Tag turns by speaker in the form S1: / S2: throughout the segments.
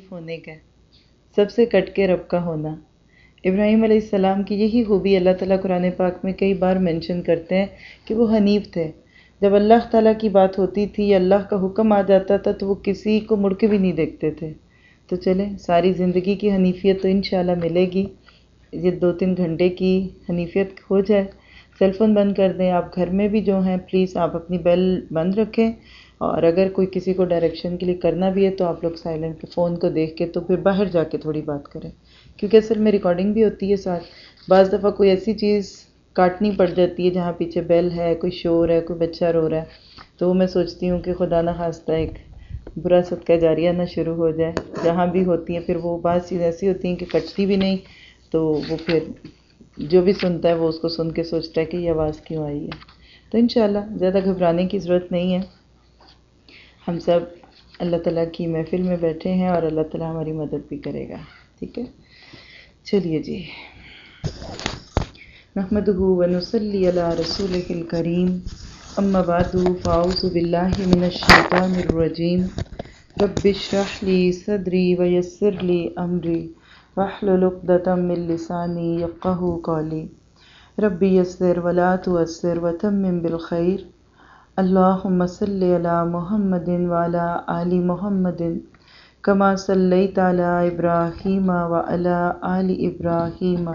S1: حنیف ہونے کا سب سے کٹ کے رب کا ہونا۔ ابراہیم علیہ السلام کی یہی خوبی اللہ تعالیٰ قرآن پاک میں کئی بار مینشن کرتے ہیں کہ وہ حنیف تھے۔ جب اللہ تعالیٰ کی بات ہوتی تھی یا اللہ کا حکم آ جاتا تھا تو وہ کسی کو مڑ کے بھی نہیں دیکھتے تھے۔ تو چلیں، ساری زندگی کی حنیفیت تو انشاءاللہ ملے گی۔ یہ دو تین گھنٹے کی حنیفیت ہو جائے۔ سیل فون بند کر دیں۔ آپ گھر میں بھی جو ہیں پلیز آپ اپنی بیل بند رکھیں۔ اور اگر کوئی کسی کو ڈائریکشن کے لیے کرنا بھی ہے تو آپ لوگ سائلنٹ فون کو دیکھ کے تو پھر باہر جا کے تھوڑی بات کریں۔ کیونکہ اصل میں ریکارڈنگ بھی ہوتی ہے ساتھ۔ بعض دفعہ کوئی ایسی چیز کاٹنی پڑ جاتی ہے جہاں پیچھے بیل ہے، کوئی شور ہے، کوئی بچہ رو رہا ہے۔ تو وہ میں سوچتی ہوں کہ خدا نہ خواستہ ایک برا صدقہ جاریہ نہ شروع ہو جائے۔ جہاں بھی ہوتی ہیں، پھر وہ بعض چیز ایسی ہوتی ہیں کہ کٹتی بھی نہیں۔ تو وہ پھر جو بھی سنتا ہے وہ اس کو سن کے سوچتا ہے کہ یہ آواز کیوں آئی ہے۔ تو انشاءاللہ زیادہ گھبرانے کی ضرورت نہیں ہے۔ ہم سب اللہ تعالیٰ کی محفل میں بیٹھے ہیں اور اللہ تعالیٰ ہماری مدد بھی کرے گا، ٹھیک ہے؟ چلیے جی۔ نحمده ونصلي على رسوله الكريم اما بعد، فاعوذ بالله من الشيطان الرجيم رب اشرح لي صدري ويسر لي امري واحلل عقدة من لساني يفقهوا قولي رب يسر ولا تعسر وتمم بالخير اللهم صل على محمد وعلى ال محمد كما صليت على ابراهيم وعلى ال ابراهيم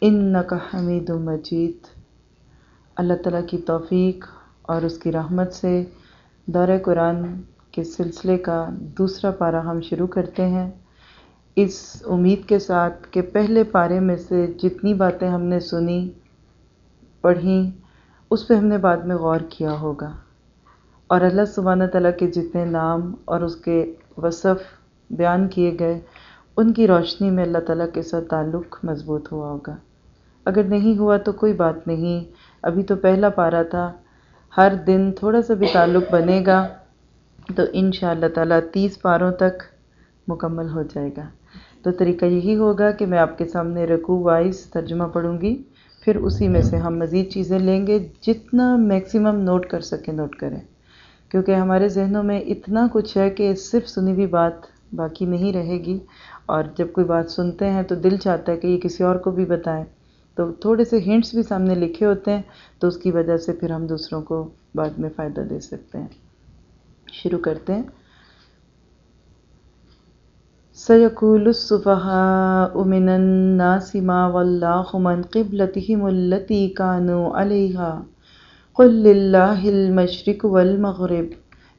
S1: انکا حمید مجید۔ اللہ تعالیٰ کی توفیق اور اس کی رحمت سے دورہ قرآن کے سلسلے کا دوسرا پارہ ہم شروع کرتے ہیں۔ اس امید کے ساتھ کہ پہلے پارے میں سے جتنی باتیں ہم نے سنی پڑھیں اس پہ ہم نے بعد میں غور کیا ہوگا۔ اور اللہ سبحانہ تعالیٰ کے جتنے نام اور اس کے وصف بیان کیے گئے، ان کی روشنی میں اللہ تعالیٰ کے ساتھ تعلق مضبوط ہوا ہوگا۔ اگر نہیں ہوا تو کوئی بات نہیں، ابھی تو پہلا پارا تھا۔ ہر دن تھوڑا سا بھی تعلق بنے گا تو ان شاء اللہ تعالیٰ تیس پاروں تک مکمل ہو جائے گا۔ تو طریقہ یہی ہوگا کہ میں آپ کے سامنے رکو وائز ترجمہ پڑھوں گی۔ پھر اسی میں سے ہم مزید چیزیں لیں گے جتنا میکسیمم نوٹ کر سکیں نوٹ کریں۔ کیونکہ ہمارے ذہنوں میں اتنا کچھ ہے کہ صرف سنی ہوئی بات باقی نہیں رہے گی اور جب کوئی بات سنتے ہیں تو دل چاہتا ہے کہ یہ کسی اور کو بھی بتائیں۔ تو تھوڑے سے ہنٹس بھی سامنے لکھے ہوتے ہیں، تو اس کی وجہ سے پھر ہم دوسروں کو بعد میں فائدہ دے سکتے ہیں۔ شروع کرتے ہیں۔ سیقول الصفحاء من الناس ما واللہ من قبلتهم التي كانوا عليها قل لله المشرق والمغرب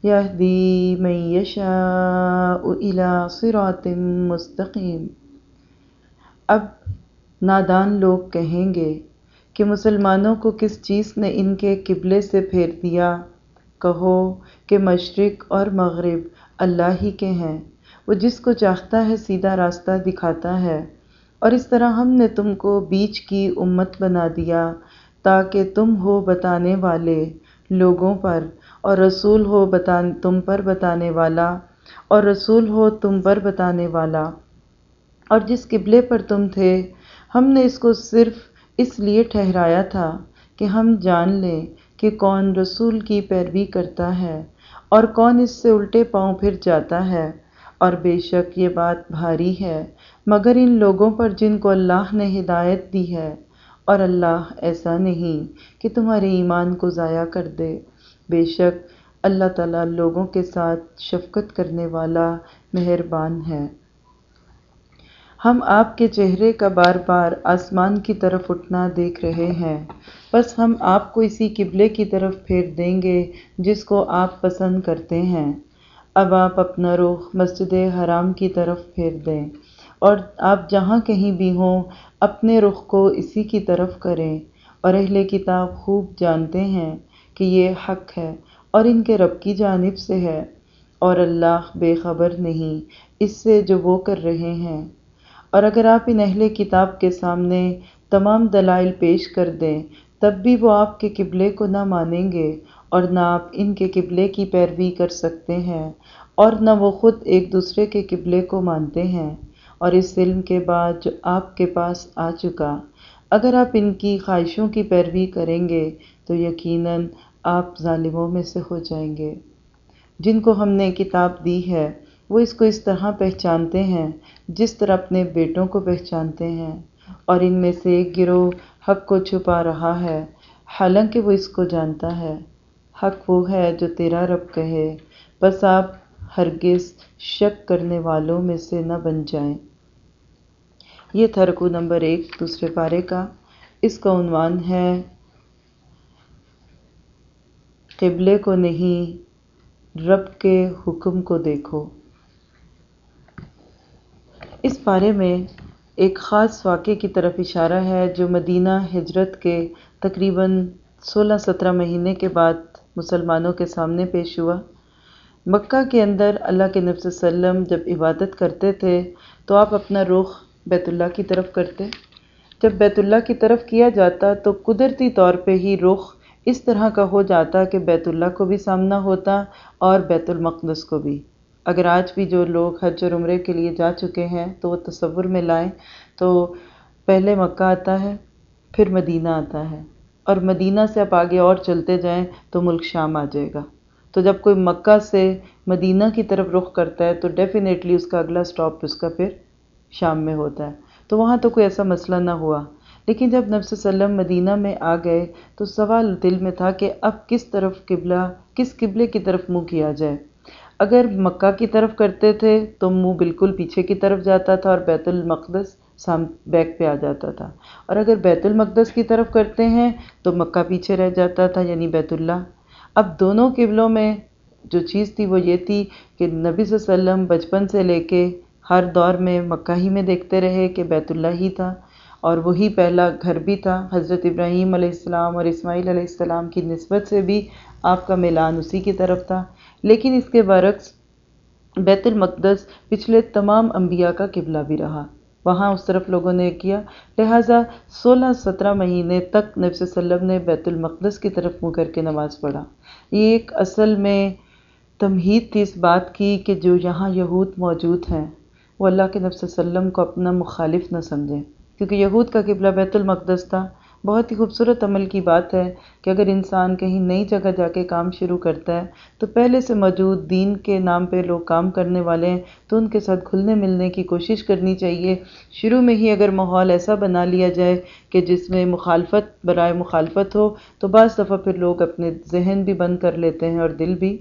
S1: يهدي من يشاء الى صراط مستقیم اب نادان لوگ کہیں گے کہ مسلمانوں کو کس چیز نے ان کے قبلے سے پھیر دیا؟ کہو کہ مشرق اور مغرب اللہ ہی کے ہیں۔ وہ جس کو چاہتا ہے سیدھا راستہ دکھاتا ہے۔ اور اس طرح ہم نے تم کو بیچ کی امت بنا دیا، تاکہ تم ہو بتانے والے لوگوں پر، اور رسول ہو بتا تم پر بتانے والا، اور رسول ہو تم پر بتانے والا۔ اور جس قبلے پر تم تھے، ہم نے اس کو صرف اس لیے ٹھہرایا تھا کہ ہم جان لیں کہ کون رسول کی پیروی کرتا ہے، اور کون اس سے الٹے پاؤں پھر جاتا ہے۔ اور بے شک یہ بات بھاری ہے، مگر ان لوگوں پر جن کو اللہ نے ہدایت دی ہے، اور اللہ ایسا نہیں کہ تمہارے ایمان کو ضائع کر دے۔ بے شک اللہ تعالیٰ لوگوں کے ساتھ شفقت کرنے والا مہربان ہے۔ ہم آپ کے چہرے کا بار بار آسمان کی طرف اٹھنا دیکھ رہے ہیں۔ بس ہم آپ کو اسی قبلے کی طرف پھیر دیں گے جس کو آپ پسند کرتے ہیں۔ اب آپ اپنا رخ مسجد حرام کی طرف پھیر دیں اور آپ جہاں کہیں بھی ہوں، اپنے رخ کو اسی کی طرف کریں۔ اور اہل کتاب خوب جانتے ہیں کہ یہ حق ہے اور ان کے رب کی جانب سے ہے اور اللہ بے خبر نہیں اس سے جو وہ کر رہے ہیں۔ اور اگر آپ ان اہل کتاب کے سامنے تمام دلائل پیش کر دیں، تب بھی وہ آپ کے قبلے کو نہ مانیں گے اور نہ آپ ان کے قبلے کی پیروی کر سکتے ہیں، اور نہ وہ خود ایک دوسرے کے قبلے کو مانتے ہیں۔ اور اس علم کے بعد جو آپ کے پاس آ چکا، اگر آپ ان کی خواہشوں کی پیروی کریں گے، تو یقیناً آپ ظالموں میں سے ہو جائیں گے۔ جن کو ہم نے کتاب دی ہے، وہ اس کو اس طرح پہچانتے ہیں، جس طرح اپنے بیٹوں کو پہچانتے ہیں۔ اور ان میں سے ایک گروہ حق کو چھپا رہا ہے، حالانکہ وہ اس کو جانتا ہے۔ حق وہ ہے جو تیرا رب کہے۔ بس آپ ہرگز شک کرنے والوں میں سے نہ بن جائیں۔ یہ تھا رکو نمبر ایک دوسرے پارے کا۔ اس کا عنوان ہے، قبلے کو نہیں، رب کے حکم کو دیکھو۔ اس پارے میں ایک خاص واقعے کی طرف اشارہ ہے جو مدینہ ہجرت کے تقریباً سولہ سترہ مہینے کے بعد مسلمانوں کے سامنے پیش ہوا۔ مکہ کے اندر اللہ کے نفس وسلم جب عبادت کرتے تھے تو آپ اپنا رخ بیت اللہ کی طرف کرتے۔ جب بیت اللہ کی طرف کیا جاتا تو قدرتی طور پہ ہی رخ اس طرح کا ہو جاتا کہ بیت اللہ کو بھی سامنا ہوتا اور بیت المقدس کو بھی۔ اگر آج بھی جو لوگ حج اور عمرے کے لیے جا چکے ہیں تو وہ تصور میں لائیں تو پہلے مکہ آتا ہے، پھر مدینہ آتا ہے۔ اور مدینہ سے آپ آگے اور چلتے جائیں تو ملک شام آ جائے گا۔ تو جب کوئی مکہ سے مدینہ کی طرف رخ کرتا ہے تو ڈیفینیٹلی اس کا اگلا سٹاپ اس کا پھر شام میں ہوتا ہے۔ تو وہاں تو کوئی ایسا مسئلہ نہ ہوا۔ لیکن جب نبی صلی اللہ علیہ وسلم مدینہ میں آ گئے تو سوال دل میں تھا کہ اب کس طرف قبلہ، کس قبلے کی طرف منہ کیا جائے؟ اگر مکہ کی طرف کرتے تھے تو منہ بالکل پیچھے کی طرف جاتا تھا اور بیت المقدس سام بیک پہ آ جاتا تھا۔ اور اگر بیت المقدس کی طرف کرتے ہیں تو مکہ پیچھے رہ جاتا تھا یعنی بیت اللہ۔ اب دونوں قبلوں میں جو چیز تھی وہ یہ تھی کہ نبی صلی اللہ علیہ وسلم بچپن سے لے کے ہر دور میں مکہ ہی میں دیکھتے رہے کہ بیت اللہ ہی تھا۔ اور وہی پہلا گھر بھی تھا، حضرت ابراہیم علیہ السلام اور اسماعیل علیہ السلام کی نسبت سے بھی آپ کا میلان اسی کی طرف تھا۔ لیکن اس کے برعکس بیت المقدس پچھلے تمام انبیاء کا قبلہ بھی رہا۔ وہاں اس طرف لوگوں نے کیا۔ لہٰذا سولہ سترہ مہینے تک نبی صلی اللہ علیہ وسلم نے بیت المقدس کی طرف منہ کر کے نماز پڑھا۔ یہ ایک اصل میں تمہید تھی اس بات کی کہ جو یہاں یہود موجود ہیں، وہ اللہ کے نبی صلی اللہ علیہ وسلم کو اپنا مخالف نہ سمجھیں۔ کیونکہ یہود کا قبلہ بیت المقدس تھا۔ بہت ہی خوبصورت عمل کی بات ہے کہ اگر انسان کہیں نئی جگہ جا کے کام شروع کرتا ہے، تو پہلے سے موجود دین کے نام پہ لوگ کام کرنے والے ہیں، تو ان کے ساتھ کھلنے ملنے کی کوشش کرنی چاہیے۔ شروع میں ہی اگر ماحول ایسا بنا لیا جائے کہ جس میں مخالفت، برائے مخالفت ہو، تو بعض دفعہ پھر لوگ اپنے ذہن بھی بند کر لیتے ہیں اور دل بھی۔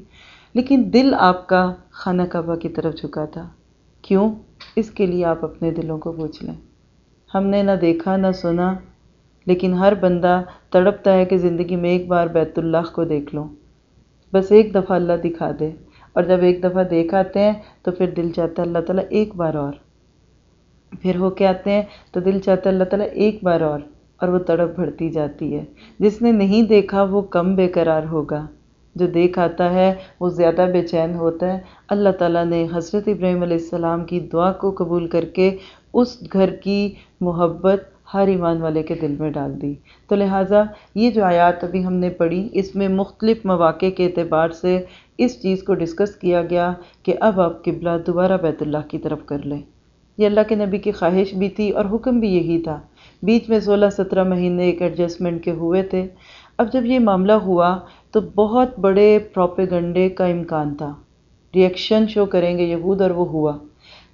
S1: لیکن دل آپ کا خانہ کعبہ کی طرف جھکا تھا۔ کیوں؟ اس کے لیے آپ اپنے دلوں کو پوچھ لیں۔ ہم نے نہ دیکھا، نہ سنا لیکن ہر بندہ تڑپتا ہے کہ زندگی میں ایک بار بیت اللہ کو دیکھ لوں۔ بس ایک دفعہ اللہ دکھا دے۔ اور جب ایک دفعہ دیکھ آتے ہیں تو پھر دل چاہتا ہے اللہ تعالیٰ ایک بار اور۔ پھر ہو کے آتے ہیں تو دل چاہتا ہے اللہ تعالیٰ ایک بار اور۔ اور وہ تڑپ بڑھتی جاتی ہے۔ جس نے نہیں دیکھا وہ کم بے قرار ہوگا۔ جو دیکھ آتا ہے وہ زیادہ بے چین ہوتا ہے۔ اللہ تعالیٰ نے حضرت ابراہیم علیہ السلام کی دعا کو قبول کر کے اس گھر کی محبت ہر ایمان والے کے دل میں ڈال دی۔ تو لہٰذا یہ جو آیات ابھی ہم نے پڑھی، اس میں مختلف مواقع کے اعتبار سے اس چیز کو ڈسکس کیا گیا کہ اب آپ قبلہ دوبارہ بیت اللہ کی طرف کر لیں۔ یہ اللہ کے نبی کی خواہش بھی تھی اور حکم بھی یہی تھا۔ بیچ میں سولہ سترہ مہینے ایک ایڈجسٹمنٹ کے ہوئے تھے۔ اب جب یہ معاملہ ہوا تو بہت بڑے پروپیگنڈے کا امکان تھا۔ ریئیکشن شو کریں گے یہود اور وہ ہوا۔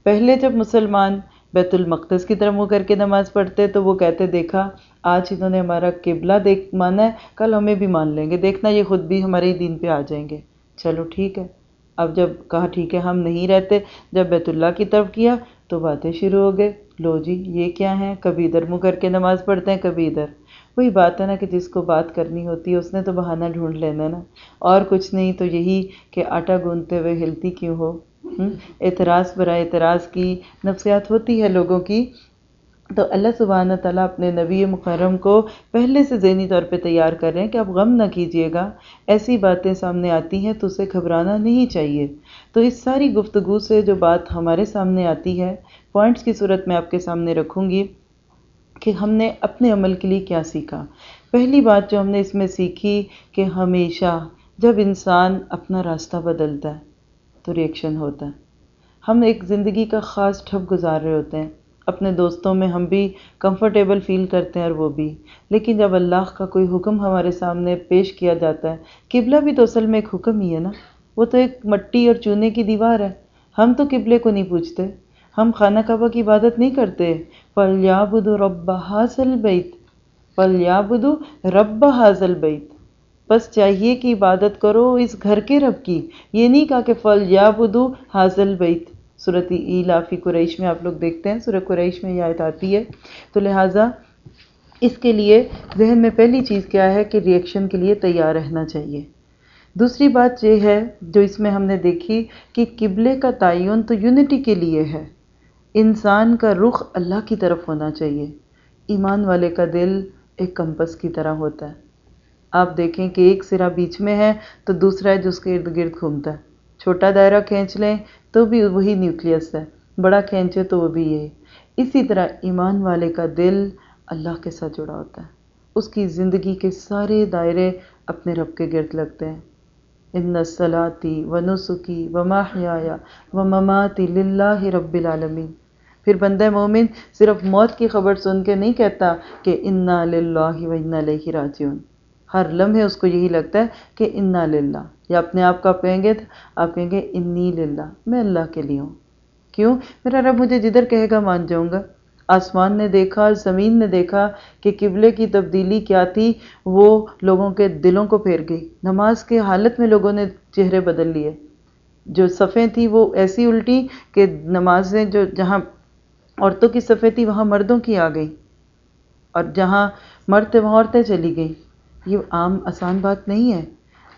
S1: پہلے جب مسلمان بیت المقدس کی طرف منہ کر کے نماز پڑھتے تو وہ کہتے، دیکھا، آج انہوں نے ہمارا قبلہ دیکھ مانا ہے، کل ہمیں بھی مان لیں گے۔ دیکھنا، یہ خود بھی ہمارے ہی دین پہ آ جائیں گے۔ چلو ٹھیک ہے۔ اب جب کہا، ٹھیک ہے، ہم نہیں رہتے، جب بیت اللہ کی طرف کیا تو باتیں شروع ہو گئے۔ لو جی یہ کیا ہیں؟ کبھی ادھر منہ کر کے نماز پڑھتے ہیں، کبھی ادھر۔ وہی بات ہے نا کہ جس کو بات کرنی ہوتی ہے، اس نے تو بہانہ ڈھونڈ لینا نا۔ اور کچھ نہیں، تو یہی کہ آٹا گوندتے ہوئے ہلتی کیوں ہو؟ اعتراض برائے اعتراض کی نفسیات ہوتی ہے لوگوں کی، تو اللہ سبحانہ تعالیٰ اپنے نبی مکرم کو پہلے سے ذہنی طور پہ تیار کر رہے ہیں کہ آپ غم نہ کیجیے گا۔ ایسی باتیں سامنے آتی ہیں تو اسے گھبرانا نہیں چاہیے۔ تو اس ساری گفتگو سے جو بات ہمارے سامنے آتی ہے پوائنٹس کی صورت میں آپ کے سامنے رکھوں گی کہ ہم نے اپنے عمل کے لیے کیا سیکھا۔ پہلی بات جو ہم نے اس میں سیکھی کہ ہمیشہ جب انسان اپنا راستہ بدلتا ہے تو ریئیکشن ہوتا ہے۔ ہم ایک زندگی کا خاص ٹھپ گزار رہے ہوتے ہیں۔ اپنے دوستوں میں ہم بھی کمفرٹیبل فیل کرتے ہیں اور وہ بھی۔ لیکن جب اللہ کا کوئی حکم ہمارے سامنے پیش کیا جاتا ہے، قبلہ بھی تو اصل میں ایک حکم ہی ہے نا۔ وہ تو ایک مٹی اور چونے کی دیوار ہے۔ ہم تو قبلے کو نہیں پوچھتے۔ ہم خانہ کعبہ کی عبادت نہیں کرتے۔ فَلْيَعْبُدُ رَبَّ حَاصَ الْبَيْتِ۔ فَلْيَعْبُدُ رَبَّ حَاصَ الْبَيْتِ۔ بس چاہیے کہ عبادت کرو اس گھر کے رب کی۔ یہ نہیں کہا کہ فَلْيَعْبُدُ حَاصَ الْبَيْتِ صورت ایلافی قریش میں آپ لوگ دیکھتے ہیں، سورہ قریش میں یہ آیت آتی ہے۔ تو لہٰذا اس کے لیے ذہن میں پہلی چیز کیا ہے کہ ریئیکشن کے لیے تیار رہنا چاہیے۔ دوسری بات یہ ہے، جو اس میں ہم نے دیکھی کہ قبلے کا تعین تو یونٹی کے لیے ہے۔ انسان کا رخ اللہ کی طرف ہونا چاہیے۔ ایمان والے کا دل ایک کمپس کی طرح ہوتا ہے۔ آپ دیکھیں کہ ایک سرا بیچ میں ہے تو دوسرا ہے جو اس کے ارد گرد گھومتا ہے۔ چھوٹا دائرہ کھینچ لیں تو بھی وہی نیوکلیس ہے، بڑا کھینچے تو وہ بھی یہ اسی طرح ایمان والے کا دل اللہ کے ساتھ جڑا ہوتا ہے۔ اس کی زندگی کے سارے دائرے اپنے رب کے گرد لگتے ہیں۔ ان صلاتی و نسخی و ماہیا و مماتی للہ رب العالمین۔ پھر بندہ مومن صرف موت کی خبر سن کے نہیں کہتا کہ انا للہ و انا لیہ راجعون۔ ہر لمحے اس کو یہی لگتا ہے کہ انا للہ۔ یا اپنے آپ کو آپ کہیں گے آپ کہیں گے انی للہ، میں اللہ کے لیے ہوں۔ کیوں؟ میرا رب مجھے جدھر کہے گا مان جاؤں گا۔ آسمان نے دیکھا، زمین نے دیکھا کہ قبلے کی تبدیلی کیا تھی، وہ لوگوں کے دلوں کو پھیر گئی۔ نماز کے حالت میں لوگوں نے چہرے بدل لیے۔ جو صفیں تھیں وہ ایسی الٹی کہ نمازیں جو جہاں عورتوں کی صفیں تھیں، وہاں مردوں کی آ گئی اور جہاں مرد تھے، وہاں عورتیں چلی گئیں۔ یہ عام آسان بات نہیں ہے۔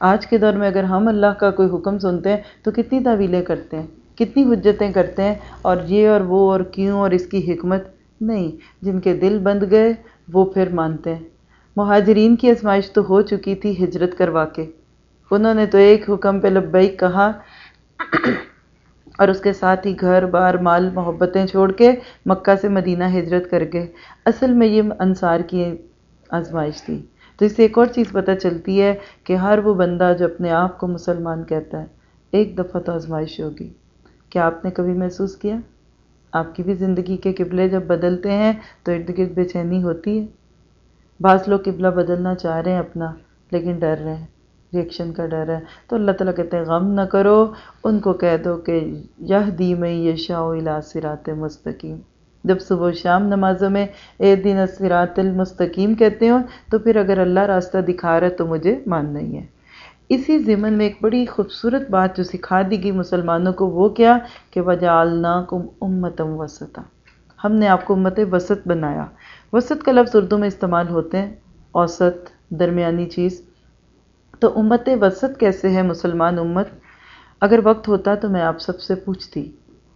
S1: آج کے دور میں اگر ہم اللہ کا کوئی حکم سنتے ہیں تو کتنی تعویلیں کرتے ہیں، کتنی حجتیں کرتے ہیں اور یہ اور وہ اور کیوں اور اس کی حکمت؟ نہیں، جن کے دل بند گئے وہ پھر مانتے ہیں۔ مہاجرین کی ازمائش تو ہو چکی تھی ہجرت کروا کے۔ انہوں نے تو ایک حکم پہ لبیک کہا اور اس کے ساتھ ہی گھر، بار، مال، محبتیں چھوڑ کے مکہ سے مدینہ ہجرت کر گئے۔ اصل میں یہ انصار کی آزمائش تھی۔ تو اس سے ایک اور چیز پتہ چلتی ہے کہ ہر وہ بندہ جو اپنے آپ کو مسلمان کہتا ہے، ایک دفعہ تو آزمائش ہوگی۔ کیا آپ نے کبھی محسوس کیا؟ آپ کی بھی زندگی کے قبلے جب بدلتے ہیں تو ارد گرد بے چینی ہوتی ہے۔ بعض لوگ قبلہ بدلنا چاہ رہے ہیں اپنا، لیکن ڈر رہے ہیں۔ ریئیکشن کا ڈر ہے۔ تو اللہ تعالیٰ کہتے ہیں، غم نہ کرو۔ ان کو کہہ دو کہ یہ دی میں یشا سرات مستقیم۔ جب صبح و شام نمازوں میں اے دن اسرات المستقیم کہتے ہوں، تو پھر اگر اللہ راستہ دکھا رہا ہے تو مجھے مان نہیں ہے۔ اسی ضمن میں ایک بڑی خوبصورت بات جو سکھا دی گئی مسلمانوں کو، وہ کیا؟ کہ وجعلناکم امتم وسطا۔ ہم نے آپ کو امت وسط بنایا۔ وسط کا لفظ اردو میں استعمال ہوتے ہیں۔ اوسط، درمیانی چیز۔ تو امت وسط کیسے ہے مسلمان امت؟ اگر وقت ہوتا تو میں آپ سب سے پوچھتی۔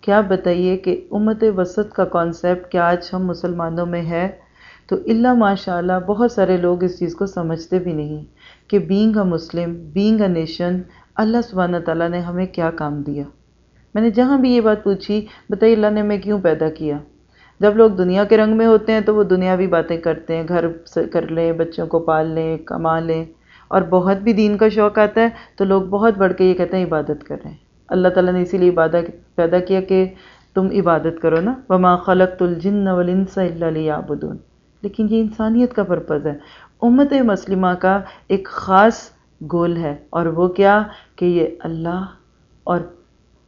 S1: کیا بتائیے کہ امت وسط کا کانسیپٹ کیا آج ہم مسلمانوں میں ہے؟ تو اللہ ماشاء اللہ بہت سارے لوگ اس چیز کو سمجھتے بھی نہیں کہ being a Muslim being a nation اللہ سبحانہ تعالیٰ نے ہمیں کیا کام دیا۔ میں نے جہاں بھی یہ بات پوچھی، بتائیے اللہ نے ہمیں کیوں پیدا کیا؟ جب لوگ دنیا کے رنگ میں ہوتے ہیں تو وہ دنیاوی باتیں کرتے ہیں، گھر کر لیں، بچوں کو پال لیں، کما لیں۔ اور بہت بھی دین کا شوق آتا ہے تو لوگ بہت بڑھ کے یہ کہتے ہیں عبادت کر رہے ہیں۔ اللہ تعالیٰ نے اسی لیے عبادت پیدا کیا کہ تم عبادت کرو نا۔ وما خلقت الجن والانس الا لیعبدون لیکن یہ انسانیت کا پرپز ہے۔ امت مسلمہ کا ایک خاص گول ہے۔ اور وہ کیا؟ کہ یہ اللہ اور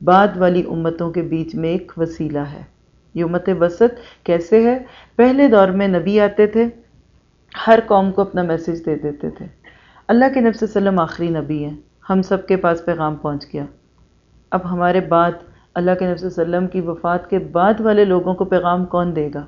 S1: بعد والی امتوں کے بیچ میں ایک وسیلہ ہے۔ یہ امت وسط کیسے ہے؟ پہلے دور میں نبی آتے تھے۔ ہر قوم کو اپنا میسیج دے دیتے تھے۔ اللہ کے نبی صلی اللہ علیہ وسلم آخری نبی ہیں۔ ہم سب کے پاس پیغام پہنچ گیا۔ اب ہمارے بعد اللہ کے نبی صلی اللہ علیہ وسلم کی وفات کے بعد والے لوگوں کو پیغام کون دے گا؟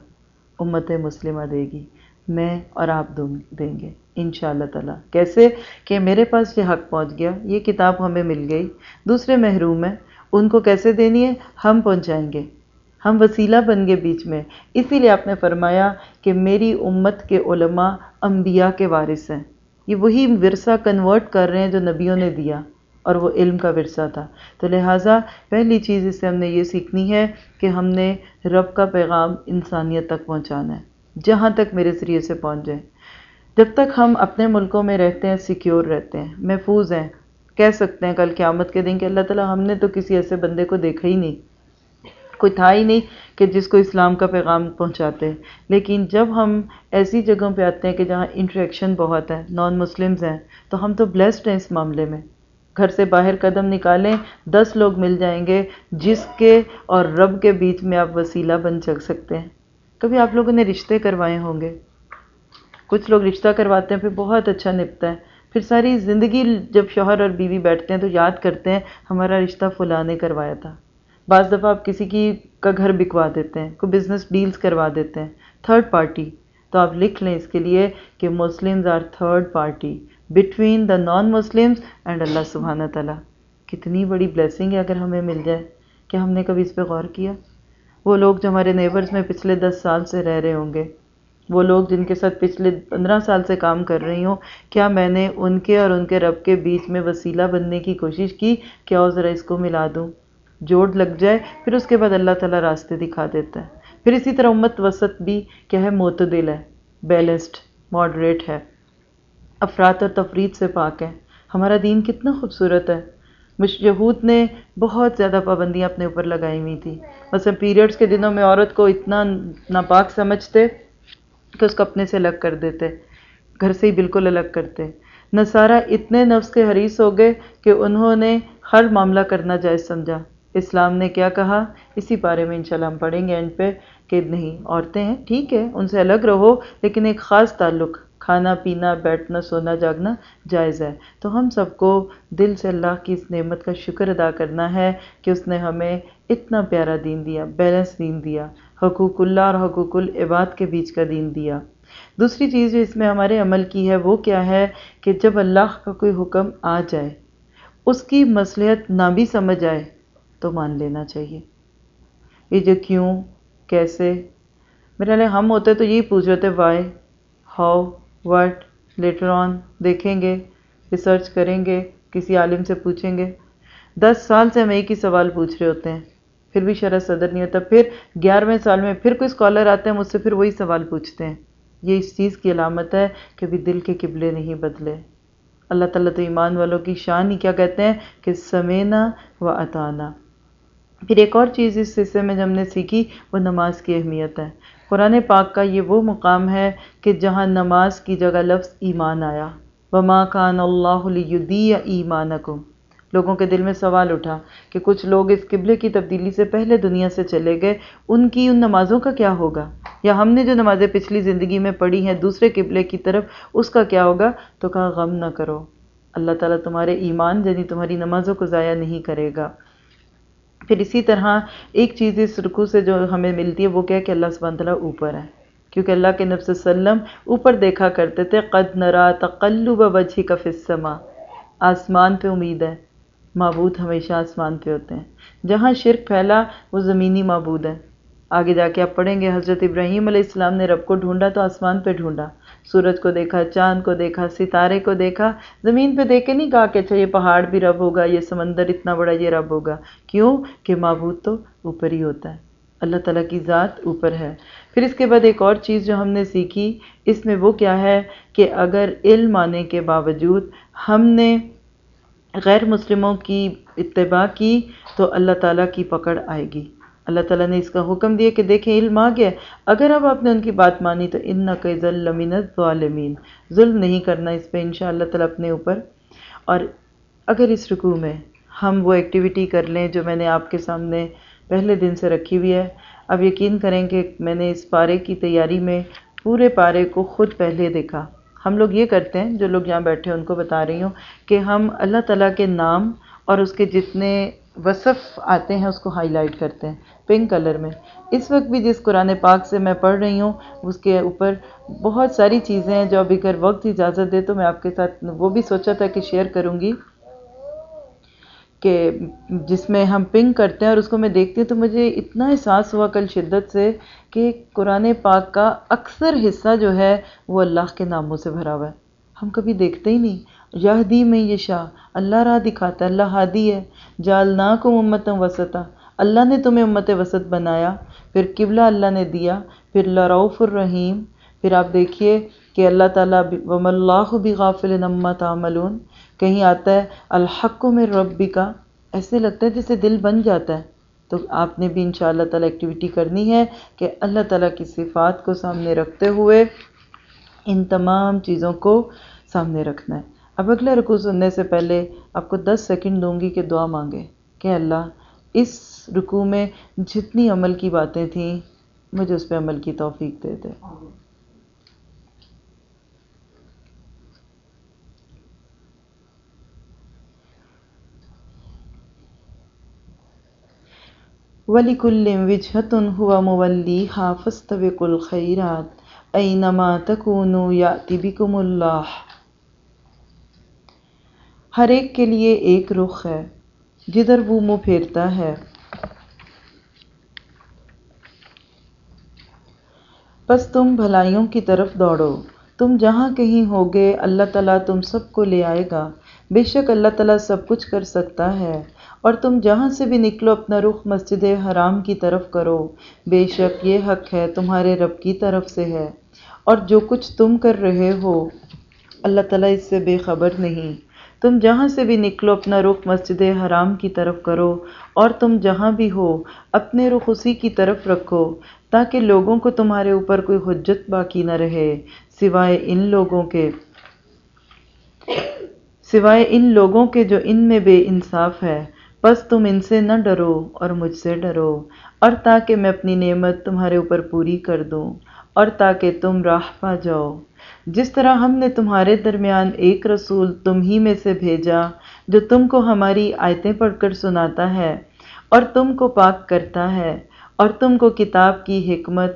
S1: امت مسلمہ دے گی۔ میں اور آپ دیں گے۔ ان شاء اللہ تعالیٰ۔ کیسے؟ کہ میرے پاس یہ حق پہنچ گیا، یہ کتاب ہمیں مل گئی۔ دوسرے محروم ہیں، ان کو کیسے دینی ہے؟ ہم پہنچائیں گے۔ ہم وسیلہ بن گئے بیچ میں۔ اسی لیے آپ نے فرمایا کہ میری امت کے علماء انبیاء کے وارث ہیں۔ یہ وہی ورثہ کنورٹ کر رہے ہیں جو نبیوں نے دیا۔ اور وہ علم کا ورثہ تھا۔ تو لہٰذا پہلی چیز اس سے ہم نے یہ سیکھنی ہے کہ ہم نے رب کا پیغام انسانیت تک پہنچانا ہے، جہاں تک میرے ذریعے سے پہنچ جائے۔ جب تک ہم اپنے ملکوں میں رہتے ہیں، سیکیور رہتے ہیں، محفوظ ہیں، کہہ سکتے ہیں کل قیامت کے دن کہ اللہ تعالیٰ ہم نے تو کسی ایسے بندے کو دیکھا ہی نہیں، کوئی تھا ہی نہیں کہ جس کو اسلام کا پیغام پہنچاتے۔ ہیں لیکن جب ہم ایسی جگہوں پہ آتے ہیں کہ جہاں انٹریکشن بہت ہے نان مسلمز ہیں، تو ہم تو بلیسڈ ہیں اس معاملے میں۔ گھر سے باہر قدم نکالیں، دس لوگ مل جائیں گے، جس کے اور رب کے بیچ میں آپ وسیلہ بن چک سکتے ہیں۔ کبھی آپ لوگوں نے رشتے کروائے ہوں گے؟ کچھ لوگ رشتہ کرواتے ہیں، پھر بہت اچھا نپتا ہے۔ پھر ساری زندگی جب شوہر اور بیوی بیٹھتے ہیں تو یاد کرتے ہیں، ہمارا رشتہ فلاں نے کروایا تھا۔ بعض دفعہ آپ کسی کی کا گھر بکوا دیتے ہیں، کوئی بزنس ڈیلز کروا دیتے ہیں تھرڈ پارٹی تو آپ لکھ لیں اس کے لیے کہ Muslims are third party between the non Muslims and اللہ سبحانہ تعالیٰ کتنی بڑی بلیسنگ ہے اگر ہمیں مل جائے کہ ہم نے کبھی اس پہ غور کیا۔ وہ لوگ جو ہمارے نیبرز میں پچھلے دس سال سے رہ رہے ہوں گے، وہ لوگ جن کے ساتھ پچھلے پندرہ سال سے کام کر رہی ہوں، کیا میں نے ان کے اور ان کے رب کے بیچ میں وسیلہ بننے کی کوشش کی؟ کیا ذرا اس کو ملا دوں؟ جوڑ لگ جائے، پھر اس کے بعد اللہ تعالیٰ راستے دکھا دیتا ہے۔ پھر اسی طرح امت وسط بھی کیا ہے؟ معتدل ہے بیلنسڈ ماڈریٹ ہے۔ افراد اور تفرید سے پاک ہے ہمارا دین کتنا خوبصورت ہے۔ یہود نے بہت زیادہ پابندیاں اپنے اوپر لگائی ہوئی تھی مثلا پیریڈز کے دنوں میں عورت کو اتنا ناپاک سمجھتے کہ اس کو اپنے سے الگ کر دیتے، گھر سے ہی بالکل الگ کرتے۔ نصارہ اتنے نفس کے حریص ہو گئے کہ انہوں نے ہر معاملہ کرنا جائز سمجھا۔ اسلام نے کیا کہا؟ اسی بارے میں انشاءاللہ ہم پڑھیں گے اینڈ پہ کہ نہیں، عورتیں ہیں، ٹھیک ہے، ان سے الگ رہو، لیکن ایک خاص تعلق۔ کھانا پینا، بیٹھنا، سونا، جاگنا جائز ہے۔ تو ہم سب کو دل سے اللہ کی اس نعمت کا شکر ادا کرنا ہے کہ اس نے ہمیں اتنا پیارا دین دیا بیلنس دین دیا، حقوق اللہ اور حقوق العباد کے بیچ کا دین دیا۔ دوسری چیز جو اس میں ہمارے عمل کی ہے وہ کیا ہے کہ جب اللہ کا کوئی حکم آ جائے، اس کی مصلحت نہ بھی سمجھ آئے تو مان لینا چاہیے۔ یہ جو کیوں، کیسے؟ میرے لیے ہم ہوتے تو یہی پوچھ رہے تھے why how what later on دیکھیں گے ریسرچ کریں گے، کسی عالم سے پوچھیں گے۔ دس سال سے ہم ایک ہی سوال پوچھ رہے ہوتے ہیں، پھر بھی شرح صدر نہیں ہوتا۔ پھر گیارہویں سال میں پھر کوئی اسکالر آتے ہیں، مجھ سے پھر وہی سوال پوچھتے ہیں۔ یہ اس چیز کی علامت ہے کہ بھی دل کے قبلے نہیں بدلے۔ اللہ تعالیٰ تو ایمان والوں کی شان ہی کیا کہتے ہیں کہ سمینا و اتانا پھر ایک اور چیز اس حصے میں جو ہم نے سیکھی، وہ نماز کی اہمیت ہے۔ قرآن پاک کا یہ وہ مقام ہے کہ جہاں نماز کی جگہ لفظ ایمان آیا۔ وما کان اللہ لیدی ایمانکم لوگوں کے دل میں سوال اٹھا کہ کچھ لوگ اس قبلے کی تبدیلی سے پہلے دنیا سے چلے گئے، ان کی ان نمازوں کا کیا ہوگا؟ یا ہم نے جو نمازیں پچھلی زندگی میں پڑھی ہیں دوسرے قبلے کی طرف، اس کا کیا ہوگا؟ تو کہا، غم نہ کرو۔ اللہ تعالیٰ تمہارے ایمان یعنی تمہاری نمازوں کو ضائع نہیں کرے گا۔ پھر اسی طرح ایک چیز اس رکو سے جو ہمیں ملتی ہے، وہ کیا کہ اللہ سبحانہ تعالیٰ اوپر ہے۔ کیونکہ اللہ کے نفس وسلم اوپر دیکھا کرتے تھے، قد نرا تقلب وجہ کا فسما آسمان پہ امید ہے، معبود ہمیشہ آسمان پہ ہوتے ہیں۔ جہاں شرک پھیلا، وہ زمینی معبود ہے۔ آگے جا کے آپ پڑھیں گے، حضرت ابراہیم علیہ السلام نے رب کو ڈھونڈا تو آسمان پہ ڈھونڈا۔ سورج کو دیکھا، چاند کو دیکھا، ستارے کو دیکھا، زمین پہ دیکھ کے نہیں کہا کہ اچھا یہ پہاڑ بھی رب ہوگا، یہ سمندر اتنا بڑا یہ رب ہوگا۔ کیوں؟ کہ معبود تو اوپر ہی ہوتا ہے۔ اللہ تعالیٰ کی ذات اوپر ہے۔ پھر اس کے بعد ایک اور چیز جو ہم نے سیکھی، اس میں وہ کیا ہے کہ اگر علم آنے کے باوجود ہم نے غیر مسلموں کی اتباع کی، تو اللہ تعالیٰ کی پکڑ آئے گی۔ اللہ تعالیٰ نے اس کا حکم دیا کہ دیکھیں، علم آ گیا۔ اگر اب آپ نے ان کی بات مانی تو ان نہ کہ ظلمین ظالمین ظلم نہیں کرنا اس پہ ان شاء اللہ تعالیٰ اپنے اوپر۔ اور اگر اس رکوع میں ہم وہ ایکٹیویٹی کر لیں جو میں نے آپ کے سامنے پہلے دن سے رکھی ہوئی ہے، اب یقین کریں کہ میں نے اس پارے کی تیاری میں پورے پارے کو خود پہلے دیکھا۔ ہم لوگ یہ کرتے ہیں، جو لوگ یہاں بیٹھے ہیں، ان کو بتا رہی ہوں کہ ہم اللہ تعالیٰ کے نام اور اس کے جتنے وصف آتے ہیں، اس کو ہائی لائٹ کرتے ہیں۔ پنک کلر میں۔ اس وقت بھی جس قرآن پاک سے میں پڑھ رہی ہوں، اس کے اوپر بہت ساری چیزیں ہیں جو ابھی اگر وقت اجازت دے تو میں آپ کے ساتھ وہ بھی سوچا تھا کہ شیئر کروں گی کہ جس میں ہم پنک کرتے ہیں اور اس کو میں دیکھتی ہوں تو مجھے اتنا احساس ہوا کل شدت سے کہ قرآن پاک کا اکثر حصہ جو ہے وہ اللہ کے ناموں سے بھرا ہوا ہے۔ ہم کبھی دیکھتے ہی نہیں۔ یہدی میں یہ شاہ اللہ راہ دکھاتا ہے، اللہ ہادی ہے۔ جالنا کو امت وسطا۔ اللہ نے تمہیں امت وسط بنایا، پھر قبلہ اللہ نے دیا، پھر لروف الرحیم، پھر آپ دیکھیے کہ اللہ تعالیٰ وم اللہ بھی غافل نما تعملون، کہیں آتا ہے، الحق میں ربی کا ایسے لگتا ہے جیسے دل بن جاتا ہے۔ تو آپ نے بھی ان شاء اللہ تعالیٰ ایکٹیویٹی کرنی ہے کہ اللہ تعالیٰ کی صفات کو سامنے رکھتے ہوئے ان تمام چیزوں کو سامنے رکھنا ہے۔ اب اگلا رکو سننے سے پہلے آپ کو دس سیکنڈ دوں گی کہ دعا مانگے کہ اللہ اس رکو میں جتنی عمل کی باتیں تھیں، مجھے اس پہ عمل کی توفیق دے دے۔ ولی کل وجہت ہوا مولی حافظ طبق الخیرات اینما تکونو یاتی بکم اللہ ہر ایک کے لیے ایک رخ ہے۔ جدھر وہ منہ پھیرتا ہے۔ بس تم بھلائیوں کی طرف دوڑو۔ تم جہاں کہیں ہوگے، اللہ تعالیٰ تم سب کو لے آئے گا۔ بے شک اللہ تعالیٰ سب کچھ کر سکتا ہے۔ اور تم جہاں سے بھی نکلو، اپنا رخ مسجد حرام کی طرف کرو۔ بے شک یہ حق ہے، تمہارے رب کی طرف سے ہے۔ اور جو کچھ تم کر رہے ہو، اللہ تعالیٰ اس سے بے خبر نہیں۔ تم جہاں سے بھی نکلو، اپنا رخ مسجد حرام کی طرف کرو، اور تم جہاں بھی ہو، اپنے رخ اسی کی طرف رکھو، تاکہ لوگوں کو تمہارے اوپر کوئی حجت باقی نہ رہے، سوائے ان لوگوں کے، سوائے ان لوگوں کے جو ان میں بے انصاف ہے۔ بس تم ان سے نہ ڈرو اور مجھ سے ڈرو، اور تاکہ میں اپنی نعمت تمہارے اوپر پوری کر دوں، اور تاکہ تم راہ پا جاؤ۔ جس طرح ہم نے تمہارے درمیان ایک رسول تم ہی میں سے بھیجا، جو تم کو ہماری آیتیں پڑھ کر سناتا ہے اور تم کو پاک کرتا ہے، اور تم کو کتاب کی حکمت،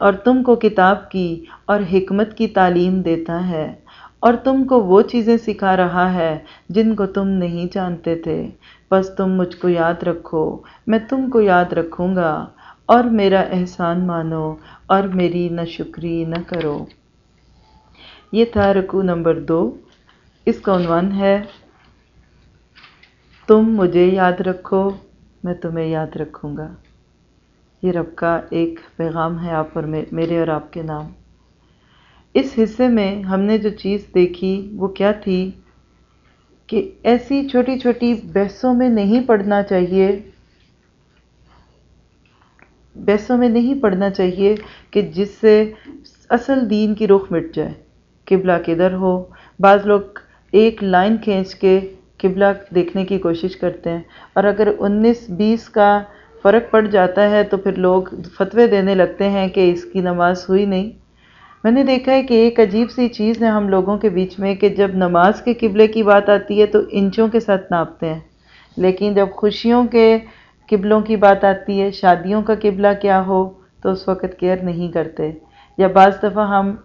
S1: اور تم کو کتاب کی اور حکمت کی تعلیم دیتا ہے، اور تم کو وہ چیزیں سکھا رہا ہے جن کو تم نہیں جانتے تھے۔ بس تم مجھ کو یاد رکھو، میں تم کو یاد رکھوں گا، اور میرا احسان مانو، اور میری نہ شکری نہ کرو۔ یہ تھا رکو نمبر دو۔ اس کا عنوان ہے، تم مجھے یاد رکھو، میں تمہیں یاد رکھوں گا۔ یہ رب کا ایک پیغام ہے آپ اور میرے اور آپ کے نام۔ اس حصے میں ہم نے جو چیز دیکھی، وہ کیا تھی؟ کہ ایسی چھوٹی چھوٹی بحثوں میں نہیں پڑھنا چاہیے۔ بحثوں میں نہیں پڑھنا چاہیے کہ جس سے اصل دین کی رخ مٹ جائے۔ قبلہ کدھر ہو۔ بعض لوگ ایک لائن کھینچ کے قبلہ دیکھنے کی کوشش کرتے ہیں۔ اور اگر انیس بیس کا فرق پڑ جاتا ہے تو پھر لوگ فتوے دینے لگتے ہیں کہ اس کی نماز ہوئی نہیں۔ میں نے دیکھا ہے کہ ایک عجیب سی چیز ہے ہم لوگوں کے بیچ میں کہ جب نماز کے قبلے کی بات آتی ہے تو انچوں کے ساتھ ناپتے ہیں۔ لیکن جب خوشیوں کے قبلوں کی بات آتی ہے، شادیوں کا قبلہ کیا ہو، تو اس وقت کیئر نہیں کرتے۔ یا بعض دفعہ ہم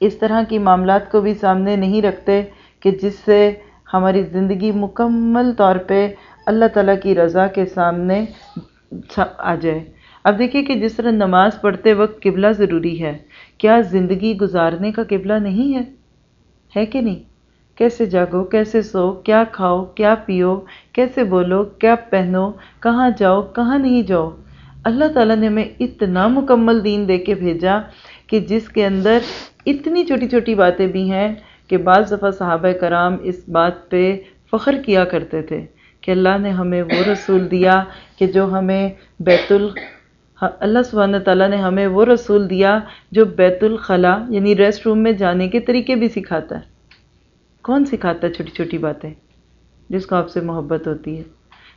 S1: اس طرح کی معاملات کو بھی سامنے نہیں رکھتے کہ جس سے ہماری زندگی مکمل طور پہ اللہ تعالیٰ کی رضا کے سامنے آ جائے۔ اب دیکھیے کہ جس طرح نماز پڑھتے وقت قبلہ ضروری ہے، کیا زندگی گزارنے کا قبلہ نہیں ہے؟ ہے کہ نہیں؟ کیسے جاگو، کیسے سو، کیا کھاؤ، کیا پیو، کیسے بولو، کیا پہنو، کہاں جاؤ، کہاں نہیں جاؤ؟ اللہ تعالیٰ نے ہمیں اتنا مکمل دین دے کے بھیجا کہ جس کے اندر اتنی چھوٹی چھوٹی باتیں بھی ہیں کہ بعض دفعہ صحابہ کرام اس بات پہ فخر کیا کرتے تھے کہ اللہ نے ہمیں وہ رسول دیا کہ جو ہمیں بیت ال اللہ سبحانہ تعالیٰ نے ہمیں وہ رسول دیا جو بیت الخلاء یعنی ریسٹ روم میں جانے کے طریقے بھی سکھاتا ہے۔ کون سکھاتا ہے چھوٹی چھوٹی باتیں جس کو آپ سے محبت ہوتی ہے؟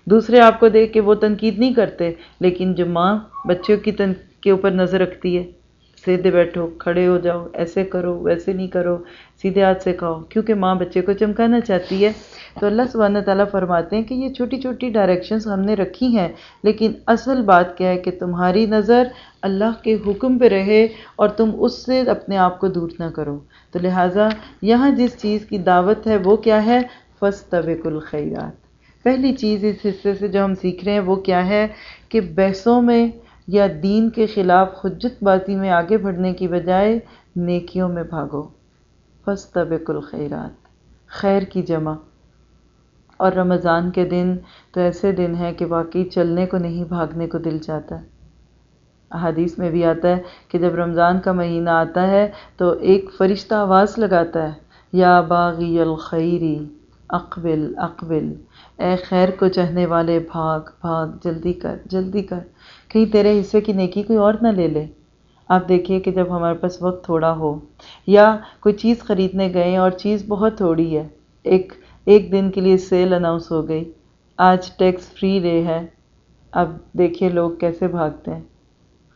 S1: دوسرے آپ کو دیکھ کے وہ تنقید نہیں کرتے، لیکن جو ماں بچوں کی تن کے اوپر نظر رکھتی ہے سیدھے بیٹھو، کھڑے ہو جاؤ، ایسے کرو، ویسے نہیں کرو، سیدھے ہاتھ سے کھاؤ۔ کیونکہ ماں بچے کو چمکانا چاہتی ہے۔ تو اللہ سبحانہ تعالیٰ فرماتے ہیں کہ یہ چھوٹی چھوٹی ڈائریکشنز ہم نے رکھی ہیں۔ لیکن اصل بات کیا ہے کہ تمہاری نظر اللہ کے حکم پہ رہے اور تم اس سے اپنے آپ کو دور نہ کرو۔ تو لہٰذا یہاں جس چیز کی دعوت ہے وہ کیا ہے؟ فسط الخیرات پہلی چیز اس حصے سے جو ہم سیکھ رہے ہیں وہ کیا ہے؟ کہ بحثوں میں یا دین کے خلاف حجت بازی میں آگے بڑھنے کی بجائے نیکیوں میں بھاگو۔ فستبق الخیرات۔ خیر کی جمع۔ اور رمضان کے دن تو ایسے دن ہیں کہ واقعی چلنے کو نہیں، بھاگنے کو دل چاہتا۔ ہے احادیث میں بھی آتا ہے کہ جب رمضان کا مہینہ آتا ہے تو ایک فرشتہ آواز لگاتا ہے، یا باغی الخیری، اقبل اقبل۔ اے خیر کو چاہنے والے، بھاگ بھاگ، جلدی کر جلدی کر۔ کہیں تیرے حصے کی نیکی کوئی اور نہ لے لے۔ آپ دیکھیے کہ جب ہمارے پاس وقت تھوڑا ہو یا کوئی چیز خریدنے گئے اور چیز بہت تھوڑی ہے، ایک ایک دن کے لیے سیل اناؤنس ہو گئی۔ آج ٹیکس فری ڈے ہے۔ اب دیکھیے لوگ کیسے بھاگتے ہیں۔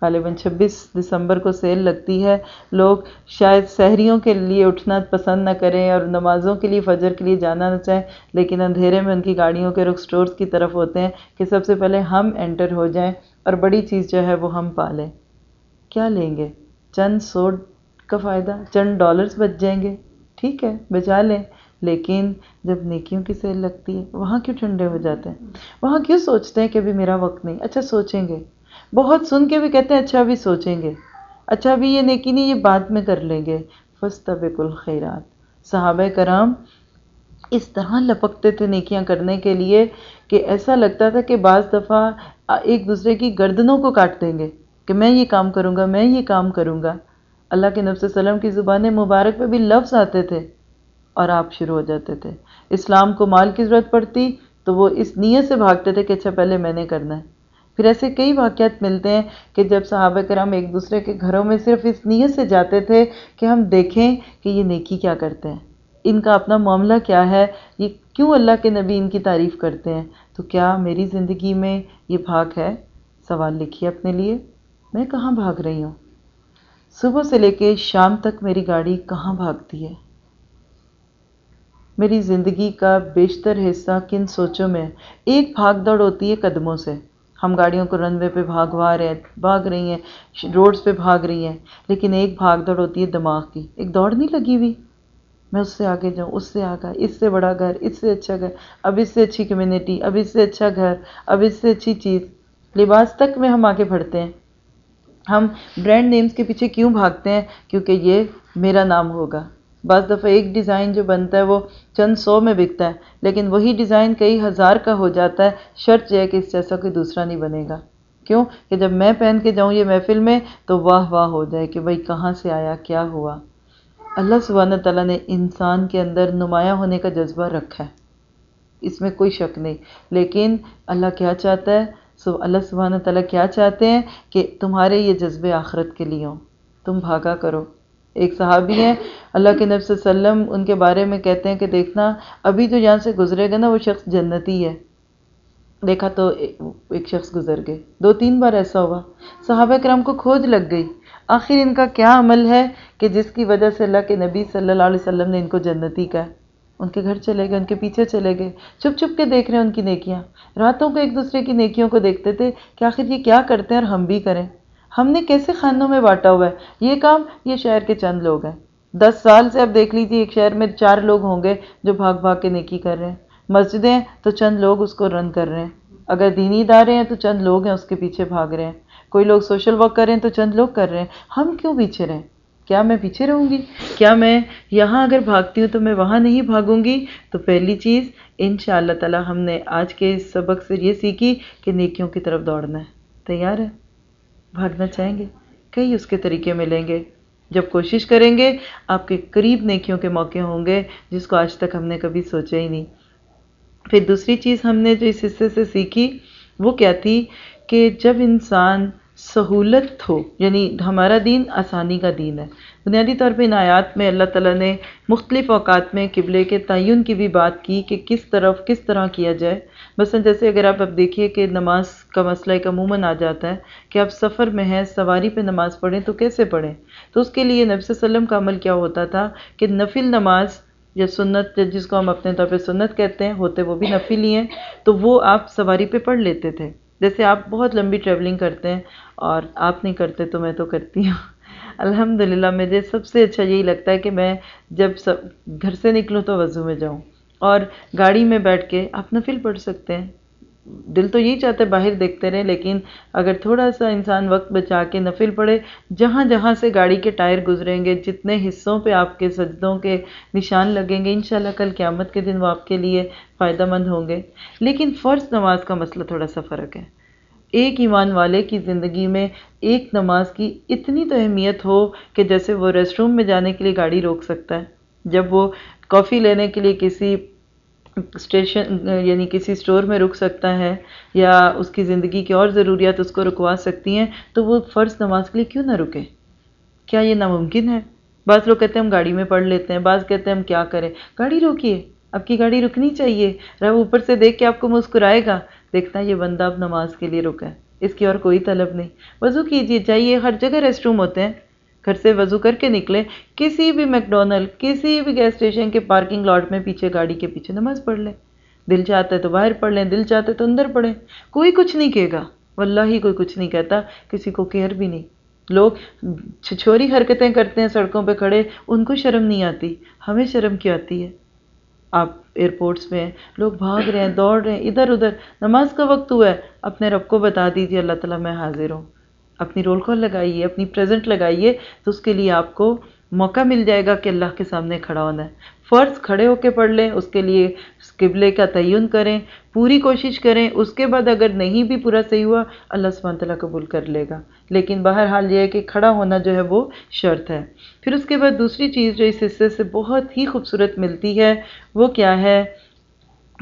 S1: غالباً چھبیس دسمبر کو سیل لگتی ہے۔ لوگ شاید سحریوں کے لیے اٹھنا پسند نہ کریں اور نمازوں کے لیے فجر کے لیے جانا نہ چاہیں، لیکن اندھیرے میں ان کی گاڑیوں کے رخ سٹورز کی طرف ہوتے ہیں کہ سب سے پہلے ہم انٹر ہو جائیں اور بڑی چیز جو ہے وہ ہم پالیں۔ کیا لیں گے؟ چند سو کا فائدہ؟ چند ڈالرز بچ جائیں گے؟ ٹھیک ہے، بچا لیں۔ لیکن جب نیکیوں کی سیل لگتی ہے، وہاں کیوں ٹھنڈے ہو جاتے ہیں؟ وہاں کیوں سوچتے ہیں کہ ابھی میرا وقت نہیں؟ اچھا سوچیں گے۔ بہت سن کے بھی کہتے ہیں اچھا ابھی سوچیں گے۔ اچھا ابھی یہ نیکی نہیں، یہ بعد میں کر لیں گے۔ فستبق الخیرات۔ صحابہ کرام اس طرح لپکتے تھے نیکیاں کرنے کے لیے کہ ایسا لگتا تھا کہ بعض دفعہ ایک دوسرے کی گردنوں کو کاٹ دیں گے کہ میں یہ کام کروں گا، میں یہ کام کروں گا۔ اللہ کے نفس وسلم کی زبان مبارک پہ بھی لفظ آتے تھے اور آپ شروع ہو جاتے تھے۔ اسلام کو مال کی ضرورت پڑتی تو وہ اس نیت سے بھاگتے تھے کہ اچھا پہلے میں نے کرنا ہے۔ پھر ایسے کئی واقعات ملتے ہیں کہ جب صحابہ کرام ایک دوسرے کے گھروں میں صرف اس نیت سے جاتے تھے کہ ہم دیکھیں کہ یہ نیکی کیا کرتے ہیں۔ ان کا اپنا معاملہ کیا ہے؟ یہ کیوں اللہ کے نبی ان کی تعریف کرتے ہیں؟ تو کیا میری زندگی میں یہ بھاگ ہے؟ سوال لکھیے اپنے لیے۔ میں کہاں بھاگ رہی ہوں؟ صبح سے لے کے شام تک میری گاڑی کہاں بھاگتی ہے؟ میری زندگی کا بیشتر حصہ کن سوچوں میں؟ ایک بھاگ دوڑ ہوتی ہے قدموں سے۔ ہم گاڑیوں کو رن وے پہ بھاگوا رہے ہیں، بھاگ رہی ہیں روڈز پہ بھاگ رہی ہیں، لیکن ایک بھاگ دوڑ ہوتی ہے دماغ کی۔ ایک دوڑ نہیں لگی ہوئی۔ میں اس سے آگے جاؤں، اس سے آگا، اس سے بڑا گھر، اس سے اچھا گھر، اب اس سے اچھی کمیونٹی اب اس سے اچھا گھر، اب اس سے اچھی چیز۔ لباس تک میں ہم آگے بڑھتے ہیں۔ ہم برانڈ نیمز کے پیچھے کیوں بھاگتے ہیں؟ کیونکہ یہ میرا نام ہوگا۔ بعض دفعہ ایک ڈیزائن جو بنتا ہے وہ چند سو میں بکتا ہے، لیکن وہی ڈیزائن کئی ہزار کا ہو جاتا ہے۔ شرط یہ ہے کہ اس جیسا کوئی دوسرا نہیں بنے گا۔ کیوں؟ کہ جب میں پہن کے جاؤں یہ محفل میں تو واہ واہ ہو جائے کہ بھائی کہاں سے آیا، کیا ہوا؟ اللہ سبحانہ تعالیٰ نے انسان کے اندر نمایاں ہونے کا جذبہ رکھا ہے۔ اس میں کوئی شک نہیں۔ لیکن اللہ کیا چاہتا ہے؟ سو اللہ سبحانہ تعالیٰ کیا چاہتے ہیں؟ کہ تمہارے یہ جذبے آخرت کے لیے ہوں۔ تم بھاگا کرو۔ ایک صحابی ہیں، اللہ کے نبی صلی اللہ علیہ وسلم ان کے بارے میں کہتے ہیں کہ دیکھنا، ابھی جو یہاں سے گزرے گا نا، وہ شخص جنتی ہے۔ دیکھا تو ایک شخص گزر گئے۔ دو تین بار ایسا ہوا۔ صحابہ کرام کو کھوج لگ گئی۔ آخر ان کا کیا عمل ہے کہ جس کی وجہ سے اللہ کے نبی صلی اللہ علیہ وسلم نے ان کو جنتی کہا؟ ان کے گھر چلے گئے، ان کے پیچھے چلے گئے۔ چھپ چھپ کے دیکھ رہے ہیں ان کی نیکیاں۔ راتوں کو ایک دوسرے کی نیکیوں کو دیکھتے تھے کہ آخر یہ کیا کرتے ہیں اور ہم بھی کریں۔ ہم نے کیسے خانوں میں بانٹا ہوا ہے؟ یہ کام یہ شہر کے چند لوگ ہیں۔ دس سال سے اب دیکھ لیجیے ایک شہر میں چار لوگ ہوں گے جو بھاگ بھاگ کے نیکی کر رہے ہیں۔ مسجدیں ہیں تو چند لوگ اس کو رن کر رہے ہیں۔ اگر دینی ادارے ہیں تو چند لوگ ہیں اس کے پیچھے بھاگ رہے ہیں۔ کوئی لوگ سوشل ورک کر رہے ہیں تو چند لوگ کر رہے ہیں۔ ہم کیوں پیچھے رہیں؟ کیا میں پیچھے رہوں گی؟ کیا میں یہاں اگر بھاگتی ہوں تو میں وہاں نہیں بھاگوں گی؟ تو پہلی چیز ان شاء اللہ تعالیٰ ہم نے آج کے اس سبق سے یہ سیکھی کہ نیکیوں کی طرف دوڑنا ہے۔ تیار ہے بھاگنا چاہیں گے؟ کئی اس کے طریقے ملیں گے۔ جب کوشش کریں گے، آپ کے قریب نیکیوں کے موقع ہوں گے، جس کو آج تک ہم نے کبھی سوچا ہی نہیں۔ پھر دوسری چیز ہم نے جو اس حصے سے سیکھی، وہ کیا تھی کہ جب انسان سہولت ہو یعنی ہمارا دین آسانی کا دین ہے۔ بنیادی طور پہ ان آیات میں اللہ تعالیٰ نے مختلف اوقات میں قبلے کے تعین کی بھی بات کی کہ کس طرف کس طرح کیا جائے۔ مثلا جیسے اگر آپ اب دیکھیے کہ نماز کا مسئلہ ایک عموماً آ جاتا ہے کہ آپ سفر میں ہیں، سواری پہ نماز پڑھیں تو کیسے پڑھیں؟ تو اس کے لیے نبی صلی اللہ علیہ وسلم کا عمل کیا ہوتا تھا کہ نفل نماز یا سنت جس کو ہم اپنے طور پہ سنت کہتے ہیں، ہوتے وہ بھی نفل ہی ہیں، تو وہ آپ سواری پہ پڑھ لیتے تھے۔ جیسے آپ بہت لمبی ٹریولنگ کرتے ہیں اور آپ نہیں کرتے تو میں تو کرتی ہوں۔ الحمد للہ مجھے سب سے اچھا یہی لگتا ہے کہ میں جب سب گھر سے نکلوں تو وضو میں جاؤں۔ اور گاڑی میں بیٹھ کے آپ نفل پڑھ سکتے ہیں۔ دل تو یہی چاہتا ہے باہر دیکھتے رہیں، لیکن اگر تھوڑا سا انسان وقت بچا کے نفل پڑھے، جہاں جہاں سے گاڑی کے ٹائر گزریں گے، جتنے حصوں پہ آپ کے سجدوں کے نشان لگیں گے، انشاءاللہ کل قیامت کے دن وہ آپ کے لیے فائدہ مند ہوں گے۔ لیکن فرض نماز کا مسئلہ تھوڑا سا فرق ہے۔ ایک ایمان والے کی زندگی میں ایک نماز کی اتنی تو اہمیت ہو کہ جیسے وہ ریسٹ روم میں جانے کے لیے گاڑی روک سکتا ہے۔ جب وہ کافی لینے کے لیے کسی اسٹیشن یعنی کسی اسٹور میں رک سکتا ہے یا اس کی زندگی کی اور ضروریات اس کو رکوا سکتی ہیں، تو وہ فرض نماز کے لیے کیوں نہ رکے؟ کیا یہ ناممکن ہے؟ بعض لوگ کہتے ہیں ہم گاڑی میں پڑھ لیتے ہیں، بعض کہتے ہیں ہم کیا کریں؟ گاڑی روکیے، آپ کی گاڑی رکنی چاہیے۔ رب اوپر سے دیکھ کے آپ کو مسکرائے گا۔ دیکھنا یہ بندہ اب نماز کے لیے رکا ہے، اس کی اور کوئی طلب نہیں۔ وضو کیجیے چاہیے ہر جگہ ریسٹ روم ہوتے ہیں۔ گھر سے وضو کر کے نکلے، کسی بھی میکڈونلڈ کسی بھی گیس اسٹیشن کے پارکنگ لاٹ میں پیچھے گاڑی کے پیچھے نماز پڑھ لیں دل چاہتا ہے تو باہر پڑھ لیں، دل چاہتا ہے تو اندر پڑھیں۔ کوئی کچھ نہیں کہے گا۔ واللہ ہی کوئی کچھ نہیں کہتا، کسی کو کیئر بھی نہیں۔ لوگ چھچوری حرکتیں کرتے ہیں، سڑکوں پہ کھڑے، ان کو شرم نہیں آتی۔ ہمیں شرم کیوں آتی ہے۔ آپ ایئرپورٹس میں ہیں، لوگ بھاگ رہے ہیں، دوڑ رہے ہیں، ادھر ادھر۔ نماز کا وقت ہوا ہے، اپنے رب کو بتا دیجیے اللہ تعالیٰ میں حاضر ہوں۔ اپنی رول کال لگائیے، اپنی پریزنٹ لگائیے، تو اس کے لیے آپ کو موقع مل جائے گا کہ اللہ کے سامنے کھڑا ہونا ہے۔ فرض کھڑے ہو کے پڑھ لیں، اس کے لیے قبلے کا تعین کریں، پوری کوشش کریں۔ اس کے بعد اگر نہیں بھی پورا صحیح ہوا، اللہ سبحانہ تعالیٰ قبول کر لے گا۔ لیکن بہرحال یہ ہے کہ کھڑا ہونا جو ہے وہ شرط ہے۔ پھر اس کے بعد دوسری چیز جو اس حصے سے بہت ہی خوبصورت ملتی ہے، وہ کیا ہے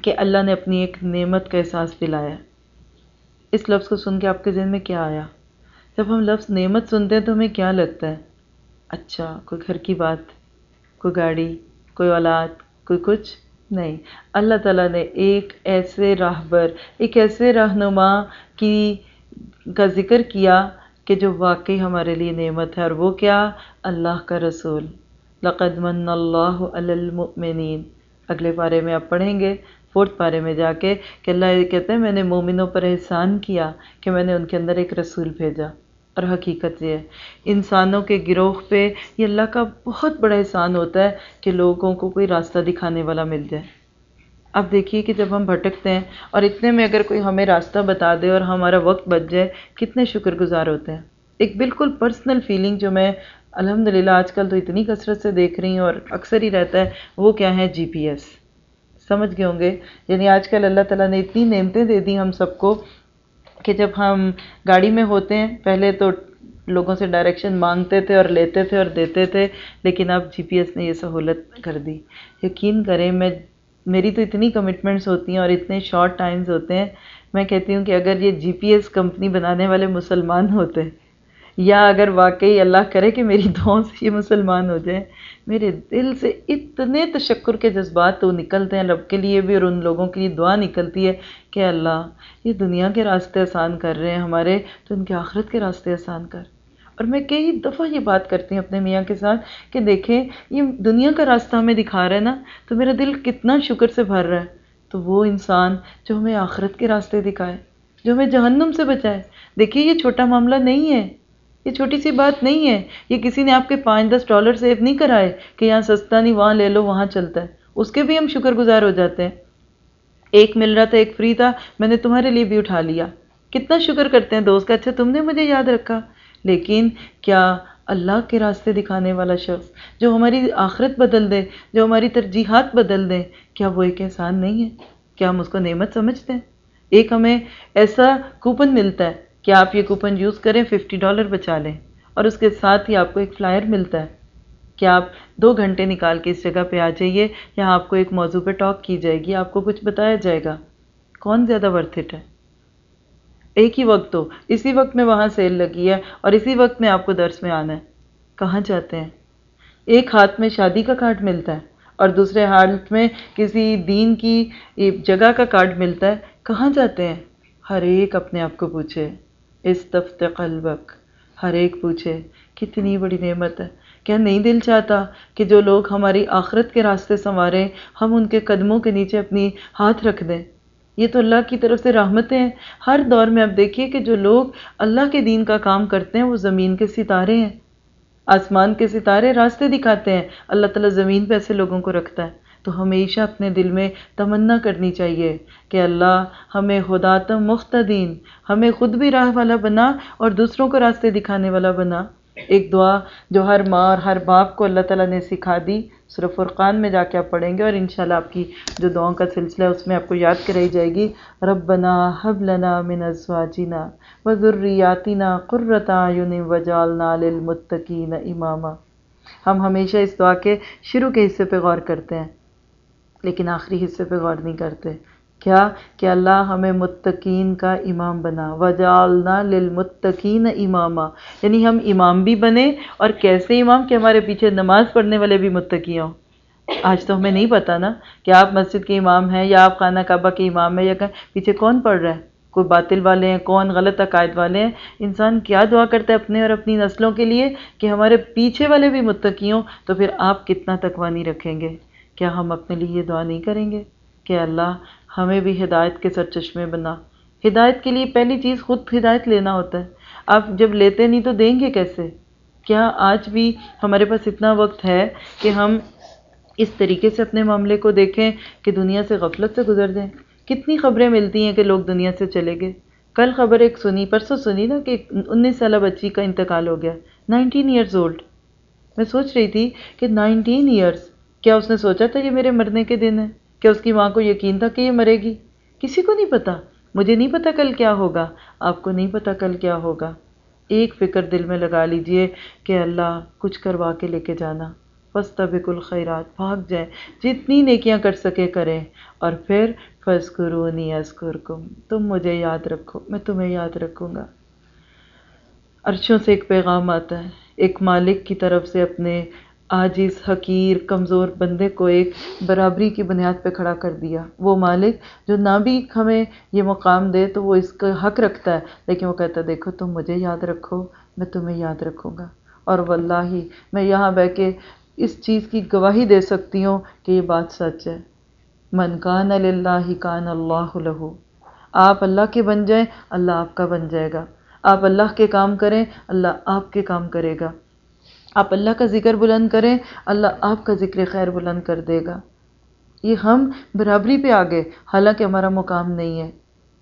S1: کہ اللہ نے اپنی ایک نعمت کا احساس دلایا۔ اس لفظ کو سن کے آپ کے ذہن میں کیا آیا؟ جب ہم لفظ نعمت سنتے ہیں تو ہمیں کیا لگتا ہے؟ اچھا کوئی گھر کی بات، کوئی گاڑی، کوئی اولاد، کوئی کچھ؟ نہیں، اللہ تعالیٰ نے ایک ایسے راہبر، ایک ایسے رہنما کی، کا ذکر کیا کہ جو واقعی ہمارے لیے نعمت ہے، اور وہ کیا؟ اللہ کا رسول۔ لقد من اللہ علی المؤمنین۔ اگلے پارے میں آپ پڑھیں گے۔ فورتھ پارے میں جا کے کہ اللہ یہ کہتے ہیں میں نے مومنوں پر احسان کیا کہ میں نے ان کے اندر ایک رسول بھیجا اور حقیقت یہ ہے۔ انسانوں کے گروہ پہ یہ اللہ کا بہت بڑا احسان ہوتا ہے کہ لوگوں کو کوئی راستہ دکھانے والا مل جائے۔ اب دیکھیے کہ جب ہم بھٹکتے ہیں اور اتنے میں اگر کوئی ہمیں راستہ بتا دے اور ہمارا وقت بچ جائے، کتنے شکر گزار ہوتے ہیں۔ ایک بالکل پرسنل فیلنگ جو میں الحمدللہ آج کل تو اتنی کثرت سے دیکھ رہی ہوں اور اکثر ہی رہتا ہے، وہ کیا ہے؟ جی پی ایس سمجھ گئے ہوں گے۔ یعنی آج کل اللہ تعالیٰ نے اتنی نعمتیں دے دی ہم سب کو کہ جب ہم گاڑی میں ہوتے ہیں، پہلے تو لوگوں سے ڈائریکشن مانگتے تھے اور لیتے تھے اور دیتے تھے، لیکن اب جی پی ایس نے یہ سہولت کر دی۔ یقین کریں، میں، میری تو اتنی کمٹمنٹس ہوتی ہیں اور اتنے شارٹ ٹائمز ہوتے ہیں۔ میں کہتی ہوں کہ اگر یہ جی پی ایس کمپنی بنانے والے مسلمان ہوتے یا اگر واقعی اللہ کرے کہ میری دعاؤں سے یہ مسلمان ہو جائیں، میرے دل سے اتنے تشکر کے جذبات تو نکلتے ہیں رب کے لیے بھی اور ان لوگوں کے لیے دعا نکلتی ہے کہ اللہ، یہ دنیا کے راستے آسان کر رہے ہیں، ہمارے تو ان کے آخرت کے راستے آسان کر۔ اور میں کئی دفعہ یہ بات کرتی ہوں اپنے میاں کے ساتھ کہ دیکھیں، یہ دنیا کا راستہ ہمیں دکھا رہا ہے نا، تو میرا دل کتنا شکر سے بھر رہا ہے۔ تو وہ انسان جو ہمیں آخرت کے راستے دکھائے، جو ہمیں جہنم سے بچائے۔ دیکھیے، یہ چھوٹا معاملہ نہیں ہے۔ یہ چھوٹی سی بات نہیں ہے۔ یہ کسی نے آپ کے پانچ دس ڈالر سیو نہیں کرائے کہ یہاں سستا نہیں، وہاں لے لو، وہاں چلتا ہے۔ اس کے بھی ہم شکر گزار ہو جاتے ہیں۔ ایک مل رہا تھا، ایک فری تھا، میں نے تمہارے لیے بھی اٹھا لیا۔ کتنا شکر کرتے ہیں دوست کا اچھا تم نے مجھے یاد رکھا۔ لیکن کیا اللہ کے راستے دکھانے والا شخص جو ہماری آخرت بدل دے، جو ہماری ترجیحات بدل دے، کیا وہ ایک احسان نہیں ہے؟ کیا ہم اس کو نعمت سمجھتے ہیں؟ ایک ہمیں ایسا کوپن ملتا ہے کہ آپ یہ کوپن یوز کریں ففٹی ڈالر بچا لیں۔ اور اس کے ساتھ ہی آپ کو ایک فلائر ملتا ہے کہ آپ دو گھنٹے نکال کے اس جگہ پہ آ جائیے، یہاں آپ کو ایک موضوع پہ ٹاک کی جائے گی، آپ کو کچھ بتایا جائے گا۔ کون زیادہ ورتھ اٹ ہے؟ ایک ہی وقت ہو اسی وقت میں وہاں سیل لگی ہے اور اسی وقت میں آپ کو درس میں آنا ہے۔ کہاں جاتے ہیں؟ ایک ہاتھ میں شادی کا کارڈ ملتا ہے اور دوسرے ہاتھ میں کسی دین کی جگہ کا کارڈ ملتا ہے۔ کہاں جاتے ہیں؟ ہر ایک اپنے آپ کو پوچھے۔ استفت قلبک۔ ہر ایک پوچھے، کتنی بڑی نعمت ہے۔ کیا نہیں دل چاہتا کہ جو لوگ ہماری آخرت کے راستے سنواریں، ہم ان کے قدموں کے نیچے اپنی ہاتھ رکھ دیں؟ یہ تو اللہ کی طرف سے رحمتیں ہیں۔ ہر دور میں اب دیکھیے کہ جو لوگ اللہ کے دین کا کام کرتے ہیں، وہ زمین کے ستارے ہیں۔ آسمان کے ستارے راستے دکھاتے ہیں۔ اللہ تعالیٰ زمین پہ ایسے لوگوں کو رکھتا ہے۔ تو ہمیشہ اپنے دل میں تمنا کرنی چاہیے کہ اللہ ہمیں خداتم مختدین ہمیں خود بھی راہ والا بنا اور دوسروں کو راستے دکھانے والا بنا۔ ایک دعا جو ہر ماں اور ہر باپ کو اللہ تعالیٰ نے سکھا دی صرف فرقان میں جا کے آپ پڑھیں گے اور انشاءاللہ آپ کی جو دعاؤں کا سلسلہ ہے، اس میں آپ کو یاد کرائی جائے گی۔ ربنا حب لنا من ازواجنا و ذریاتنا قرۃ اعین وجعلنا للمتقین اماما۔ ہم ہمیشہ اس دعا کے شروع کے حصے پہ غور کرتے ہیں۔ لیکن آخری حصے پہ غور نہیں کرتے۔ کیا؟ کہ اللہ ہمیں متقین کا امام بنا۔ وجالنا للمتقین اماما یعنی ہم امام بھی بنے اور کیسے امام؟ کہ ہمارے پیچھے نماز پڑھنے والے بھی متقی ہوں۔ آج تو ہمیں نہیں پتا نا کہ آپ مسجد کے امام ہیں یا آپ خانہ کعبہ کے امام ہیں یا پیچھے کون پڑھ رہا ہے۔ کوئی باطل والے ہیں، کون غلط عقائد والے ہیں؟ انسان کیا دعا کرتا ہے اپنے اور اپنی نسلوں کے لیے کہ ہمارے پیچھے والے بھی متقی ہوں؟ تو پھر آپ کتنا تقوانی رکھیں گے؟ کیا ہم اپنے لیے یہ دعا نہیں کریں گے؟ کہ اللہ ہمیں بھی ہدایت کے سر چشمے بنا۔ ہدایت کے لیے پہلی چیز خود ہدایت لینا ہوتا ہے۔ آپ جب لیتے نہیں تو دیں گے کیسے؟ کیا آج بھی ہمارے پاس اتنا وقت ہے کہ ہم اس طریقے سے اپنے معاملے کو دیکھیں کہ دنیا سے غفلت سے گزر جائیں؟ کتنی خبریں ملتی ہیں کہ لوگ دنیا سے چلے گئے۔ کل خبر ایک سنی، پرسوں سنی نا کہ انیس سالہ بچی کا انتقال ہو گیا۔ Nineteen years old. میں سوچ رہی تھی کہ نائنٹین ایئرز کیا اس نے سوچا تھا یہ میرے مرنے کے دن ہے کیا اس کی ماں کو یقین تھا کہ یہ مرے گی؟ کسی کو نہیں پتا۔ مجھے نہیں پتا کل کیا ہوگا۔ آپ کو نہیں پتا کل کیا ہوگا۔ ایک فکر دل میں لگا لیجیے کہ اللہ کچھ کروا کے لے کے جانا۔ بس بالکل خیرات بھاگ جائیں۔ جتنی نیکیاں کر سکے کریں۔ اور پھر فض قرونی ازکرکم تم مجھے یاد رکھو۔ میں تمہیں یاد رکھوں گا۔ عرشوں سے ایک پیغام آتا ہے۔ ایک مالک کی طرف سے اپنے آجز حقیر، کمزور بندے کو ایک برابری کی بنیاد پہ کھڑا کر دیا۔ وہ مالک جو نہ بھی ہمیں یہ مقام دے تو وہ اس کا حق رکھتا ہے، لیکن وہ کہتا ہے، دیکھو، تم مجھے یاد رکھو، میں تمہیں یاد رکھوں گا۔ اور واللہ میں یہاں بہ کے اس چیز کی گواہی دے سکتی ہوں کہ یہ بات سچ ہے۔ من کان للہ کان اللہ لہو آپ اللہ کے بن جائیں، اللہ آپ کا بن جائے گا۔ آپ اللہ کے کام کریں، اللہ آپ کے کام کرے گا۔ آپ اللہ کا ذکر بلند کریں، اللہ آپ کا ذکر خیر بلند کر دے گا۔ یہ ہم برابری پہ آگے، حالانکہ ہمارا مقام نہیں ہے۔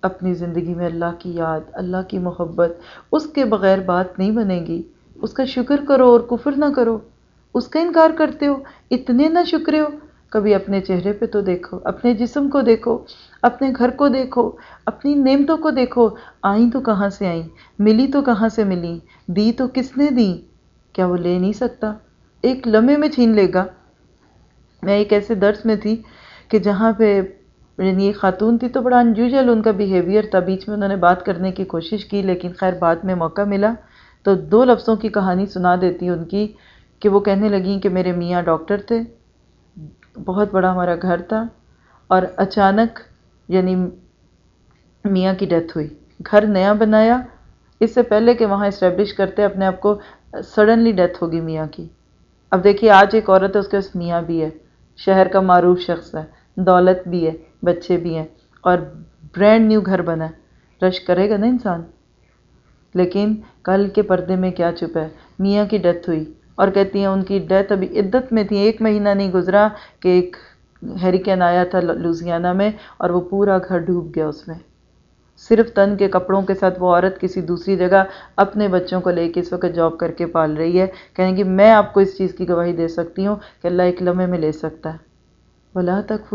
S1: اپنی زندگی میں اللہ کی یاد، اللہ کی محبت، اس کے بغیر بات نہیں بنے گی۔ اس کا شکر کرو اور کفر نہ کرو۔ اس کا انکار کرتے ہو، اتنے نہ شکرے ہو۔ کبھی اپنے چہرے پہ تو دیکھو، اپنے جسم کو دیکھو، اپنے گھر کو دیکھو، اپنی نعمتوں کو دیکھو۔ آئیں تو کہاں سے آئیں؟ ملی تو کہاں سے ملی دی تو کس نے دی؟ کیا وہ لے نہیں سکتا؟ ایک لمحے میں چھین لے گا۔ میں ایک ایسے درس میں تھی کہ جہاں پہ یعنی ایک خاتون تھی تو بڑا انجوجل ان کا بیہیویئر تھا۔ بیچ میں انہوں نے بات کرنے کی کوشش کی، لیکن خیر بعد میں موقع ملا۔ تو دو لفظوں کی کہانی سنا دیتی ان کی کہ وہ کہنے لگیں کہ میرے میاں ڈاکٹر تھے۔ بہت بڑا ہمارا گھر تھا۔ اور اچانک یعنی میاں کی ڈیتھ ہوئی۔ گھر نیا بنایا۔ اس سے پہلے کہ وہاں اسٹیبلش کرتے، اپنے آپ کو سڈنلی ڈیتھ ہوگی میاں کی۔ اب دیکھیے آج ایک عورت ہے، اس کے پاس میاں بھی ہے۔ شہر کا معروف شخص ہے، دولت بھی ہے، بچے بھی ہیں اور برینڈ نیو گھر بنا ہے۔ رش کرے گا نا انسان۔ لیکن کل کے پردے میں کیا چھپا ہے؟ میاں کی ڈیتھ ہوئی۔ اور کہتی ہیں ان کی ڈیتھ ابھی عدت میں تھی، ایک مہینہ نہیں گزرا کہ ایک ہیریکین آیا تھا لوزیانہ میں اور وہ پورا گھر ڈوب گیا اس میں۔ صرف تن کے کپڑوں کے ساتھ وہ عورت کسی دوسری جگہ اپنے بچوں کو لے کے اس وقت جاب کر کے پال رہی ہے۔ کہیں گی میں آپ کو اس چیز کی گواہی دے سکتی ہوں کہ اللہ ایک لمحے میں لے سکتا ہے۔ بلا تک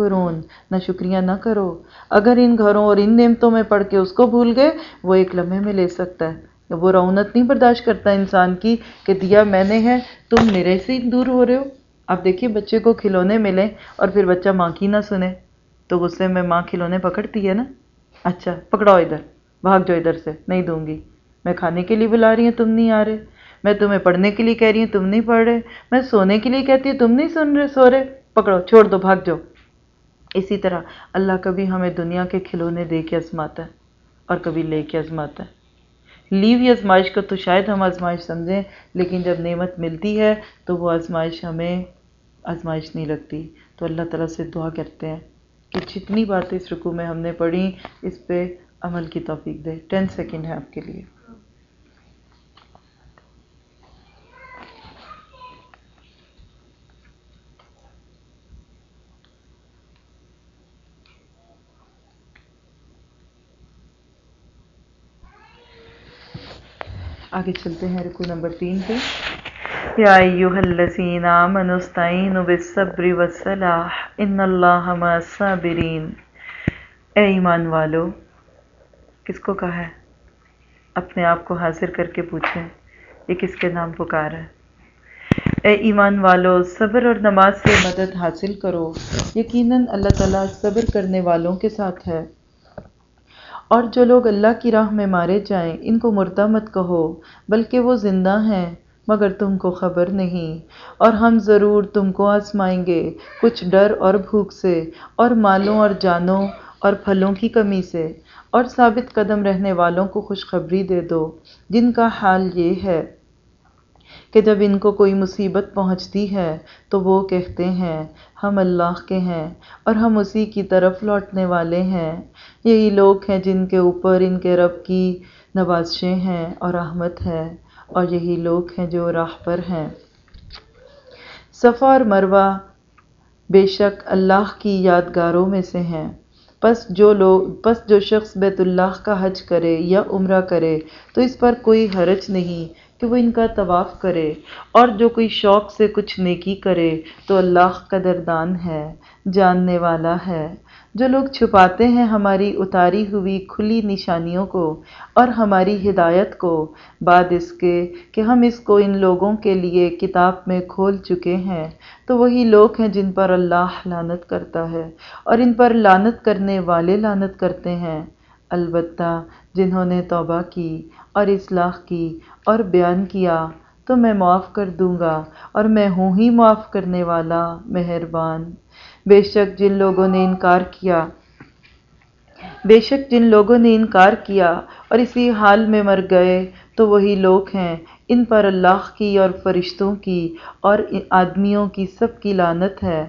S1: نہ شکریہ نہ کرو۔ اگر ان گھروں اور ان نعمتوں میں پڑھ کے اس کو بھول گئے، وہ ایک لمحے میں لے سکتا ہے۔ وہ رونت نہیں برداشت کرتا انسان کی کہ دیا میں نے ہے، تم میرے سے ہی دور ہو رہے ہو۔ اب دیکھیے بچے کو کھلونے ملیں اور پھر بچہ ماں کی نہ سنے۔ تو غصے میں ماں کھلونے پکڑتی ہے نا۔ اچھا پکڑاؤ ادھر، بھاگ جاؤ ادھر سے، نہیں دوں گی۔ میں کھانے کے لیے بلا رہی ہوں، تم نہیں آ رہے۔ میں تمہیں پڑھنے کے لیے کہہ رہی ہوں، تم نہیں پڑھ رہے۔ میں سونے کے لیے کہتی ہوں، تم نہیں سن رہے، سو رہے۔ پکڑو چھوڑ دو، بھاگ جاؤ۔ اسی طرح اللہ کبھی ہمیں دنیا کے کھلونے دے کے آزماتا ہے اور کبھی لے کے آزماتا ہے۔ لیوی آزمائش کو تو شاید ہم آزمائش سمجھیں، لیکن جب نعمت ملتی ہے تو وہ آزمائش ہمیں آزمائش نہیں لگتی۔ تو اللہ تعالیٰ سے دعا کرتے ہیں۔ کہ جتنی باتیں اس رکو میں ہم نے پڑھی اس پہ عمل کی توفیق دے۔ ٹین سیکنڈ ہے آپ کے لیے۔ آگے چلتے ہیں رکو نمبر تین پہ۔ یا ایوہ الذین آمنوا استعینوا بالصبر والصلاح ان اللہ مع الصابرین اے ایمان والو، کس کو کہا ہے؟ اپنے آپ کو حاضر کر کے پوچھیں، یہ کس کے نام پکار ہے؟ اے ایمان والو، صبر اور نماز سے مدد حاصل کرو۔ یقیناً اللہ تعالیٰ صبر کرنے والوں کے ساتھ ہے۔ اور جو لوگ اللہ کی راہ میں مارے جائیں، ان کو مردہ مت کہو، بلکہ وہ زندہ ہیں۔ مگر تم کو خبر نہیں۔ اور ہم ضرور تم کو آزمائیں گے کچھ ڈر اور بھوک سے، اور مالوں اور جانوں اور پھلوں کی کمی سے۔ اور ثابت قدم رہنے والوں کو خوشخبری دے دو، جن کا حال یہ ہے کہ جب ان کو کوئی مصیبت پہنچتی ہے تو وہ کہتے ہیں، ہم اللہ کے ہیں اور ہم اسی کی طرف لوٹنے والے ہیں۔ یہی لوگ ہیں جن کے اوپر ان کے رب کی نوازشیں ہیں اور رحمت ہے۔ اور یہی لوگ ہیں جو راہ پر ہیں۔ صفا اور مروہ بے شک اللہ کی یادگاروں میں سے ہیں۔ پس جو لوگ پس جو شخص بیت اللہ کا حج کرے یا عمرہ کرے تو اس پر کوئی حرج نہیں۔ کہ وہ ان کا طواف کرے اور جو کوئی شوق سے کچھ نیکی کرے تو اللہ قدردان ہے، جاننے والا ہے۔ جو لوگ چھپاتے ہیں ہماری اتاری ہوئی کھلی نشانیوں کو اور ہماری ہدایت کو، بعد اس کے کہ ہم اس کو ان لوگوں کے لیے کتاب میں کھول چکے ہیں، تو وہی لوگ ہیں جن پر اللہ لانت کرتا ہے اور ان پر لانت کرنے والے لانت کرتے ہیں۔ البتہ جنہوں نے توبہ کی اور اصلاح کی اور بیان کیا تو میں معاف کر دوں گا اور میں ہوں ہی معاف کرنے والا، مہربان۔ بے شک جن لوگوں نے انکار کیا، بے شک جن لوگوں نے انکار کیا اور اسی حال میں مر گئے تو وہی لوگ ہیں، ان پر اللہ کی اور فرشتوں کی اور آدمیوں کی سب کی لانت ہے۔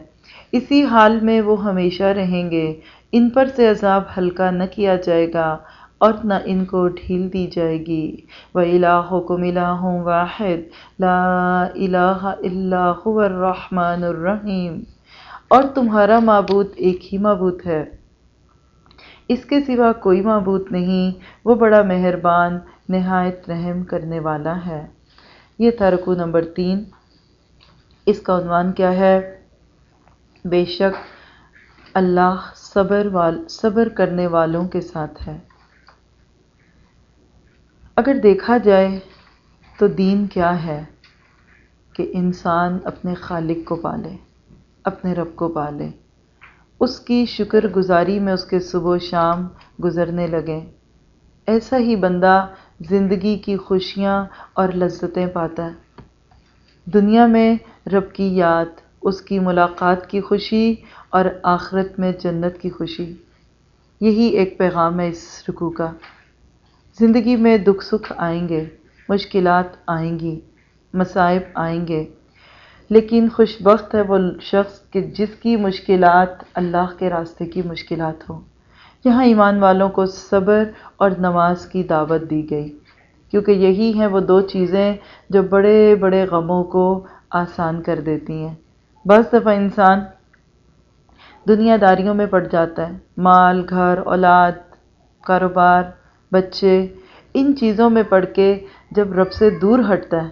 S1: اسی حال میں وہ ہمیشہ رہیں گے، ان پر سے عذاب ہلکا نہ کیا جائے گا۔ اور نہ ان کو ڈھیل دی جائے گی۔ وَإِلَٰهُكُمْ إِلَٰهٌ وَاحِدٌ لَا إِلَٰهَ إِلَّا هُوَ الرَّحْمَٰنُ الرَّحِيمُ۔ اور تمہارا معبود ایک ہی معبود ہے۔ اس کے سوا کوئی معبود نہیں، وہ بڑا مہربان، نہایت رحم کرنے والا ہے۔ یہ تھا رکو نمبر تین۔ اس کا عنوان کیا ہے؟ بے شک اللہ صبر وال، صبر کرنے والوں کے ساتھ ہے۔ اگر دیکھا جائے تو دین کیا ہے کہ انسان اپنے خالق کو پالے، اپنے رب کو پالے۔ اس کی شکر گزاری میں اس کے صبح و شام گزرنے لگیں ایسا ہی بندہ زندگی کی خوشیاں اور لذتیں پاتا ہے۔ دنیا میں رب کی یاد، اس کی ملاقات کی خوشی اور آخرت میں جنت کی خوشی۔ یہی ایک پیغام ہے اس رکو کا۔ زندگی میں دکھ سکھ آئیں گے، مشکلات آئیں گی، مصائب آئیں گے۔ لیکن خوش بخت ہے وہ شخص کہ جس کی مشکلات اللہ کے راستے کی مشکلات ہوں۔ یہاں ایمان والوں کو صبر اور نماز کی دعوت دی گئی۔ کیونکہ یہی ہیں وہ دو چیزیں جو بڑے بڑے غموں کو آسان کر دیتی ہیں۔ بعض دفعہ انسان دنیا داریوں میں پڑ جاتا ہے۔ مال، گھر، اولاد، کاروبار بچے، ان چیزوں میں پڑھ کے جب رب سے دور ہٹتا ہے،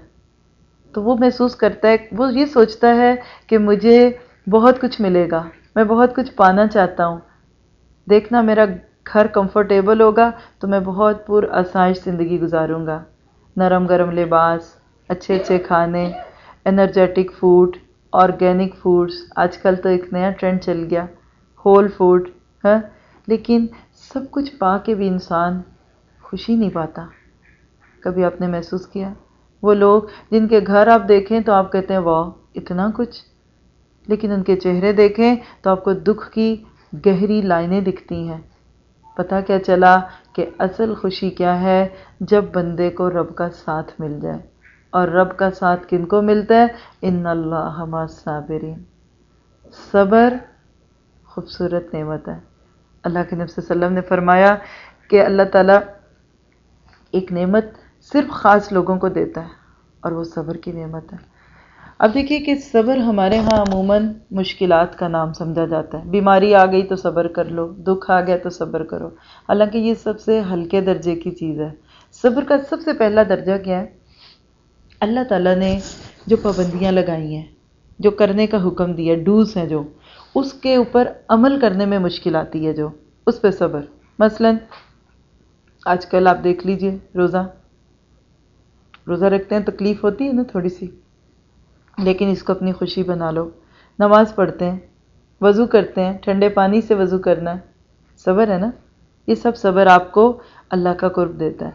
S1: تو وہ محسوس کرتا ہے، وہ یہ سوچتا ہے کہ مجھے بہت کچھ ملے گا، میں بہت کچھ پانا چاہتا ہوں۔ دیکھنا میرا گھر کمفرٹیبل ہوگا، تو میں بہت پر آسائش زندگی گزاروں گا۔ نرم گرم لباس، اچھے اچھے کھانے انرجیٹک فوڈ آرگینک فوڈس آج کل تو ایک نیا ٹرینڈ چل گیا ہول فوڈ ہے لیکن سب کچھ پا کے بھی انسان خوشی نہیں پاتا۔ کبھی آپ نے محسوس کیا؟ وہ لوگ جن کے گھر آپ دیکھیں تو آپ کہتے ہیں، واہ، اتنا کچھ لیکن ان کے چہرے دیکھیں تو آپ کو دکھ کی گہری لائنیں دکھتی ہیں۔ پتہ کیا چلا کہ اصل خوشی کیا ہے؟ جب بندے کو رب کا ساتھ مل جائے۔ اور رب کا ساتھ کن کو ملتا ہے؟ ان اللہ ہما صابرین صبر خوبصورت نعمت ہے۔ اللہ کے نبی صلی اللہ علیہ وسلم نے فرمایا کہ اللہ تعالیٰ ایک نعمت صرف خاص لوگوں کو دیتا ہے اور وہ صبر کی نعمت ہے۔ اب دیکھیے کہ صبر ہمارے ہاں عموماً مشکلات کا نام سمجھا جاتا ہے۔ بیماری آ گئی تو صبر کر لو، دکھ آ گیا تو صبر کرو۔ حالانکہ یہ سب سے ہلکے درجے کی چیز ہے۔ صبر کا سب سے پہلا درجہ کیا ہے؟ اللہ تعالیٰ نے جو پابندیاں لگائی ہیں، جو کرنے کا حکم دیا، ڈوز ہیں جو، اس کے اوپر عمل کرنے میں مشکل آتی ہے جو، اس پہ صبر۔ مثلاً آج کل آپ دیکھ لیجیے روزہ۔ روزہ رکھتے ہیں، تکلیف ہوتی ہے نا تھوڑی سی۔ لیکن اس کو اپنی خوشی بنا لو۔ نماز پڑھتے ہیں، وضو کرتے ہیں، ٹھنڈے پانی سے وضو کرنا ہے صبر ہے نا؟ یہ سب صبر آپ کو اللہ کا قرب دیتا ہے۔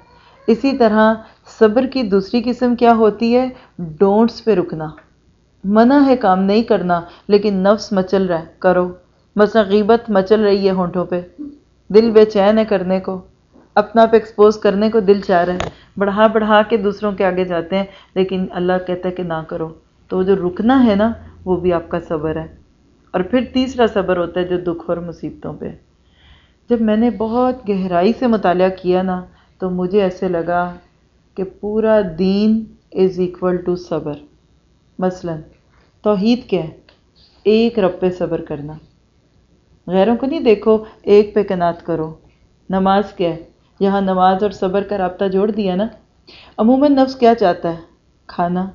S1: اسی طرح صبر کی دوسری قسم کیا ہوتی ہے؟ ڈونٹس پہ رکنا۔ منع ہے کام نہیں کرنا، لیکن نفس مچل رہا ہے۔ کرو۔ مثلا غیبت مچل رہی ہے ہونٹوں پہ۔ دل بے چین ہے کرنے کو۔ اپنا پہ ایکسپوز کرنے کو دل چاہ رہا ہے بڑھا بڑھا کے دوسروں کے آگے جاتے ہیں، لیکن اللہ کہتا ہے کہ نہ کرو۔ تو جو رکنا ہے نا، وہ بھی آپ کا صبر ہے۔ اور پھر تیسرا صبر ہوتا ہے جو دکھ اور مصیبتوں پہ۔ جب میں نے بہت گہرائی سے مطالعہ کیا نا، تو مجھے ایسے لگا کہ پورا دین از ایکول ٹو صبر۔ مثلا، توحید کیا ہے؟ ایک رب پہ صبر کرنا۔ غیروں کو نہیں دیکھو، ایک پہ کنات کرو۔ نماز کیا ہے؟ یہاں نماز اور صبر کا رابطہ جوڑ دیا نا۔ عموماً نفس کیا چاہتا ہے؟ کھانا،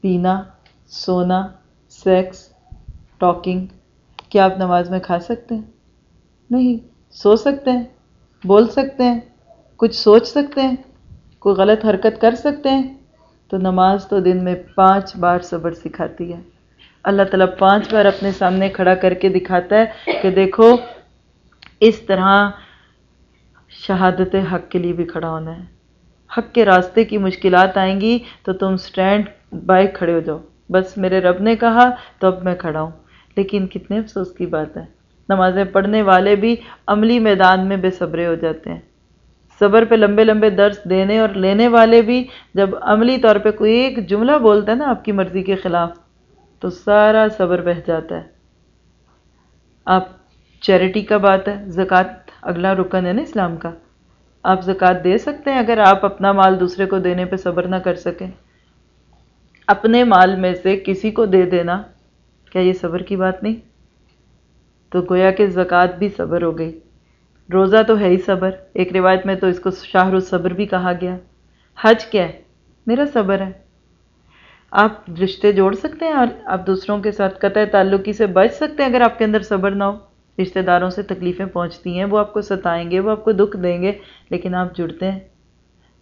S1: پینا، سونا سیکس ٹاکنگ کیا آپ نماز میں کھا سکتے ہیں؟ نہیں، سو سکتے ہیں، بول سکتے ہیں، کچھ سوچ سکتے ہیں، کوئی غلط حرکت کر سکتے ہیں۔ تو نماز تو دن میں پانچ بار صبر سکھاتی ہے۔ اللہ تعالیٰ پانچ بار اپنے سامنے کھڑا کر کے دکھاتا ہے کہ دیکھو، اس طرح شہادت حق کے لیے بھی کھڑا ہونا ہے۔ حق کے راستے کی مشکلات آئیں گی تو تم سٹینڈ بائی کھڑے ہو جاؤ۔ بس میرے رب نے کہا، تو اب میں کھڑا ہوں۔ لیکن کتنے افسوس کی بات ہے۔ نمازیں پڑھنے والے بھی عملی میدان میں بے صبرے ہو جاتے ہیں۔ صبر پہ لمبے لمبے درس دینے اور لینے والے بھی جب عملی طور پہ کوئی ایک جملہ بولتا ہے نا آپ کی مرضی کے خلاف، تو سارا صبر بہ جاتا ہے۔ آپ چیریٹی کا بات ہے، زکوٰۃ اگلا رکن ہے نا اسلام کا۔ آپ زکوٰۃ دے سکتے ہیں اگر آپ اپنا مال دوسرے کو دینے پہ صبر نہ کر سکیں۔ اپنے مال میں سے کسی کو دے دینا۔ کیا یہ صبر کی بات نہیں؟ تو گویا کہ زکوٰۃ بھی صبر ہو گئی۔ روزہ تو ہے ہی صبر۔ ایک روایت میں تو اس کو شاہ صبر بھی کہا گیا۔ حج کیا ہے؟ میرا صبر ہے۔ آپ رشتے جوڑ سکتے ہیں اور آپ دوسروں کے ساتھ قطع تعلقی سے بچ سکتے ہیں اگر آپ کے اندر صبر نہ ہو۔ رشتہ داروں سے تکلیفیں پہنچتی ہیں، وہ آپ کو ستائیں گے، وہ آپ کو دکھ دیں گے، لیکن آپ جڑتے ہیں۔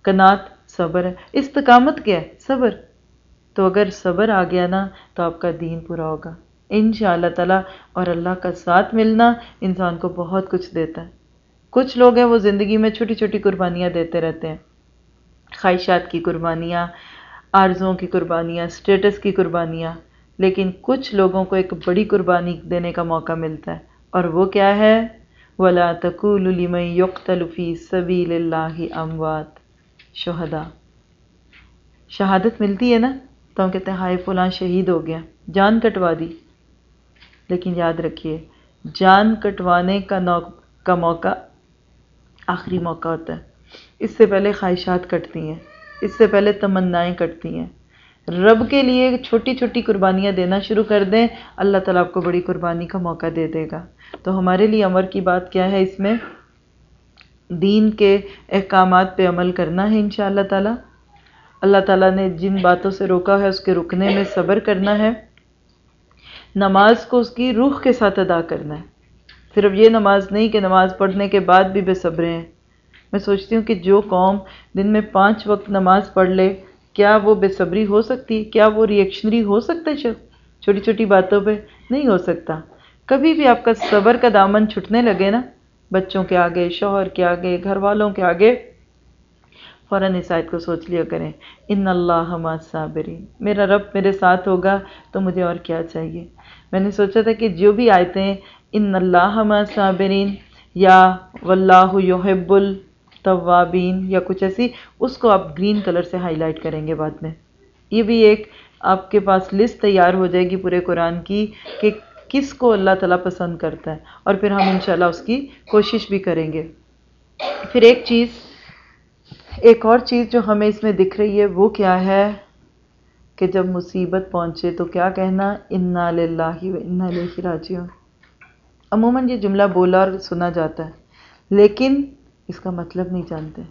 S1: کنات، صبر ہے۔ استقامت کیا ہے؟ صبر۔ تو اگر صبر آ گیا نا، تو آپ کا دین پورا ہوگا۔ ان شاء اللہ تعالیٰ، اور اللہ کا ساتھ ملنا انسان کو بہت کچھ دیتا ہے۔ کچھ لوگ ہیں، وہ زندگی میں چھوٹی چھوٹی قربانیاں دیتے رہتے ہیں۔ خواہشات کی قربانیاں، آرزوں کی قربانیاں اسٹیٹس کی قربانیاں۔ لیکن کچھ لوگوں کو ایک بڑی قربانی دینے کا موقع ملتا ہے۔ اور وہ کیا ہے؟ ولا تقول لمن يقتل في سبيل الله اموات شہدا شہادت ملتی ہے نا؟ تو ہم کہتے ہیں، ہائے فلاں شہید ہو گیا، جان کٹوا دی۔ لیکن یاد رکھیے، جان کٹوانے کا نو کا موقع آخری موقع ہوتا ہے۔ اس سے پہلے خواہشات کٹتی ہیں، اس سے پہلے تمنائیں کٹتی ہیں۔ رب کے لیے چھوٹی چھوٹی قربانیاں دینا شروع کر دیں، اللہ تعالیٰ آپ کو بڑی قربانی کا موقع دے دے گا۔ تو ہمارے لیے عمر کی بات کیا ہے؟ اس میں دین کے احکامات پہ عمل کرنا ہے ان شاء اللہ تعالیٰ۔ اللہ تعالیٰ نے جن باتوں سے روکا ہے، اس کے رکنے میں صبر کرنا ہے۔ نماز کو اس کی روح کے ساتھ ادا کرنا ہے۔ صرف یہ نماز نہیں کہ نماز پڑھنے کے بعد بھی بے صبرے ہیں۔ میں سوچتی ہوں کہ جو قوم دن میں پانچ وقت نماز پڑھ لے کیا وہ بے صبری ہو سکتی؟ کیا وہ ریئیکشنری ہو سکتا ہے چھوٹی چھوٹی باتوں پہ نہیں ہو سکتا۔ کبھی بھی آپ کا صبر کا دامن چھٹنے لگے نا، بچوں کے آگے، شوہر کے آگے، گھر والوں کے آگے۔ فوراً اس آیت کو سوچ لیا کریں۔ ان اللہ صابرین میرا رب میرے ساتھ ہوگا تو مجھے اور کیا چاہیے؟ میں نے سوچا تھا کہ جو بھی آیتیں، ان اللہ صابرین یا واللہ یحب التوابین یا کچھ ایسی، اس کو آپ گرین کلر سے ہائی لائٹ کریں گے بعد میں۔ یہ بھی ایک آپ کے پاس لسٹ تیار ہو جائے گی پورے قرآن کی کہ کس کو اللہ تعالیٰ پسند کرتا ہے۔ اور پھر ہم انشاءاللہ اس کی کوشش بھی کریں گے۔ پھر ایک چیز، ایک اور چیز جو ہمیں اس میں دکھ رہی ہے، وہ کیا ہے کہ جب مصیبت پہنچے تو کیا کہنا؟ انا للہ و انا راجعون۔ عموماً یہ جملہ بولا اور سنا جاتا ہے، لیکن اس کا مطلب نہیں جانتے۔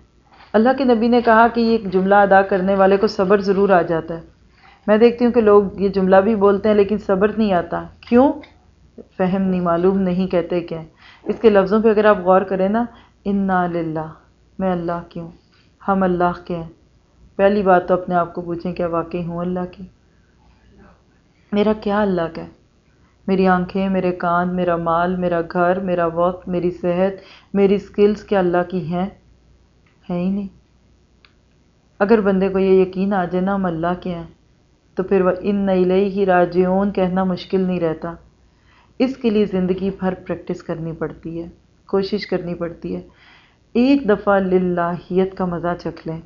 S1: اللہ کے نبی نے کہا کہ یہ جملہ ادا کرنے والے کو صبر ضرور آ جاتا ہے۔ میں دیکھتی ہوں کہ لوگ یہ جملہ بھی بولتے ہیں لیکن صبر نہیں آتا۔ کیوں؟ فہم نہیں، معلوم نہیں کہتے کیا اس کے لفظوں پہ اگر آپ غور کریں نا، انا للہ۔ میں اللہ کیوں ہم اللہ کے ہیں۔ پہلی بات تو اپنے آپ کو پوچھیں، کیا واقعی ہوں اللہ کی؟ میرا کیا اللہ کا ہے؟ میری آنکھیں، میرے کان، میرا مال، میرا گھر، میرا وقت، میری صحت، میری سکلز کیا اللہ کی ہیں؟ ہیں ہی نہیں۔ اگر بندے کو یہ یقین آ جائے نا ہم اللہ کے ہیں، تو پھر وہ ان نئی ہی راجعون کہنا مشکل نہیں رہتا۔ اس کے لیے زندگی بھر پریکٹس کرنی پڑتی ہے، کوشش کرنی پڑتی ہے۔ ایک دفعہ للہیت کا مزہ چکھ لیں۔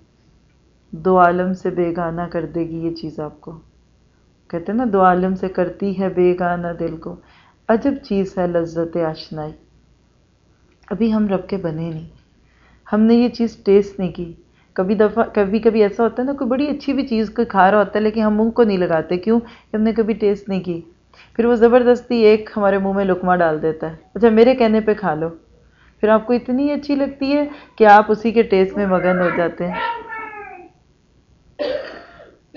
S1: دو عالم سے بے گانہ کر دے گی یہ چیز آپ کو۔ کہتے ہیں نا، دو عالم سے کرتی ہے بیگانہ دل کو۔ عجب چیز ہے لذت آشنائی۔ ابھی ہم رب کے بنے نہیں۔ ہم نے یہ چیز ٹیسٹ نہیں کی۔ کبھی دفعہ، کبھی کبھی ایسا ہوتا ہے نا، کوئی بڑی اچھی بھی چیز کو کھا رہا ہوتا ہے لیکن ہم منہ کو نہیں لگاتے۔ کیوں؟ ہم نے کبھی ٹیسٹ نہیں کی۔ پھر وہ زبردستی ایک ہمارے منہ میں لکما ڈال دیتا ہے۔ اچھا میرے کہنے پہ کھا لو۔ پھر آپ کو اتنی اچھی لگتی ہے کہ آپ اسی کے ٹیسٹ میں مگن ہو جاتے ہیں۔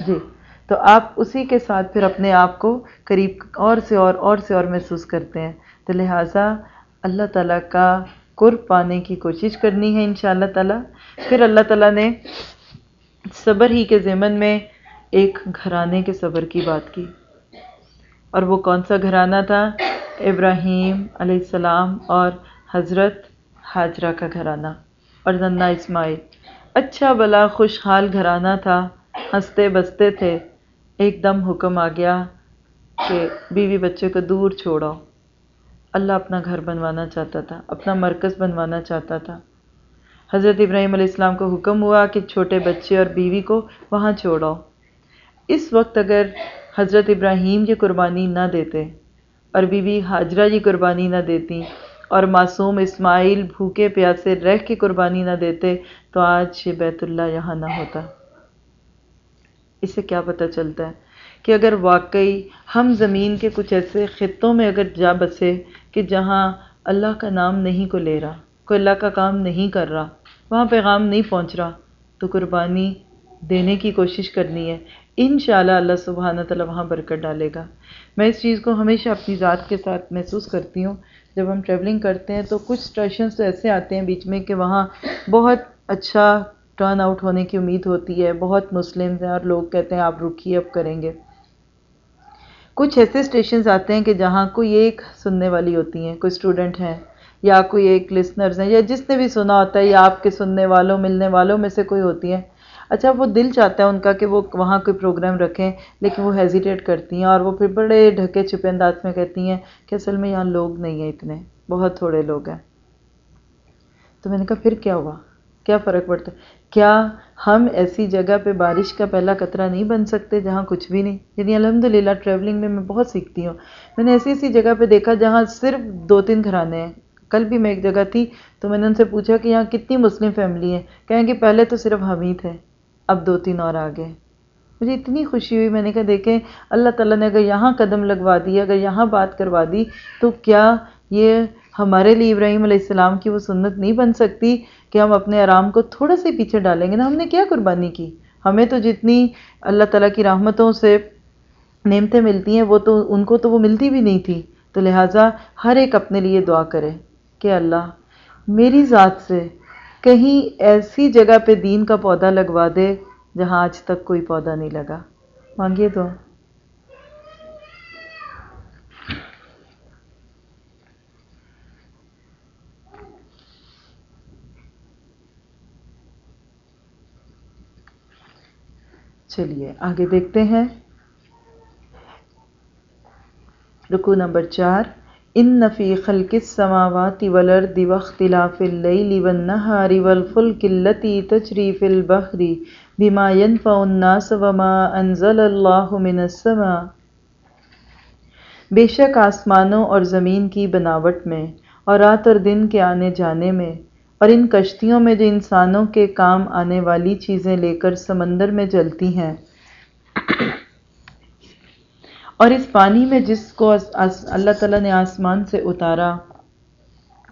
S1: جی۔ تو آپ اسی کے ساتھ پھر اپنے آپ کو قریب اور سے اور اور سے اور محسوس کرتے ہیں۔ تو لہٰذا اللہ تعالیٰ کا قرب پانے کی کوشش کرنی ہے ان شاء اللہ تعالیٰ۔ پھر اللہ تعالیٰ نے صبر ہی کے ضمن میں ایک گھرانے کے صبر کی بات کی۔ اور وہ کون سا گھرانہ تھا؟ ابراہیم علیہ السلام اور حضرت حاجرہ کا گھرانہ۔ اور ننا اسماعیل۔ اچھا بلا خوشحال گھرانہ تھا۔ ہنستے بستے تھے۔ ایک دم حکم آ گیا کہ بیوی بچے کو دور چھوڑو۔ اللہ اپنا گھر بنوانا چاہتا تھا، اپنا مرکز بنوانا چاہتا تھا۔ حضرت ابراہیم علیہ السلام کو حکم ہوا کہ چھوٹے بچے اور بیوی کو وہاں چھوڑو۔ اس وقت اگر حضرت ابراہیم یہ قربانی نہ دیتے اور بیوی حاجرہ یہ قربانی نہ دیتی اور معصوم اسماعیل بھوکے پیاسے رہ کے قربانی نہ دیتے، تو آج یہ بیت اللہ یہاں نہ ہوتا۔ اس سے کیا پتہ چلتا ہے کہ اگر واقعی ہم زمین کے کچھ ایسے خطوں میں اگر جا بسے کہ جہاں اللہ کا نام نہیں کو لے رہا، کوئی اللہ کا کام نہیں کر رہا، وہاں پیغام نہیں پہنچ رہا، تو قربانی دینے کی کوشش کرنی ہے۔ انشاءاللہ اللہ سبحانہ تعالیٰ وہاں برکت ڈالے گا۔ میں اس چیز کو ہمیشہ اپنی ذات کے ساتھ محسوس کرتی ہوں۔ جب ہم ٹریولنگ کرتے ہیں تو کچھ اسٹیشنس ایسے آتے ہیں بیچ میں کہ وہاں بہت اچھا ٹرن آؤٹ ہونے کی امید ہوتی ہے۔ بہت مسلمز ہیں اور لوگ کہتے ہیں آپ رکیے، اب کریں گے۔ کچھ ایسے اسٹیشنز آتے ہیں کہ جہاں کوئی ایک سننے والی ہوتی ہیں، کوئی اسٹوڈنٹ ہیں یا کوئی ایک لسنرز ہیں یا جس نے بھی سنا ہوتا ہے یا آپ کے سننے والوں، ملنے والوں میں سے کوئی ہوتی ہیں۔ اچھا وہ دل چاہتا ہے ان کا کہ وہ وہاں کوئی پروگرام رکھیں، لیکن وہ ہیزیٹیٹ کرتی ہیں اور وہ پھر بڑے ڈھکے، چھپے انداز میں کہتی ہیں کہ اصل میں یہاں لوگ نہیں ہیں اتنے، بہت تھوڑے لوگ ہیں۔ تو میں نے کہا، پھر کیا ہوا؟ کیا فرق پڑتا؟ ہے کیا ہم ایسی جگہ پہ بارش کا پہلا قطرہ نہیں بن سکتے جہاں کچھ بھی نہیں؟ یعنی الحمد للہ ٹریولنگ میں میں بہت سیکھتی ہوں۔ میں نے ایسی ایسی جگہ پہ دیکھا جہاں صرف دو تین گھرانے ہیں۔ کل بھی میں ایک جگہ تھی تو میں نے ان سے پوچھا کہ یہاں کتنی مسلم فیملی ہیں۔ کہیں کہ پہلے تو صرف ہم ہی تھے اب دو تین اور آ گئے مجھے اتنی خوشی ہوئی، میں نے کہا دیکھیں، اللہ تعالیٰ نے اگر یہاں قدم لگوا دی، اگر یہاں بات کروا دی، تو کیا یہ ہمارے لیے ابراہیم علیہ السلام کی وہ سنت نہیں بن سکتی؟ کہ ہم اپنے آرام کو تھوڑا سے پیچھے ڈالیں گے نا، ہم نے کیا قربانی کی؟ ہمیں تو جتنی اللہ تعالیٰ کی رحمتوں سے نعمتیں ملتی ہیں، وہ تو ان کو تو وہ ملتی بھی نہیں تھی۔ تو لہٰذا ہر ایک اپنے لیے دعا کرے کہ اللہ میری ذات سے کہیں ایسی جگہ پہ دین کا پودا لگوا دے جہاں آج تک کوئی پودا نہیں لگا۔ مانگیے تو چلیے، آگے دیکھتے ہیں۔ رکو نمبر چار، ان نفی خلق السماوات والارض واختلاف اللیل والنہار والفلک التي تجری فی البحر بما ينفع الناس وما انزل اللہ من السماء. بے شک آسمانوں اور زمین کی بناوٹ میں اور رات اور دن کے آنے جانے میں اور ان کشتیوں میں جو انسانوں کے کام آنے والی چیزیں لے کر سمندر میں جلتی ہیں۔ اور اس پانی میں جس کو اللہ تعالیٰ نے آسمان سے اتارا،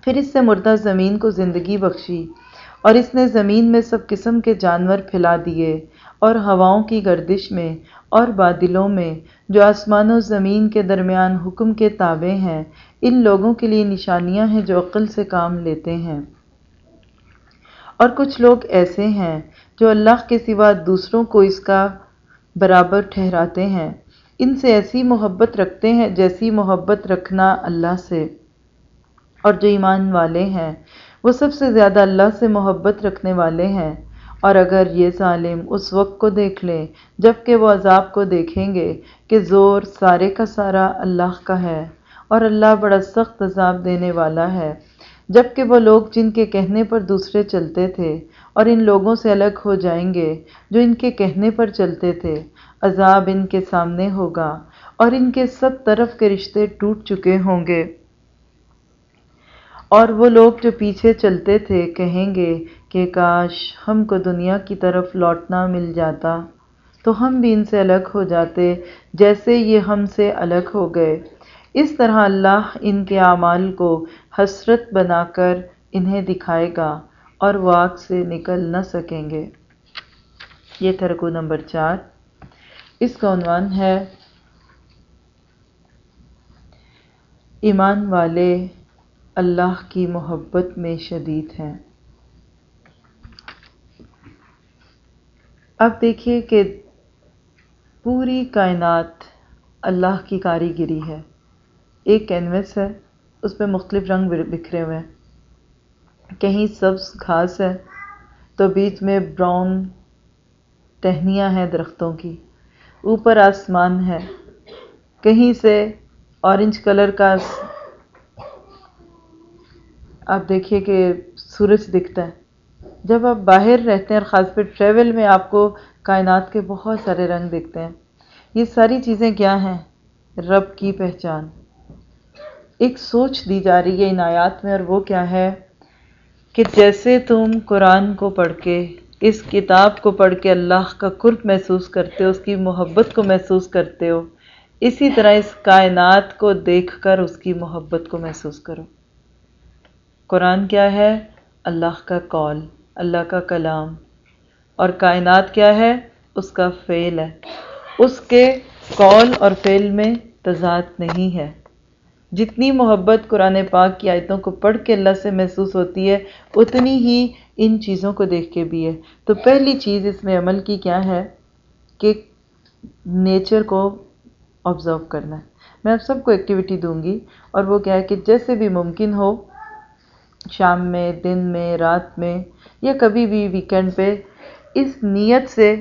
S1: پھر اس سے مردہ زمین کو زندگی بخشی اور اس نے زمین میں سب قسم کے جانور پھیلا دیے اور ہواؤں کی گردش میں اور بادلوں میں جو آسمان و زمین کے درمیان حکم کے تابع ہیں، ان لوگوں کے لیے نشانیاں ہیں جو عقل سے کام لیتے ہیں۔ اور کچھ لوگ ایسے ہیں جو اللہ کے سوا دوسروں کو اس کا برابر ٹھہراتے ہیں۔ ان سے ایسی محبت رکھتے ہیں جیسی محبت رکھنا اللہ سے۔ اور جو ایمان والے ہیں، وہ سب سے زیادہ اللہ سے محبت رکھنے والے ہیں۔ اور اگر یہ ظالم اس وقت کو دیکھ لیں جبکہ وہ عذاب کو دیکھیں گے کہ زور سارے کا سارا اللہ کا ہے، اور اللہ بڑا سخت عذاب دینے والا ہے۔ جبکہ وہ لوگ جن کے کہنے پر دوسرے چلتے تھے اور ان لوگوں سے الگ ہو جائیں گے جو ان کے کہنے پر چلتے تھے، عذاب ان کے سامنے ہوگا اور ان کے سب طرف کے رشتے ٹوٹ چکے ہوں گے۔ اور وہ لوگ جو پیچھے چلتے تھے کہیں گے کہ کاش ہم کو دنیا کی طرف لوٹنا مل جاتا، تو ہم بھی ان سے الگ ہو جاتے جیسے یہ ہم سے الگ ہو گئے۔ اس طرح اللہ ان کے اعمال کو حسرت بنا کر انہیں دکھائے گا اور وہ آگ سے نکل نہ سکیں گے۔ یہ ترکو نمبر چار۔ اس کا عنوان ہے، ایمان والے اللہ کی محبت میں شدید ہیں۔ اب دیکھیے کہ پوری کائنات اللہ کی کاریگری ہے۔ ایک کینوس ہے، اس پہ مختلف رنگ بکھرے ہوئے ہیں۔ کہیں سبز گھاس ہے تو بیچ میں براؤن ٹہنیاں ہیں درختوں کی۔ اوپر آسمان ہے، کہیں سے اورنج کلر کا آپ دیکھیے کہ سورج دکھتا ہے۔ جب آپ باہر رہتے ہیں اور خاص پہ ٹریول میں آپ کو کائنات کے بہت سارے رنگ دکھتے ہیں۔ یہ ساری چیزیں کیا ہیں؟ رب کی پہچان۔ ایک سوچ دی جا رہی ہے ان آیات میں اور وہ کیا ہے کہ جیسے تم قرآن کو پڑھ کے، اس کتاب کو پڑھ کے اللہ کا قرب محسوس کرتے ہو، اس کی محبت کو محسوس کرتے ہو، اسی طرح اس کائنات کو دیکھ کر اس کی محبت کو محسوس کرو۔ قرآن کیا ہے؟ اللہ کا قول، اللہ کا کلام۔ اور کائنات کیا ہے؟ اس کا فعل ہے۔ اس کے قول اور فعل میں تضاد نہیں ہے۔ جتنی محبت قرآن پاک کی آیتوں کو پڑھ کے اللہ سے محسوس ہوتی ہے، اتنی ہی ان چیزوں کو دیکھ کے بھی ہے۔ تو پہلی چیز اس میں عمل کی کیا ہے کہ نیچر کو آبزرو کرنا ہے۔ میں اب سب کو ایکٹیویٹی دوں گی اور وہ کیا ہے کہ جیسے بھی ممکن ہو، شام میں، دن میں، رات میں یا کبھی بھی ویکینڈ پہ اس نیت سے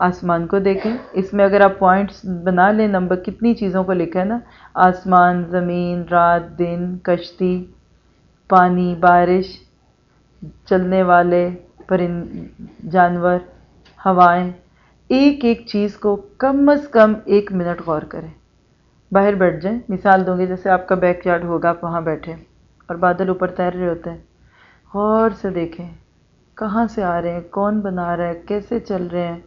S1: آسمان کو دیکھیں۔ اس میں اگر آپ پوائنٹس بنا لیں نمبر کتنی چیزوں کو لکھا ہے نا؟ آسمان، زمین، رات، دن، کشتی، پانی، بارش، چلنے والے پرند جانور، ہوائیں۔ ایک ایک چیز کو کم از کم ایک منٹ غور کریں۔ باہر بیٹھ جائیں۔ مثال دوں گی، جیسے آپ کا بیک یارڈ ہوگا، آپ وہاں بیٹھے اور بادل اوپر تیر رہے ہوتے ہیں۔ غور سے دیکھیں، کہاں سے آ رہے ہیں؟ کون بنا رہا ہے؟ کیسے چل رہے ہیں؟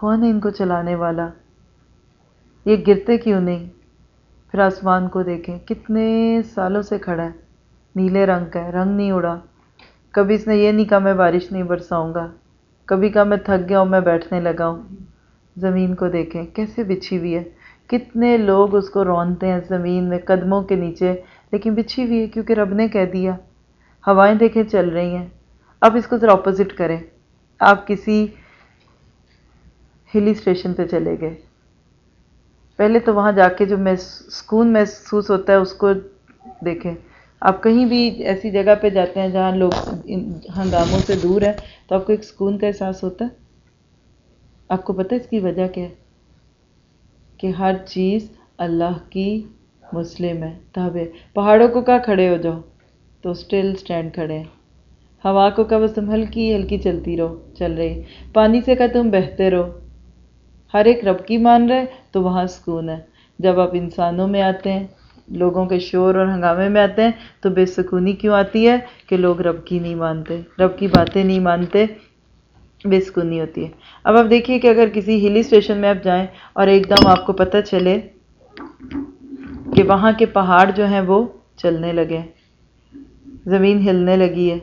S1: کون ہے ان کو چلانے والا؟ یہ گرتے کیوں نہیں؟ پھر آسمان کو دیکھیں، کتنے سالوں سے کھڑا ہے، نیلے رنگ کا ہے، رنگ نہیں اڑا۔ کبھی اس نے یہ نہیں کہا میں بارش نہیں برساؤں گا۔ کبھی کہا میں تھک گیا ہوں، میں بیٹھنے لگا ہوں۔ زمین کو دیکھیں، کیسے بچھی ہوئی ہے۔ کتنے لوگ اس کو رونتے ہیں زمین میں، قدموں کے نیچے، لیکن بچھی ہوئی ہے کیونکہ رب نے کہہ دیا۔ ہوائیں دیکھیں چل رہی ہیں۔ اب اس کو ذرا اپوزٹ کریں۔ آپ کسی ہلی اسٹیشن پہ چلے گئے۔ پہلے تو وہاں جا کے جو میں سکون محسوس ہوتا ہے اس کو دیکھیں۔ آپ کہیں بھی ایسی جگہ پہ جاتے ہیں جہاں لوگ ہنگاموں سے دور ہیں، تو آپ کو ایک سکون کا احساس ہوتا ہے؟ آپ کو پتہ ہے اس کی وجہ کیا ہے؟ کہ ہر چیز اللہ کی مسلم ہے تابع پہاڑوں کو کہا کھڑے ہو جاؤ؟ تو اسٹل اسٹینڈ کھڑے ہیں۔ ہوا کو کہا بس تم ہلکی ہلکی چلتی رہو، چل رہی۔ پانی سے کہا تم بہتے رہو؟ ہر ایک رب کی مان رہے تو وہاں سکون ہے۔ جب آپ انسانوں میں آتے ہیں، لوگوں کے شور اور ہنگامے میں آتے ہیں، تو بے سکونی کیوں آتی ہے کہ لوگ رب کی نہیں مانتے؟ رب کی باتیں نہیں مانتے، بے سکونی ہوتی ہے۔ اب آپ دیکھیے کہ اگر کسی ہلی اسٹیشن میں آپ جائیں اور ایک دم آپ کو پتہ چلے کہ وہاں کے پہاڑ جو ہیں وہ چلنے لگے زمین ہلنے لگی ہے،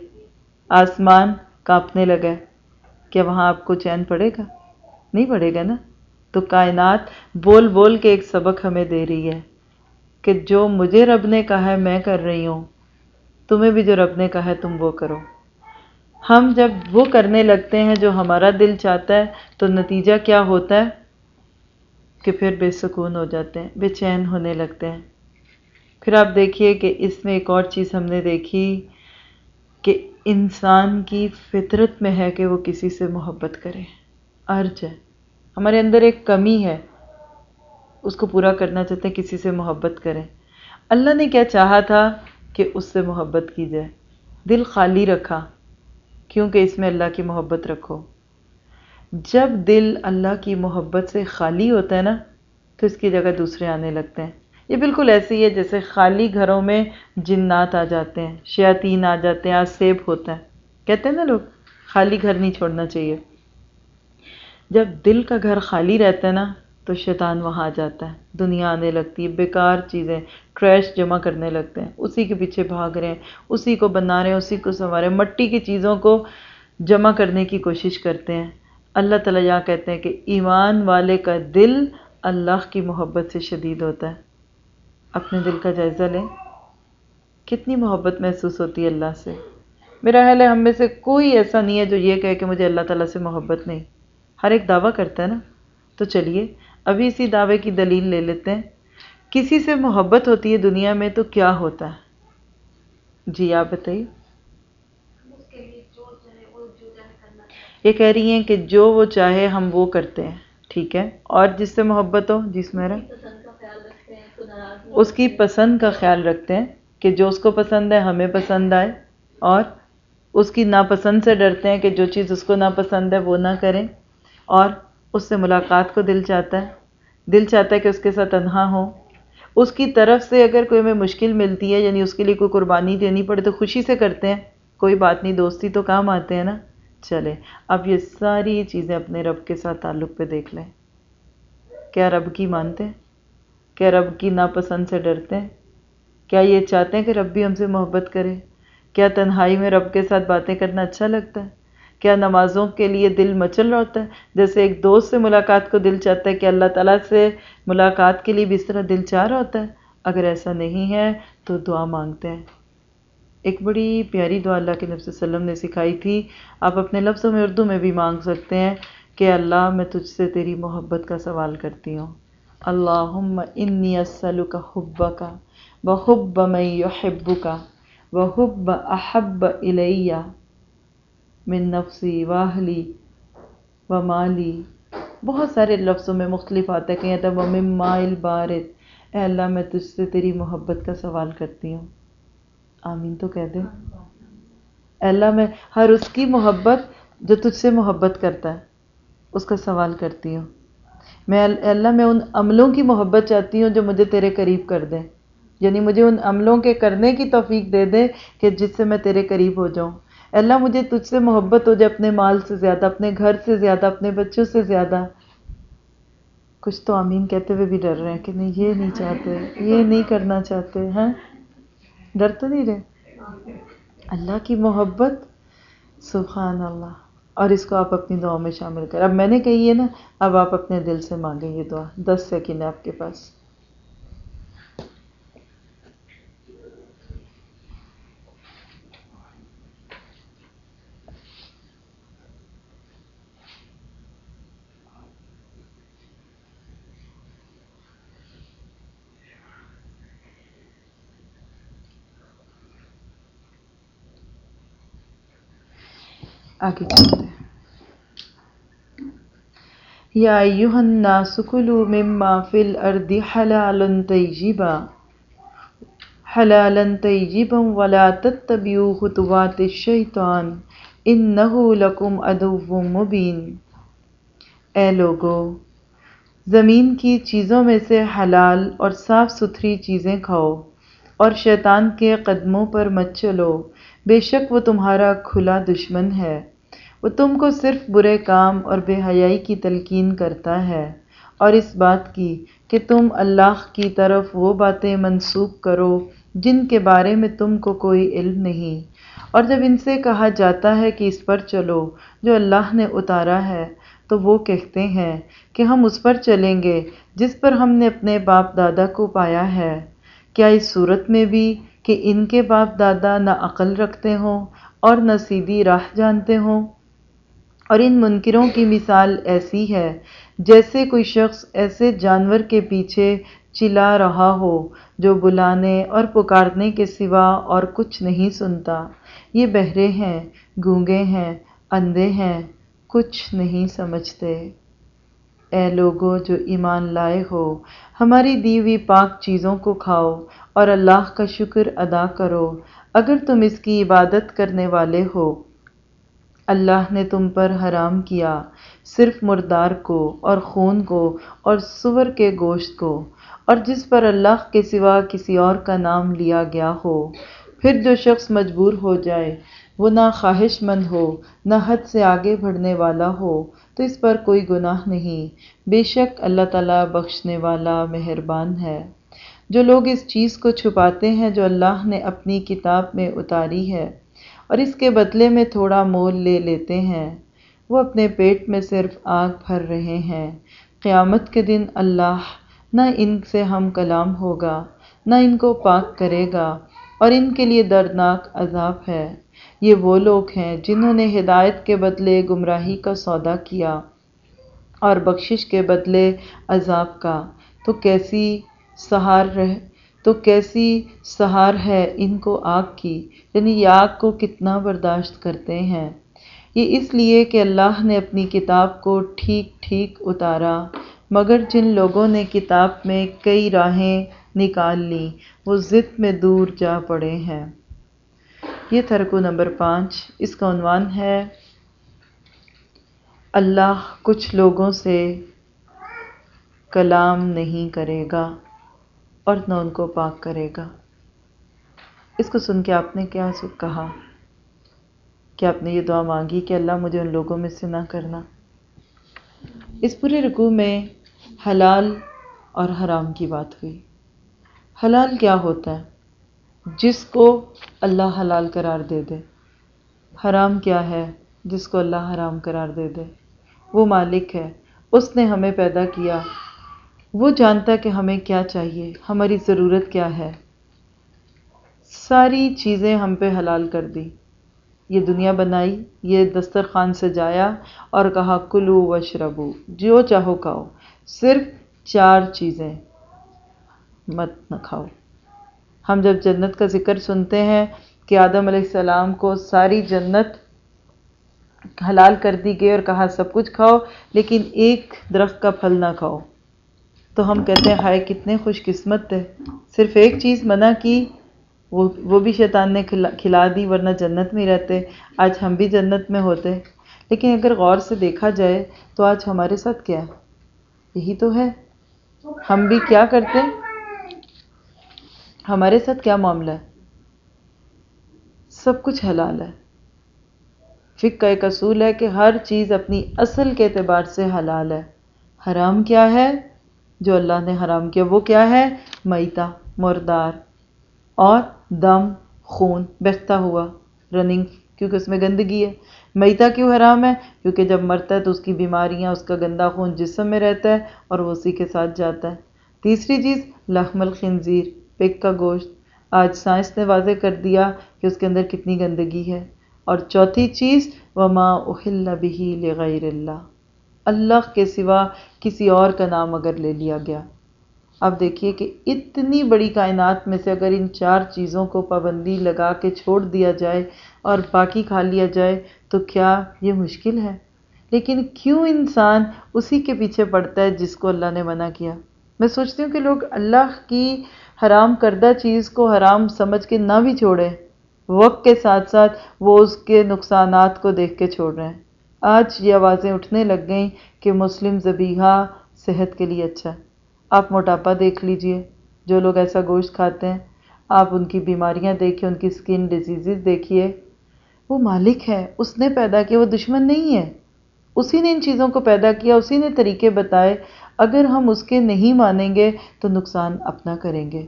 S1: آسمان کانپنے لگا ہے۔ کیا وہاں آپ کو چین پڑے گا؟ نہیں پڑے گا نا؟ تو کائنات بول بول کے ایک سبق ہمیں دے رہی ہے کہ جو مجھے رب نے کہا ہے میں کر رہی ہوں، تمہیں بھی جو رب نے کہا ہے تم وہ کرو۔ ہم جب وہ کرنے لگتے ہیں جو ہمارا دل چاہتا ہے، تو نتیجہ کیا ہوتا ہے؟ کہ پھر بے سکون ہو جاتے ہیں، بے چین ہونے لگتے ہیں۔ پھر آپ دیکھیے کہ اس میں ایک اور چیز ہم نے دیکھی کہ انسان کی فطرت میں ہے کہ وہ کسی سے محبت کرے۔ عرج ہے۔ ہمارے اندر ایک کمی ہے۔ اس کو پورا کرنا چاہتے ہیں، کسی سے محبت کریں۔ اللہ نے کیا چاہا تھا کہ اس سے محبت کی جائے؟ دل خالی رکھا، کیونکہ اس میں اللہ کی محبت رکھو۔ جب دل اللہ کی محبت سے خالی ہوتا ہے نا، تو اس کی جگہ دوسرے آنے لگتے ہیں۔ یہ بالکل ایسے ہی ہے جیسے خالی گھروں میں جنات آ جاتے ہیں، شیاطین آ جاتے ہیں آج سیب ہوتا ہے کہتے ہیں نا لوگ، خالی گھر نہیں چھوڑنا چاہیے۔ جب دل کا گھر خالی رہتا ہے نا، تو شیطان وہاں آ جاتا ہے۔ دنیا آنے لگتی ہے، بیکار چیزیں ٹریش جمع کرنے لگتے ہیں۔ اسی کے پیچھے بھاگ رہے ہیں، اسی کو بنا رہے ہیں، اسی کو سنوارے ہیں۔ مٹی کی چیزوں کو جمع کرنے کی کوشش کرتے ہیں۔ اللہ تعالیٰ یہاں کہتے ہیں کہ ایمان والے کا دل اللہ کی محبت سے شدید ہوتا ہے۔ اپنے دل کا جائزہ لیں۔ کتنی محبت محسوس ہوتی ہے اللہ سے۔ میرا خیال ہے ہم میں سے کوئی ایسا نہیں ہے جو یہ کہے کہ مجھے اللہ تعالیٰ سے محبت نہیں۔ ہر ایک دعویٰ کرتا ہے نا۔ تو چلیے، ابھی اسی دعوے کی دلیل لے لیتے ہیں۔ کسی سے محبت ہوتی ہے دنیا میں تو کیا ہوتا ہے؟ جی آپ بتائیے۔ یہ کہہ رہی ہیں کہ جو وہ چاہے ہم وہ کرتے ہیں، ٹھیک ہے۔ اور جس سے محبت ہو، جس میرا اس کی پسند کا خیال رکھتے ہیں کہ جو اس کو پسند ہے، ہمیں پسند آئے۔ اور اس کی ناپسند سے ڈرتے ہیں کہ جو چیز اس کو ناپسند ہے، وہ نہ کریں۔ اور اس سے ملاقات کو دل چاہتا ہے۔ دل چاہتا ہے کہ اس کے ساتھ تنہا ہو۔ اس کی طرف سے اگر کوئی ہمیں مشکل ملتی ہے یعنی اس کے لیے کوئی قربانی دینی پڑے تو خوشی سے کرتے ہیں۔ کوئی بات نہیں، دوستی تو کام آتے ہیں نا۔ چلے، اب یہ ساری چیزیں اپنے رب کے ساتھ تعلق پہ دیکھ لیں۔ کیا رب کی مانتے ہیں؟ کیا رب کی ناپسند سے ڈرتے ہیں؟ کیا یہ چاہتے ہیں کہ رب بھی ہم سے محبت کرے؟ کیا تنہائی میں رب کے ساتھ باتیں کرنا اچھا لگتا ہے؟ کیا نمازوں کے لیے دل مچل رہا ہوتا ہے؟ جیسے ایک دوست سے ملاقات کو دل چاہتا ہے کہ اللہ تعالیٰ سے ملاقات کے لیے بھی اس طرح دل چاہ رہا ہوتا ہے۔ اگر ایسا نہیں ہے تو دعا مانگتے ہیں۔ ایک بڑی پیاری دعا اللہ کے نبی صلی اللہ علیہ وسلم نے سکھائی تھی۔ آپ اپنے لفظوں میں اردو میں بھی مانگ سکتے ہیں کہ اللہ میں تجھ سے تیری محبت کا سوال کرتی ہوں۔ اللہم انی اسلک حبک و حب من یحبک و حب احب الیہ۔ من نفسی واہلی و مالی۔ بہت سارے لفظوں میں مختلف آتا ہے کہیں وہ مائل بارد۔ اے اللہ، میں تجھ سے تیری محبت کا سوال کرتی ہوں۔ آمین تو کہہ دے۔ اے اللہ، میں ہر اس کی محبت جو تجھ سے محبت کرتا ہے، اس کا سوال کرتی ہوں۔ میں اللہ، میں ان عملوں کی محبت چاہتی ہوں جو مجھے تیرے قریب کر دیں۔ یعنی مجھے ان عملوں کے کرنے کی توفیق دے دے کہ جس سے میں تیرے قریب ہو جاؤں۔ اللہ مجھے تجھ سے محبت ہو جائے اپنے مال سے زیادہ، اپنے گھر سے زیادہ، اپنے بچوں سے زیادہ۔ کچھ تو آمین کہتے ہوئے بھی ڈر رہے ہیں کہ نہیں، یہ نہیں چاہتے، یہ نہیں کرنا چاہتے، ہیں؟ ڈر تو نہیں رہے؟ اللہ کی محبت، سبحان اللہ۔ اور اس کو آپ اپنی دعاؤں میں شامل کریں۔ اب میں نے کہی ہے نا، اب آپ اپنے دل سے مانگیں یہ دعا۔ دس سیکنڈ ہے آپ کے پاس۔ آگے چلتے ہیں۔ یا ایوہ الناس کلو مما فی الارض حلالا طیبا۔ حلالا طیبا ولا تتبعوا خطوات الشیطان انہو لکم عدو مبین۔ اے لوگو، زمین کی چیزوں میں سے حلال اور صاف ستھری چیزیں کھاؤ اور شیطان کے قدموں پر مت چلو۔ بے شک وہ تمہارا کھلا دشمن ہے۔ وہ تم کو صرف برے کام اور بے حیائی کی تلقین کرتا ہے۔ اور اس بات کی کہ تم اللہ کی طرف وہ باتیں منسوخ کرو جن کے بارے میں تم کو کوئی علم نہیں۔ اور جب ان سے کہا جاتا ہے کہ اس پر چلو، جو اللہ نے اتارا ہے، تو وہ کہتے ہیں کہ ہم اس پر چلیں گے جس پر ہم نے اپنے باپ دادا کو پایا ہے۔ کیا اس صورت میں بھی کہ ان کے باپ دادا نہ عقل رکھتے ہوں اور نہ سیدھی راہ جانتے ہوں؟ اور ان منکروں کی مثال ایسی ہے، جیسے کوئی شخص ایسے جانور کے پیچھے چلا رہا ہو جو بلانے اور پکارنے کے سوا اور کچھ نہیں سنتا۔ یہ بہرے ہیں، گونگے ہیں، اندھے ہیں، کچھ نہیں سمجھتے۔ اے لوگو، جو ایمان لائے ہو، ہماری دی ہوئی پاک چیزوں کو کھاؤ اور اللہ کا شکر ادا کرو۔ اگر تم اس کی عبادت کرنے والے ہو اللہ نے تم پر حرام کیا، صرف مردار کو اور خون کو اور سور کے گوشت کو، اور جس پر اللہ کے سوا کسی اور کا نام لیا گیا ہو۔ پھر جو شخص مجبور ہو جائے، وہ نہ خواہش مند ہو، نہ حد سے آگے بڑھنے والا ہو، تو اس پر کوئی گناہ نہیں۔ بے شک اللہ تعالیٰ بخشنے والا مہربان ہے۔ جو لوگ اس چیز کو چھپاتے ہیں جو اللہ نے اپنی کتاب میں اتاری ہے اور اس کے بدلے میں تھوڑا مول لے لیتے ہیں۔ وہ اپنے پیٹ میں صرف آگ بھر رہے ہیں۔ قیامت کے دن اللہ نہ ان سے ہم کلام ہوگا، نہ ان کو پاک کرے گا، اور ان کے لیے دردناک عذاب ہے۔ یہ وہ لوگ ہیں جنہوں نے ہدایت کے بدلے گمراہی کا سودا کیا اور بخشش کے بدلے عذاب کا۔ تو کیسی سہار رہ تو کیسی سہار ہے ان کو آگ کی؟ یعنی یہ آگ کو کتنا برداشت کرتے ہیں؟ یہ اس لیے کہ اللہ نے اپنی کتاب کو ٹھیک ٹھیک اتارا، مگر جن لوگوں نے کتاب میں کئی راہیں نکال لیں وہ ضد میں دور جا پڑے ہیں۔ یہ ترکو نمبر پانچ۔ اس کا عنوان ہے، اللہ کچھ لوگوں سے کلام نہیں کرے گا۔ اور نہ ان کو پاک کرے گا۔ اس کو سن کے آپ نے کیا کہا؟ کہ آپ نے یہ دعا مانگی کہ اللہ مجھے ان لوگوں میں سے نہ کرنا؟ اس پورے رکوع میں حلال اور حرام کی بات ہوئی۔ حلال کیا ہوتا ہے؟ جس کو اللہ حلال قرار دے دے۔ حرام کیا ہے؟ جس کو اللہ حرام قرار دے دے۔ وہ مالک ہے۔ اس نے ہمیں پیدا کیا۔ وہ جانتا کہ ہمیں کیا چاہیے، ہماری ضرورت کیا ہے۔ ساری چیزیں ہم پہ حلال کر دی۔ یہ دنیا بنائی، یہ دسترخوان سے جایا اور کہا، کلو و شربو جو چاہو کھاؤ۔ صرف چار چیزیں۔ مت نہ کھاؤ۔ ہم جب جنت کا ذکر سنتے ہیں کہ آدم علیہ السلام کو ساری جنت حلال کر دی گئی اور کہا، سب کچھ کھاؤ، لیکن ایک درخت کا پھل نہ کھاؤ۔ تو ہم کہتے ہیں، ہائے کتنے خوش قسمت تھے۔ صرف ایک چیز منع کی، وہ وہ بھی شیطان نے کھلا دی، ورنہ جنت میں رہتے۔ آج ہم بھی جنت میں ہوتے۔ لیکن اگر غور سے دیکھا جائے تو آج ہمارے ساتھ کیا ہے؟ یہی تو ہے۔ ہم بھی کیا کرتے؟ ہمارے ساتھ کیا معاملہ ہے؟ سب کچھ حلال ہے۔ فک کا ایک اصول ہے کہ ہر چیز اپنی اصل کے اعتبار سے حلال ہے۔ حرام کیا ہے؟ جو اللہ نے حرام کیا، وہ کیا ہے؟ میتا مردار اور دم، خون بہتا ہوا رننگ کیونکہ اس میں گندگی ہے۔ میتا کیوں حرام ہے؟ کیونکہ جب مرتا ہے تو اس کی بیماریاں، اس کا گندا خون جسم میں رہتا ہے اور وہ اسی کے ساتھ جاتا ہے۔ تیسری چیز، لحم الخنزیر پک کا گوشت۔ آج سائنس نے واضح کر دیا کہ اس کے اندر کتنی گندگی ہے۔ اور چوتھی چیز، وما اہل بھی لغیر اللہ اللہ کے سوا کسی اور کا نام اگر لے لیا گیا۔ اب دیکھیے کہ اتنی بڑی کائنات میں سے اگر ان چار چیزوں کو پابندی لگا کے چھوڑ دیا جائے اور باقی کھا لیا جائے تو کیا یہ مشکل ہے؟ لیکن کیوں انسان اسی کے پیچھے پڑتا ہے جس کو اللہ نے منع کیا؟ میں سوچتی ہوں کہ لوگ اللہ کی حرام کردہ چیز کو حرام سمجھ کے نہ بھی چھوڑیں۔ وقت کے ساتھ ساتھ وہ اس کے نقصانات کو دیکھ کے چھوڑ رہے ہیں۔ آج یہ آوازیں اٹھنے لگ گئیں کہ مسلم زبیحہ صحت کے لیے اچھا ہے۔ آپ موٹاپا دیکھ لیجیے۔ جو لوگ ایسا گوشت کھاتے ہیں، آپ ان کی بیماریاں دیکھیں ان کی سکن ڈیزیزز دیکھیے وہ مالک ہے، اس نے پیدا کیا، وہ دشمن نہیں ہے۔ اسی نے ان چیزوں کو پیدا کیا، اسی نے طریقے بتائے۔ اگر ہم اس کے نہیں مانیں گے تو نقصان اپنا کریں گے۔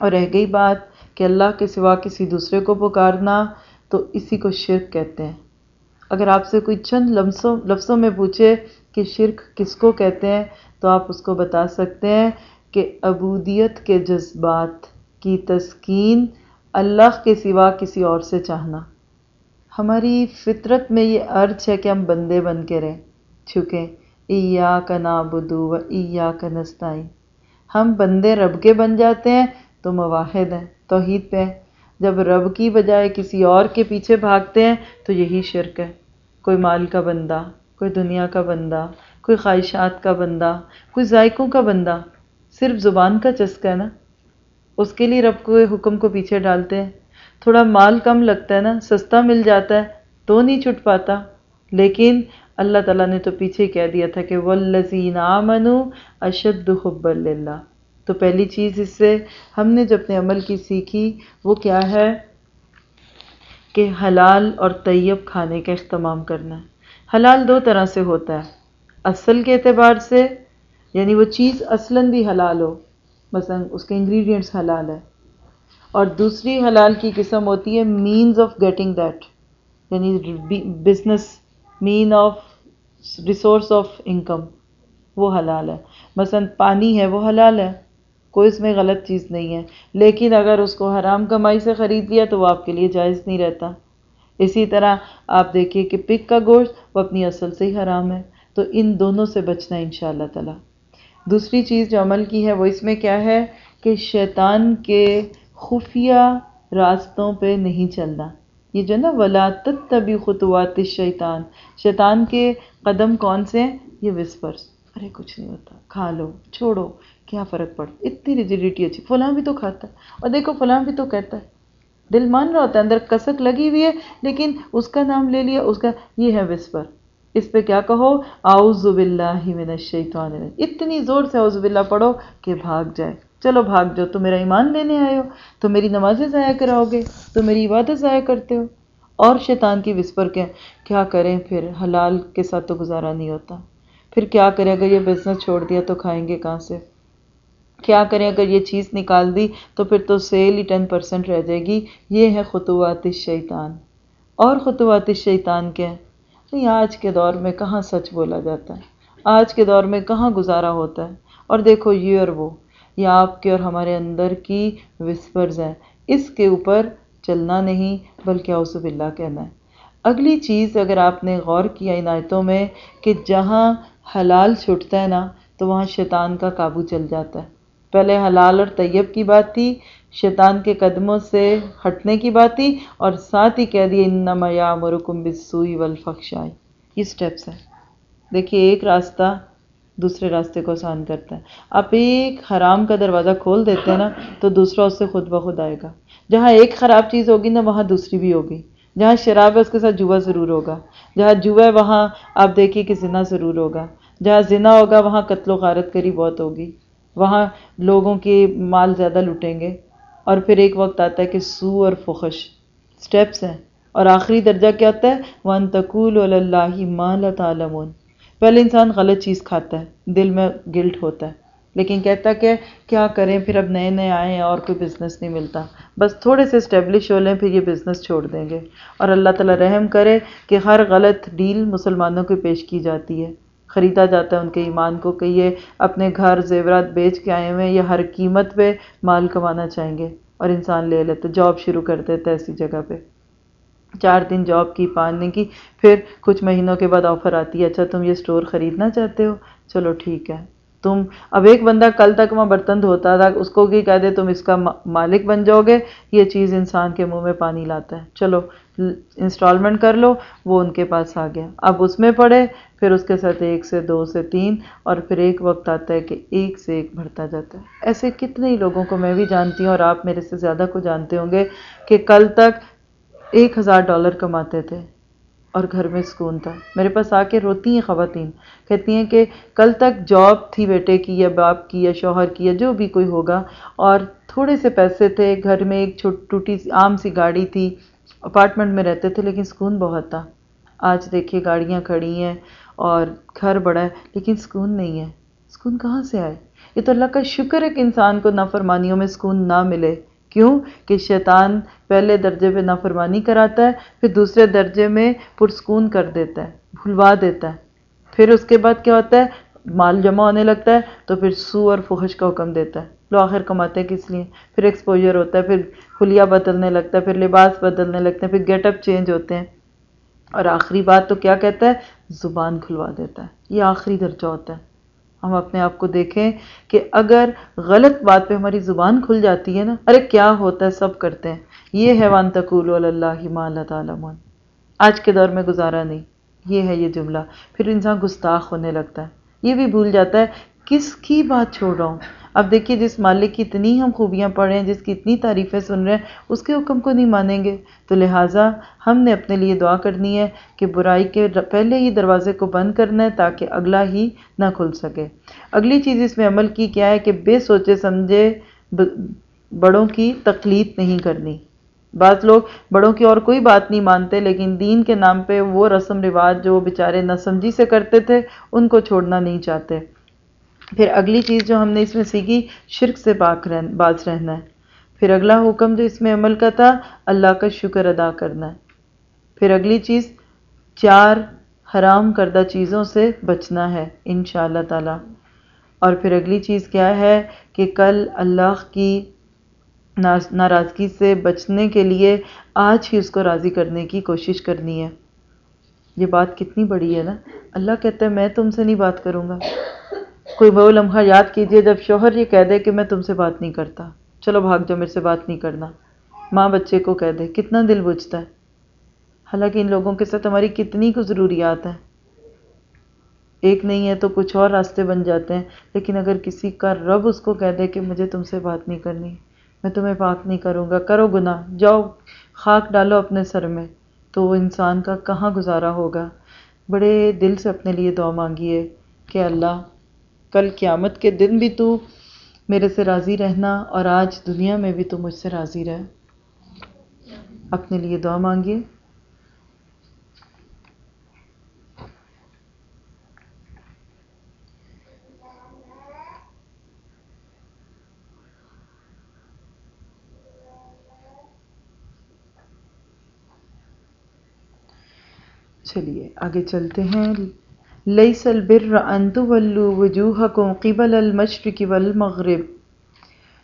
S1: اور رہ گئی بات کہ اللہ کے سوا کسی دوسرے کو پکارنا تو اسی کو شرک کہتے ہیں۔ اگر آپ سے کوئی چند لفظوں لفظوں میں پوچھے کہ شرک کس کو کہتے ہیں، تو آپ اس کو بتا سکتے ہیں کہ عبودیت کے جذبات کی تسکین اللہ کے سوا کسی اور سے چاہنا۔ ہماری فطرت میں یہ عرض ہے کہ ہم بندے بن کے رہیں، چھکیں۔ ایا کا نابدو و ایا کا نستعین۔ ہم بندے رب کے بن جاتے ہیں، تو مواحد ہیں، توحید پہ جب رب کی بجائے کسی اور کے پیچھے بھاگتے ہیں، تو یہی شرک ہے۔ کوئی مال کا بندہ، کوئی دنیا کا بندہ، کوئی خواہشات کا بندہ، کوئی ذائقوں کا بندہ، صرف زبان کا چسکا ہے نا۔ اس کے لیے رب کو حکم کو پیچھے ڈالتے ہیں۔ تھوڑا مال کم لگتا ہے نا، سستا مل جاتا ہے، تو نہیں چھٹ پاتا۔ لیکن اللہ تعالیٰ نے تو پیچھے کہہ دیا تھا کہ والذین آمنوا اشد حب اللہ تو پہلی چیز اس سے ہم نے جو اپنے عمل کی سیکھی، وہ کیا ہے؟ کہ حلال اور طیب کھانے کا اہتمام کرنا۔ ہے حلال دو طرح سے ہوتا ہے۔ اصل کے اعتبار سے یعنی وہ چیز اصلاً بھی حلال ہو، مثلا اس کے انگریڈینٹس حلال ہے اور دوسری حلال کی قسم ہوتی ہے مینز آف گیٹنگ دیٹ یعنی business mean of resource of income وہ حلال ہے۔ مثلا پانی ہے، وہ حلال ہے۔ کوئی اس میں غلط چیز نہیں ہے۔ لیکن اگر اس کو حرام کمائی سے خرید لیا تو وہ آپ کے لیے جائز نہیں رہتا۔ اسی طرح آپ دیکھیے کہ پک کا گوشت وہ اپنی اصل سے ہی حرام ہے۔ تو ان دونوں سے بچنا ہے ان شاء اللہ تعالیٰ۔ دوسری چیز جو عمل کی ہے وہ اس میں کیا ہے کہ شیطان کے خفیہ راستوں پہ نہیں چلنا۔ یہ جو نا، ولا تبی خطوات شیطان شیطان کے قدم کون سے ہیں؟ یہ وسپرس ارے کچھ نہیں ہوتا۔ کھا لو، چھوڑو۔ کیا فرق پڑتا اتنی ریجیڈیٹی اچھی۔ فلاں بھی تو کھاتا ہے۔ اور دیکھو، فلاں بھی تو کہتا ہے۔ دل مان رہا ہوتا ہے، اندر کسک لگی ہوئی ہے، لیکن اس کا نام لے لیا، اس کا یہ ہے وسپر اس پہ کیا کہو؟ اعوذ باللہ من الشیطان اتنی زور سے اعوذ باللہ پڑھو کہ بھاگ جائے۔ چلو بھاگ جاؤ۔ تو میرا ایمان لینے آئے ہو۔ تو میری نمازیں ضائع کراؤ گے تو میری عبادت ضائع کرتے ہو۔ اور شیطان کی وسپر کیا کیا کریں پھر؟ حلال کے ساتھ تو گزارا نہیں ہوتا۔ پھر کیا کریں اگر یہ بزنس چھوڑ دیا تو کھائیں گے کہاں سے؟ کیا کریں اگر یہ چیز نکال دی تو پھر تو سیل ہی ٹین پرسنٹ رہ جائے گی۔ یہ ہے خطوات الشیطان اور خطوات الشیطان کیا ہے نہیں، آج کے دور میں کہاں سچ بولا جاتا ہے؟ آج کے دور میں کہاں گزارا ہوتا ہے؟ اور دیکھو، یہ اور وہ، یہ آپ کے اور ہمارے اندر کی وسپرز ہیں۔ اس کے اوپر چلنا نہیں، بلکہ اوسب اللہ کہنا ہے۔ اگلی چیز اگر آپ نے غور کیا ان آیتوں میں کہ جہاں حلال چھٹتا ہے نا، تو وہاں شیطان کا قابو چل جاتا ہے۔ پہلے حلال اور طیب کی بات تھی، شیطان کے قدموں سے ہٹنے کی بات تھی اور ساتھ ہی کہہ دیے، انما یامرکم بالسوء والفحشاء۔ یہ سٹیپس ہیں۔ دیکھیے، ایک راستہ دوسرے راستے کو آسان کرتا ہے۔ آپ ایک حرام کا دروازہ کھول دیتے ہیں نا، تو دوسرا اس سے خود بخود آئے گا۔ جہاں ایک خراب چیز ہوگی نا، وہاں دوسری بھی ہوگی۔ جہاں شراب ہے، اس کے ساتھ جوا ضرور ہوگا۔ جہاں جوا ہے، وہاں آپ دیکھیے کہ زنا ضرور ہوگا۔ جہاں زنا ہوگا، وہاں قتل و غارت کری بہت ہوگی۔ وہاں لوگوں کے مال زیادہ لوٹیں گے۔ اور پھر ایک وقت آتا ہے کہ سو اور فخش سٹیپس ہیں۔ اور آخری درجہ کیا ہوتا ہے؟ وَن تقول اللّہ مَا تعلمون۔ پہلے انسان غلط چیز کھاتا ہے، دل میں گلٹ ہوتا ہے۔ لیکن کہتا کہ کیا کریں؟ پھر اب نئے نئے آئیں اور کوئی بزنس نہیں ملتا۔ بس تھوڑے سے اسٹیبلش ہو لیں، پھر یہ بزنس چھوڑ دیں گے۔ اور اللہ تعالیٰ رحم کرے کہ ہر غلط ڈیل مسلمانوں کو پیش کی جاتی ہے۔ خریدا جاتا ہے ان کے ایمان کو کہ یہ اپنے گھر زیورات بیچ کے آئے ہوئے ہیں یہ ہر قیمت پہ مال کمانا چاہیں گے اور انسان لے لیتے جاب شروع کر دیتا ہے ایسی جگہ پہ۔ چار دن جاب کی پانچ دن کی، پھر کچھ مہینوں کے بعد آفر آتی ہے۔ اچھا تم یہ اسٹور خریدنا چاہتے ہو؟ چلو ٹھیک ہے۔ تم، اب ایک بندہ کل تک وہاں برتن دھوتا تھا، اس کو کہہ دے تم اس کا مالک بن جاؤ گے۔ یہ چیز انسان کے منہ میں پانی لاتا ہے۔ چلو انسٹالمنٹ کر لو، وہ ان کے پاس آ گیا۔ اب اس میں پڑے پھر اس کے ساتھ ایک سے دو سے تین، اور پھر ایک وقت آتا ہے کہ ایک سے ایک بڑھتا جاتا ہے۔ ایسے کتنے ہی لوگوں کو میں بھی جانتی ہوں، اور آپ میرے سے زیادہ کو جانتے ہوں گے کہ کل تک ایک ہزار ڈالر کماتے تھے، اور گھر میں سکون تھا۔ میرے پاس آ کے روتی ہیں خواتین، کہتی ہیں کہ کل تک جاب تھی بیٹے کی، یا باپ کی، یا شوہر کی، یا جو بھی کوئی ہوگا، اور تھوڑے سے پیسے تھے، گھر میں ایک چھوٹ ٹوٹی عام سی گاڑی تھی اپارٹمنٹ میں رہتے تھے لیکن سکون بہت تھا۔ آج دیکھیے گاڑیاں کھڑی ہیں اور گھر بڑا ہے لیکن سکون نہیں ہے۔ سکون کہاں سے آئے؟ یہ تو اللہ کا شکر ہے کہ انسان کو نافرمانیوں میں سکون نہ ملے۔ کیوں؟ کہ شیطان پہلے درجے پہ نافرمانی کراتا ہے، پھر دوسرے درجے میں پرسکون کر دیتا ہے، بھلوا دیتا ہے۔ پھر اس کے بعد کیا ہوتا ہے؟ مال جمع ہونے لگتا ہے تو پھر سو اور فحش کا حکم دیتا ہے۔ لو آخر کماتے ہیں کس لیے؟ پھر ایکسپوجر ہوتا ہے، پھر خلیہ بدلنے لگتا ہے، پھر لباس بدلنے لگتے ہیں، پھر گیٹ اپ چینج ہوتے ہیں۔ اور آخری بات تو کیا کہتا ہے؟ زبان کھلوا دیتا ہے۔ یہ آخری درجہ ہوتا ہے۔ ہم اپنے آپ کو دیکھیں کہ اگر غلط بات پہ ہماری زبان کھل جاتی ہے نا، ارے کیا ہوتا ہے؟ سب کرتے ہیں۔ یہ ہے وان تقول اللہ ما اللہ تعالیٰ آج کے دور میں گزارا نہیں۔ یہ ہے یہ جملہ۔ پھر انسان گستاخ ہونے لگتا ہے۔ یہ بھی بھول جاتا ہے، کس کی بات چھوڑ رہا ہوں؟ اب دیکھیے جس مالک کی اتنی ہم خوبیاں پڑھ رہے ہیں، جس کی اتنی تعریفیں سن رہے ہیں، اس کے حکم کو نہیں مانیں گے۔ تو لہٰذا ہم نے اپنے لیے دعا کرنی ہے کہ برائی کے پہلے ہی دروازے کو بند کرنا ہے تاکہ اگلا ہی نہ کھل سکے۔ اگلی چیز اس میں عمل کی کیا ہے کہ بے سوچے سمجھے بڑوں کی تقلید نہیں کرنی۔ بعض لوگ بڑوں کی اور کوئی بات نہیں مانتے، لیکن دین کے نام پہ وہ رسم رواج جو بیچارے نہ سمجھی سے کرتے تھے، ان کو چھوڑنا نہیں چاہتے۔ پھر اگلی چیز جو ہم نے اس میں سیکھی، شرک سے پاک رہن، باز رہنا ہے۔ پھر اگلا حکم جو اس میں عمل کا تھا اللہ کا شکر ادا کرنا ہے۔ پھر اگلی چیز، چار حرام کردہ چیزوں سے بچنا ہے ان شاء اللہ تعالیٰ۔ اور پھر اگلی چیز کیا ہے کہ کل اللہ کی ناراضگی سے بچنے کے لیے آج ہی اس کو راضی کرنے کی کوشش کرنی ہے۔ یہ بات کتنی بڑی ہے نا۔ اللہ کہتا ہے، میں تم سے نہیں بات کروں گا۔ کوئی وہ لمحہ یاد کیجیے جب شوہر یہ کہہ دے کہ میں تم سے بات نہیں کرتا۔ چلو بھاگ جاؤ، میرے سے بات نہیں کرنا۔ ماں بچے کو کہہ دے، کتنا دل بجھتا ہے۔ حالانکہ ان لوگوں کے ساتھ ہماری کتنی کو ضروریات ہیں۔ ایک نہیں ہے تو کچھ اور راستے بن جاتے ہیں، لیکن اگر کسی کا رب اس کو کہہ دے کہ مجھے تم سے بات نہیں کرنی، میں تمہیں پاک نہیں کروں گا۔ کرو گناہ، جاؤ، خاک ڈالو اپنے سر میں، تو وہ انسان کا کہاں گزارا ہوگا۔ بڑے دل سے اپنے لیے دعا مانگیے کہ اللہ کل قیامت کے دن بھی تو میرے سے راضی رہنا اور آج دنیا میں بھی تو مجھ سے راضی رہ۔ اپنے لیے دعا مانگیے۔ چلیے، آگے چلتے ہیں۔ لیس البر ان تولوا وجوہکم قبل المشرق والمغرب۔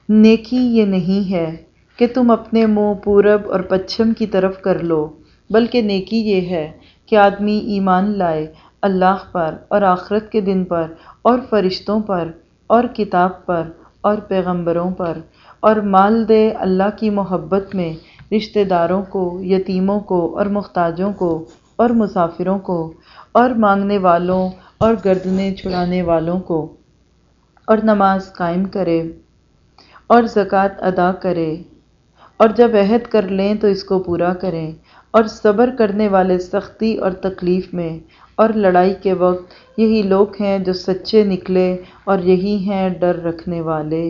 S1: نیکی یہ نہیں ہے کہ تم اپنے منہ پورب اور پچھم کی طرف کر لو، بلکہ نیکی یہ ہے کہ آدمی ایمان لائے اللہ پر اور آخرت کے دن پر اور فرشتوں پر اور کتاب پر اور پیغمبروں پر اور مال دے اللہ کی محبت میں رشتہ داروں کو، یتیموں کو اور محتاجوں کو اور مسافروں کو۔ اور مانگنے والوں اور گردنے چھڑانے والوں کو، اور نماز قائم کرے، اور زکوٰۃ ادا کرے، اور جب عہد کر لیں تو اس کو پورا کریں، اور صبر کرنے والے سختی اور تکلیف میں، اور لڑائی کے وقت یہی لوگ ہیں جو سچے نکلے اور یہی ہیں ڈر رکھنے والے۔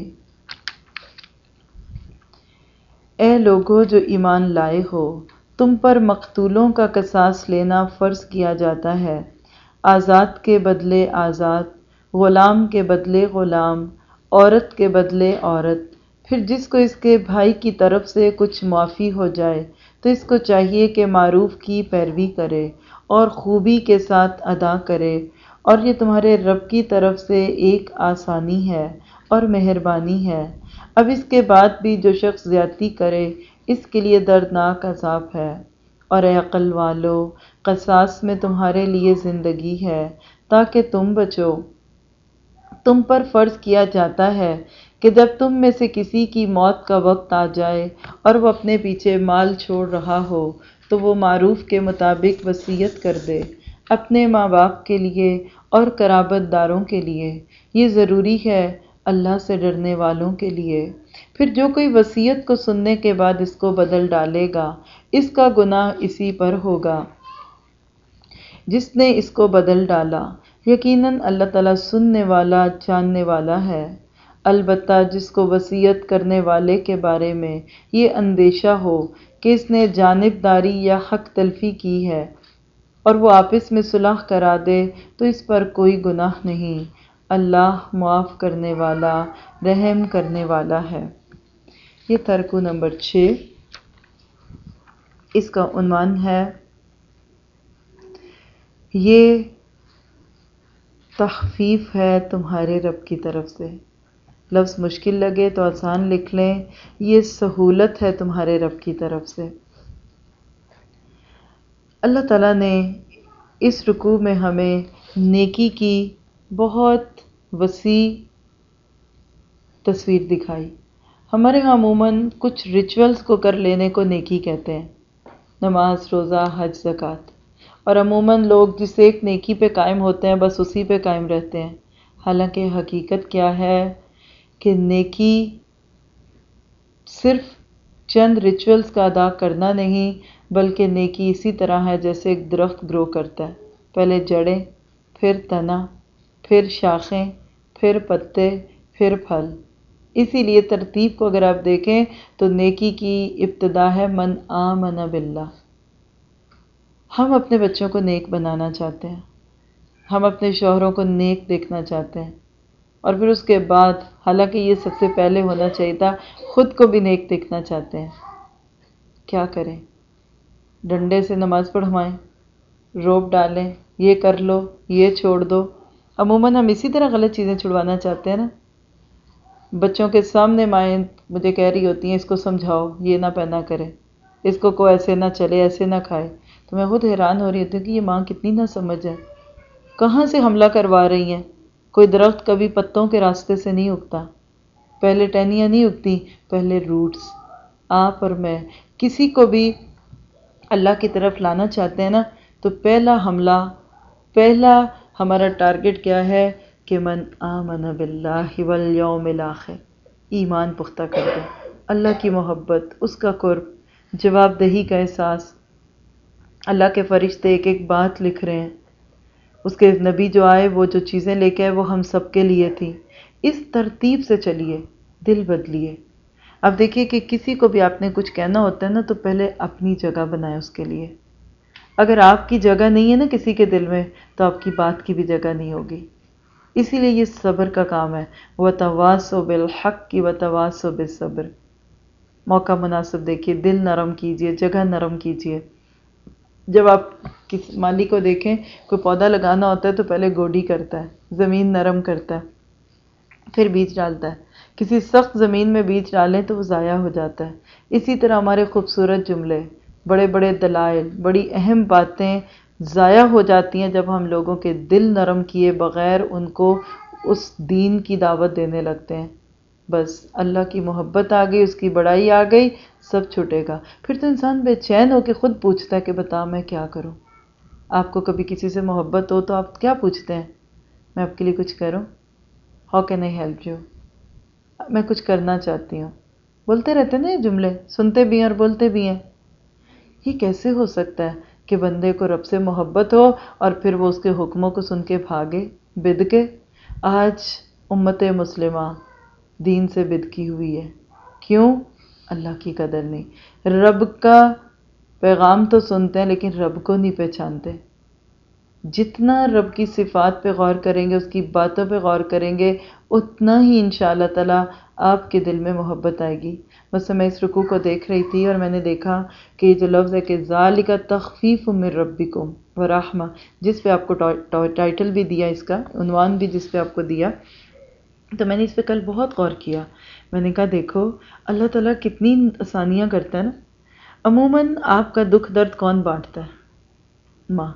S1: اے لوگوں جو ایمان لائے ہو تم پر مقتولوں کا قصاص لینا فرض کیا جاتا ہے۔ آزاد کے بدلے آزاد، غلام کے بدلے غلام، عورت کے بدلے عورت۔ پھر جس کو اس کے بھائی کی طرف سے کچھ معافی ہو جائے، تو اس کو چاہیے کہ معروف کی پیروی کرے اور خوبی کے ساتھ ادا کرے۔ اور یہ تمہارے رب کی طرف سے ایک آسانی ہے اور مہربانی ہے۔ اب اس کے بعد بھی جو شخص زیادتی کرے اس کے لیے دردناک عذاب ہے۔ اور اے عقل والو، قصاص میں تمہارے لیے زندگی ہے، تاکہ تم بچو۔ تم پر فرض کیا جاتا ہے کہ جب تم میں سے کسی کی موت کا وقت آ جائے اور وہ اپنے پیچھے مال چھوڑ رہا ہو، تو وہ معروف کے مطابق وصیت کر دے، اپنے ماں باپ کے لیے اور قرابت داروں کے لیے۔ یہ ضروری ہے اللہ سے ڈرنے والوں کے لیے۔ پھر جو کوئی وصیت کو سننے کے بعد اس کو بدل ڈالے گا، اس کا گناہ اسی پر ہوگا۔ جس نے اس کو بدل ڈالا، یقیناً اللہ تعالیٰ سننے والا، جاننے والا ہے۔ البتہ جس کو وصیت کرنے والے کے بارے میں یہ اندیشہ ہو کہ اس نے جانبداری یا حق تلفی کی ہے اور وہ آپس میں صلح کرا دے، تو اس پر کوئی گناہ نہیں۔ اللہ معاف کرنے والا، رحم کرنے والا ہے۔ یہ ترکو نمبر چھ اس کا عنوان ہے۔ یہ تخفیف ہے تمہارے رب کی طرف سے۔ لفظ مشکل لگے تو آسان لکھ لیں۔ یہ سہولت ہے تمہارے رب کی طرف سے۔ اللہ تعالیٰ نے اس رکوع میں ہمیں نیکی کی بہت وسیع تصویر دکھائی۔ ہمارے ہاں عموماً کچھ ریچولز کو کر لینے کو نیکی کہتے ہیں۔ نماز، روزہ، حج، زکوٰۃ۔ اور عموماً لوگ جس ایک نیکی پہ قائم ہوتے ہیں، بس اسی پہ قائم رہتے ہیں۔ حالانکہ حقیقت کیا ہے کہ نیکی صرف چند ریچولز کا ادا کرنا نہیں، بلکہ نیکی اسی طرح ہے جیسے ایک درخت گرو کرتا ہے۔ پہلے جڑیں، پھر تنا، پھر شاخیں، پھر پتے، پھر پھل۔ اسی لیے ترتیب کو اگر آپ دیکھیں تو نیکی کی ابتدا ہے من آمن باللہ۔ ہم اپنے بچوں کو نیک بنانا چاہتے ہیں۔ ہم اپنے شوہروں کو نیک دیکھنا چاہتے ہیں۔ اور پھر اس کے بعد حالانکہ یہ سب سے پہلے ہونا چاہیے تھا، خود کو بھی نیک دیکھنا چاہتے ہیں۔ کیا کریں؟ ڈنڈے سے نماز پڑھوائیں روپ ڈالیں، یہ کر لو، یہ چھوڑ دو۔ عموماً ہم اسی طرح غلط چیزیں چھڑوانا چاہتے ہیں نا۔ بچوں کے سامنے مائیں مجھے کہہ رہی ہوتی ہیں، اس کو سمجھاؤ، یہ نہ پہنا کرے۔ اس کو کو ایسے نہ چلے، ایسے نہ کھائے۔ تو میں خود حیران ہو رہی ہوتی ہوں کہ یہ ماں کتنی نہ سمجھ ہے۔ کہاں سے حملہ کروا رہی ہیں؟ کوئی درخت کبھی پتوں کے راستے سے نہیں اگتا۔ پہلے ٹہنیاں نہیں اگتی، پہلے روٹس۔ آپ اور میں، کسی کو بھی اللہ کی طرف لانا چاہتے ہیں نا، تو پہلا حملہ، پہلا ہمارا ٹارگٹ کیا ہے؟ کہ من آمن باللہ والیوم الاخر، ایمان پختہ کر دیں اللہ کی محبت، اس کا قرب جواب دہی کا احساس۔ اللہ کے فرشتے ایک ایک بات لکھ رہے ہیں۔ اس کے نبی جو آئے، وہ جو چیزیں لے کے آئے، وہ ہم سب کے لیے تھی۔ اس ترتیب سے چلیے، دل بدلیے۔ اب دیکھیے کہ کسی کو بھی آپ نے کچھ کہنا ہوتا ہے نا، تو پہلے اپنی جگہ بنائے اس کے لیے۔ اگر آپ کی جگہ نہیں ہے نا کسی کے دل میں، تو آپ کی بات کی بھی جگہ نہیں ہوگی۔ اسی لیے یہ صبر کا کام ہے۔ و تواس و بالحق کی و تواس و موقع مناسب دیکھیے، دل نرم کیجیے جگہ نرم کیجیے جب آپ کس مالی کو دیکھیں، کوئی پودا لگانا ہوتا ہے تو پہلے گوڈی کرتا ہے، زمین نرم کرتا ہے، پھر بیج ڈالتا ہے۔ کسی سخت زمین میں بیج ڈالیں تو وہ ضائع ہو جاتا ہے۔ اسی طرح ہمارے خوبصورت جملے، بڑے بڑے دلائل، بڑی اہم باتیں ضائع ہو جاتی ہیں جب ہم لوگوں کے دل نرم کیے بغیر ان کو اس دین کی دعوت دینے لگتے ہیں۔ بس، اللہ کی محبت آ گئی، اس کی بڑائی آ گئی، سب چھٹے گا۔ پھر تو انسان بے چین ہو کے خود پوچھتا ہے کہ بتا، میں کیا کروں؟ آپ کو کبھی کسی سے محبت ہو تو آپ کیا پوچھتے ہیں؟ میں آپ کے لیے کچھ کروں؟ How can I help you میں کچھ کرنا چاہتی ہوں۔ بولتے رہتے نا یہ جملے، سنتے بھی ہیں اور بولتے بھی ہیں۔ یہ کیسے ہو سکتا ہے؟ کہ بندے کو رب سے محبت ہو اور پھر وہ اس کے حکموں کو سن کے بھاگے، بد کے۔ آج امت مسلمہ دین سے بدکی ہوئی ہے۔ کیوں؟ اللہ کی قدر نہیں۔ رب کا پیغام تو سنتے ہیں لیکن رب کو نہیں پہچانتے۔ جتنا رب کی صفات پہ غور کریں گے، اس کی باتوں پہ غور کریں گے، اتنا ہی ان شاء اللہ تعالیٰ آپ کے دل میں محبت آئے گی۔ بس میں اس رکوع کو دیکھ رہی تھی اور میں نے دیکھا کہ یہ جو لفظ ہے کہ ذالک کا تخفیف من ربکم ورحمہ جس پہ آپ کو ٹائٹل بھی دیا، اس کا عنوان بھی جس پہ آپ کو دیا، تو میں نے اس پہ کل بہت غور کیا۔ میں نے کہا، دیکھو، اللہ تعالیٰ کتنی آسانیاں کرتا ہے نا۔ عموماً آپ کا دکھ درد کون بانٹتا ہے؟ ماں۔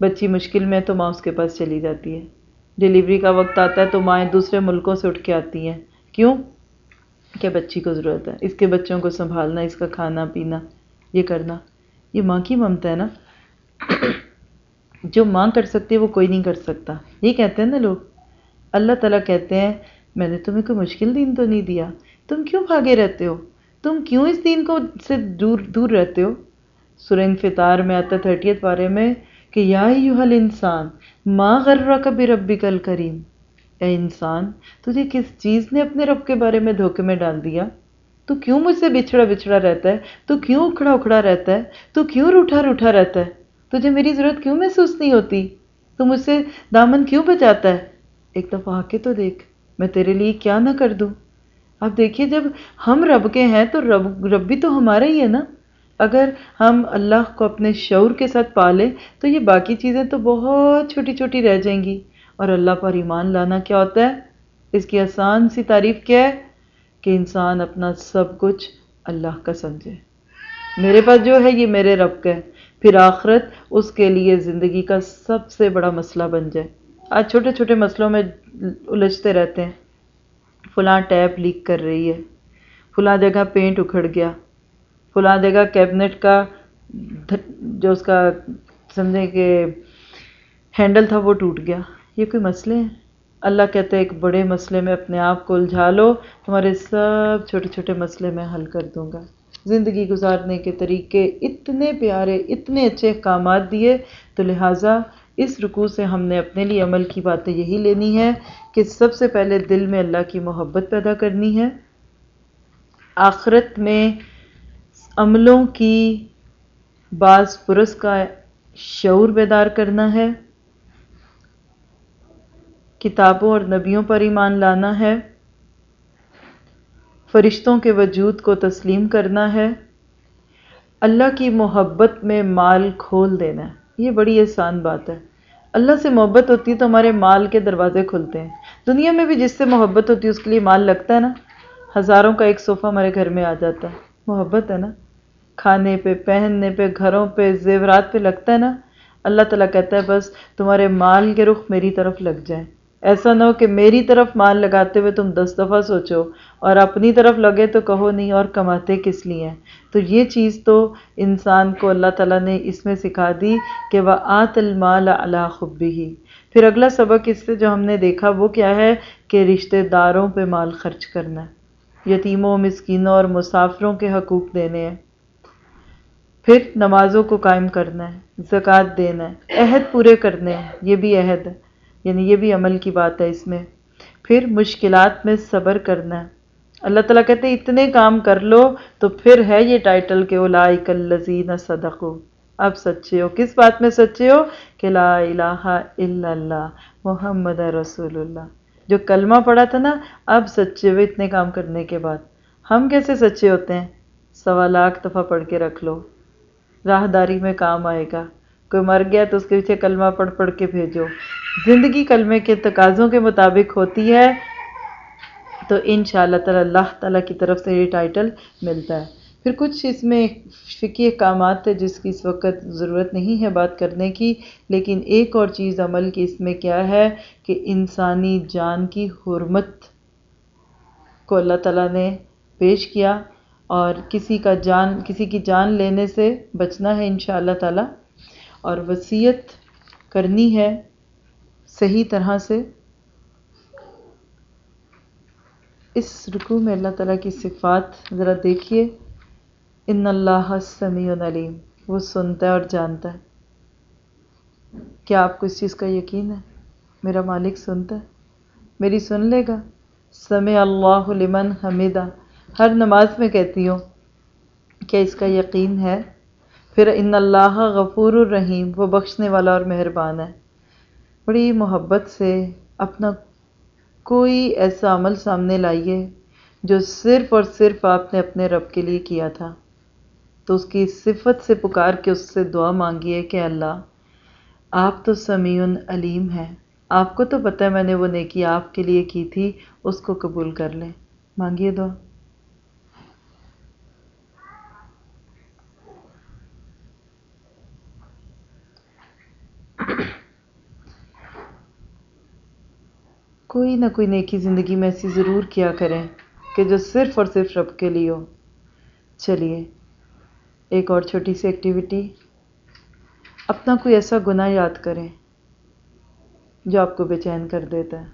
S1: بچی مشکل میں تو ماں اس کے پاس چلی جاتی ہے۔ ڈلیوری کا وقت آتا ہے تو مائیں دوسرے ملکوں سے اٹھ کے آتی ہیں۔ کیوں؟ کہ بچی کو ضرورت ہے؟ اس کے بچوں کو سنبھالنا، اس کا کھانا، پینا، یہ کرنا۔ یہ ماں کی ممتا ہے نا؟ جو ماں کر سکتی ہے وہ کوئی نہیں کر سکتا۔ یہ کہتے ہیں نا لوگ۔ اللہ تعالیٰ کہتے ہیں، میں نے تمہیں کوئی مشکل دین تو نہیں دیا۔ تم کیوں بھاگے رہتے ہو؟ تم کیوں اس دین کو سے دور دور رہتے ہو؟ سورہ انفطار میں آتا تھرٹیت بارے میں کہ یا یوحل انسان ما غرہ کبھی ربی کل کریم۔ اے انسان، تجھے کس چیز نے اپنے رب کے بارے میں دھوکے میں ڈال دیا؟ تو کیوں مجھ سے بچھڑا بچھڑا رہتا ہے؟ تو کیوں اکھڑا اکھڑا رہتا ہے؟ تو کیوں روٹھا روٹھا رہتا ہے؟ تجھے میری ضرورت کیوں محسوس نہیں ہوتی؟ تو مجھ سے دامن کیوں بچاتا ہے؟ ایک دفعہ آ کے تو دیکھ، میں تیرے لیے کیا نہ کر دوں؟ اب دیکھیے، جب ہم رب کے ہیں تو رب رب بھی تو ہمارا ہی ہے نا؟ اگر ہم اللہ کو اپنے شعور کے ساتھ پالیں تو یہ باقی چیزیں تو بہت چھوٹی چھوٹی رہ جائیں گی۔ اور اللہ پر ایمان لانا کیا ہوتا ہے؟ اس کی آسان سی تعریف کیا ہے کہ انسان اپنا سب کچھ اللہ کا سمجھے۔ میرے پاس جو ہے یہ میرے رب کا ہے۔ پھر آخرت اس کے لیے زندگی کا سب سے بڑا مسئلہ بن جائے۔ آج چھوٹے چھوٹے مسئلوں میں الجھتے رہتے ہیں۔ فلاں ٹیپ لیک کر رہی ہے۔ فلاں جگہ پینٹ اکھڑ گیا۔ فلاں جگہ کیبنٹ کا جو اس کا سمجھیں کہ ہینڈل تھا وہ ٹوٹ گیا۔ یہ کوئی مسئلے ہیں؟ اللہ کہتے ہیں ایک بڑے مسئلے میں اپنے آپ کو الجھا لو، تمہارے سب چھوٹے چھوٹے مسئلے میں حل کر دوں گا۔ زندگی گزارنے کے طریقے اتنے پیارے، اتنے اچھے احکامات دیے، تو لہٰذا اس رکوع سے ہم نے اپنے لیے عمل کی باتیں یہی لینی ہے کہ سب سے پہلے دل میں اللہ کی محبت پیدا کرنی ہے۔ آخرت میں عملوں کی بعض پرس کا شعور بیدار کرنا ہے۔ کتابوں اور نبیوں پر ایمان لانا ہے۔ فرشتوں کے وجود کو تسلیم کرنا ہے۔ اللہ کی محبت میں مال کھول دینا ہے۔ یہ بڑی آسان بات ہے۔ اللہ سے محبت ہوتی ہے تو ہمارے مال کے دروازے کھلتے ہیں۔ دنیا میں بھی جس سے محبت ہوتی ہے اس کے لیے مال لگتا ہے نا۔ ہزاروں کا ایک صوفہ ہمارے گھر میں آ جاتا ہے۔ محبت ہے نا۔ کھانے پہ، پہننے پہ، گھروں پہ، زیورات پہ لگتا ہے نا۔ اللہ تعالیٰ کہتا ہے بس تمہارے مال کے رخ میری طرف لگ جائیں۔ ایسا نہ ہو کہ میری طرف مال لگاتے ہوئے تم دس دفعہ سوچو اور اپنی طرف لگے تو کہو نہیں اور کماتے کس لیے ہیں؟ تو یہ چیز تو انسان کو اللہ تعالیٰ نے اس میں سکھا دی کہ وہ آت المال اللہ خبی ہی پھر اگلا سبق اس سے جو ہم نے دیکھا وہ کیا ہے کہ رشتہ داروں پہ مال خرچ کرنا ہے۔ یتیموں، مسکینوں اور مسافروں کے حقوق دینے ہیں۔ پھر نمازوں کو قائم کرنا ہے، زکوٰۃ دینا ہے، عہد پورے کرنے ہیں۔ یہ بھی عہد ہے۔ یعنی یہ بھی عمل کی بات ہے اس میں۔ پھر مشکلات میں صبر کرنا۔ ہے اللہ تعالیٰ کہتے ہیں، اتنے کام کر لو تو پھر ہے یہ ٹائٹل کہ اولائک الذین صدقو۔ اب سچے ہو۔ کس بات میں سچے ہو؟ کہ لا الہ الا اللہ، محمد رسول اللہ۔ جو کلمہ پڑا تھا نا، اب سچے ہوئے اتنے کام کرنے کے بعد۔ ہم کیسے سچے ہوتے ہیں؟ سوا لاکھ دفعہ پڑھ کے رکھ لو۔ راہداری میں کام آئے گا۔ کوئی مر گیا تو اس کے پیچھے کلمہ پڑھ پڑھ کے بھیجو۔ زندگی کلمے کے تقاضوں کے مطابق ہوتی ہے، تو ان شاء اللہ تعالیٰ اللہ تعالیٰ کی طرف سے یہ ٹائٹل ملتا ہے۔ پھر کچھ اس میں فقی احکامات تھے جس کی اس وقت ضرورت نہیں ہے بات کرنے کی، لیکن ایک اور چیز عمل کی اس میں کیا ہے کہ انسانی جان کی حرمت کو اللہ تعالیٰ نے پیش کیا اور کسی کا جان، کسی کی جان لینے سے بچنا ہے ان شاء اللہ تعالیٰ۔ اور وصیت کرنی ہے صحیح طرح سے۔ اس رکوع میں اللہ تعالیٰ کی صفات ذرا دیکھیے۔ ان اللہ سمیع علیم، وہ سنتا ہے اور جانتا ہے۔ کیا آپ کو اس چیز کا یقین ہے؟ میرا مالک سنتا ہے۔ میری سن لے گا۔ سمع اللہ لمن حمیدہ۔ ہر نماز میں کہتی ہوں کیا اس کا یقین ہے۔ پھر ان اللہ غفور الرحیم، وہ بخشنے والا اور مہربان ہے۔ بڑی محبت سے اپنا کوئی ایسا عمل سامنے لائیے جو صرف اور صرف آپ نے اپنے رب کے لیے کیا تھا۔ تو اس کی صفت سے پکار کے اس سے دعا مانگیے کہ اللہ، آپ تو سمیع علیم ہیں۔ آپ کو تو پتہ ہے میں نے وہ نیکی آپ کے لیے کی تھی، اس کو قبول کر لیں۔ مانگیے دعا۔ کوئی نہ کوئی نیکی زندگی میں ایسی ضرور کیا کریں کہ جو صرف اور صرف رب کے لیے ہو۔ چلیے، ایک اور چھوٹی سی ایکٹیویٹی اپنا کوئی ایسا گناہ یاد کریں جو آپ کو بے چین کر دیتا ہے۔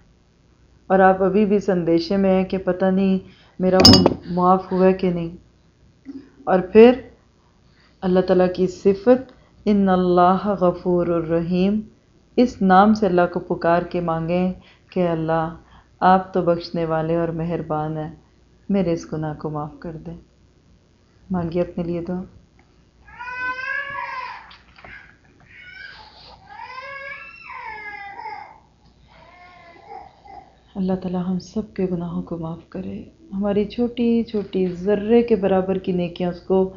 S1: اور آپ ابھی بھی سندیشے میں ہیں کہ پتہ نہیں میرا وہ معاف ہوا کہ نہیں۔ اور پھر اللہ تعالیٰ کی صفت ان اللہ غفور الرحیم۔ اس نام سے اللہ کو پکار کے مانگیں کہ اللہ، آپ تو بخشنے والے اور مہربان ہیں، میرے اس گناہ کو معاف کر دیں مانگیے اپنے لیے دعا۔ اللہ تعالیٰ ہم سب کے گناہوں کو معاف کرے۔ ہماری چھوٹی چھوٹی ذرے کے برابر کی نیکیاں اس کو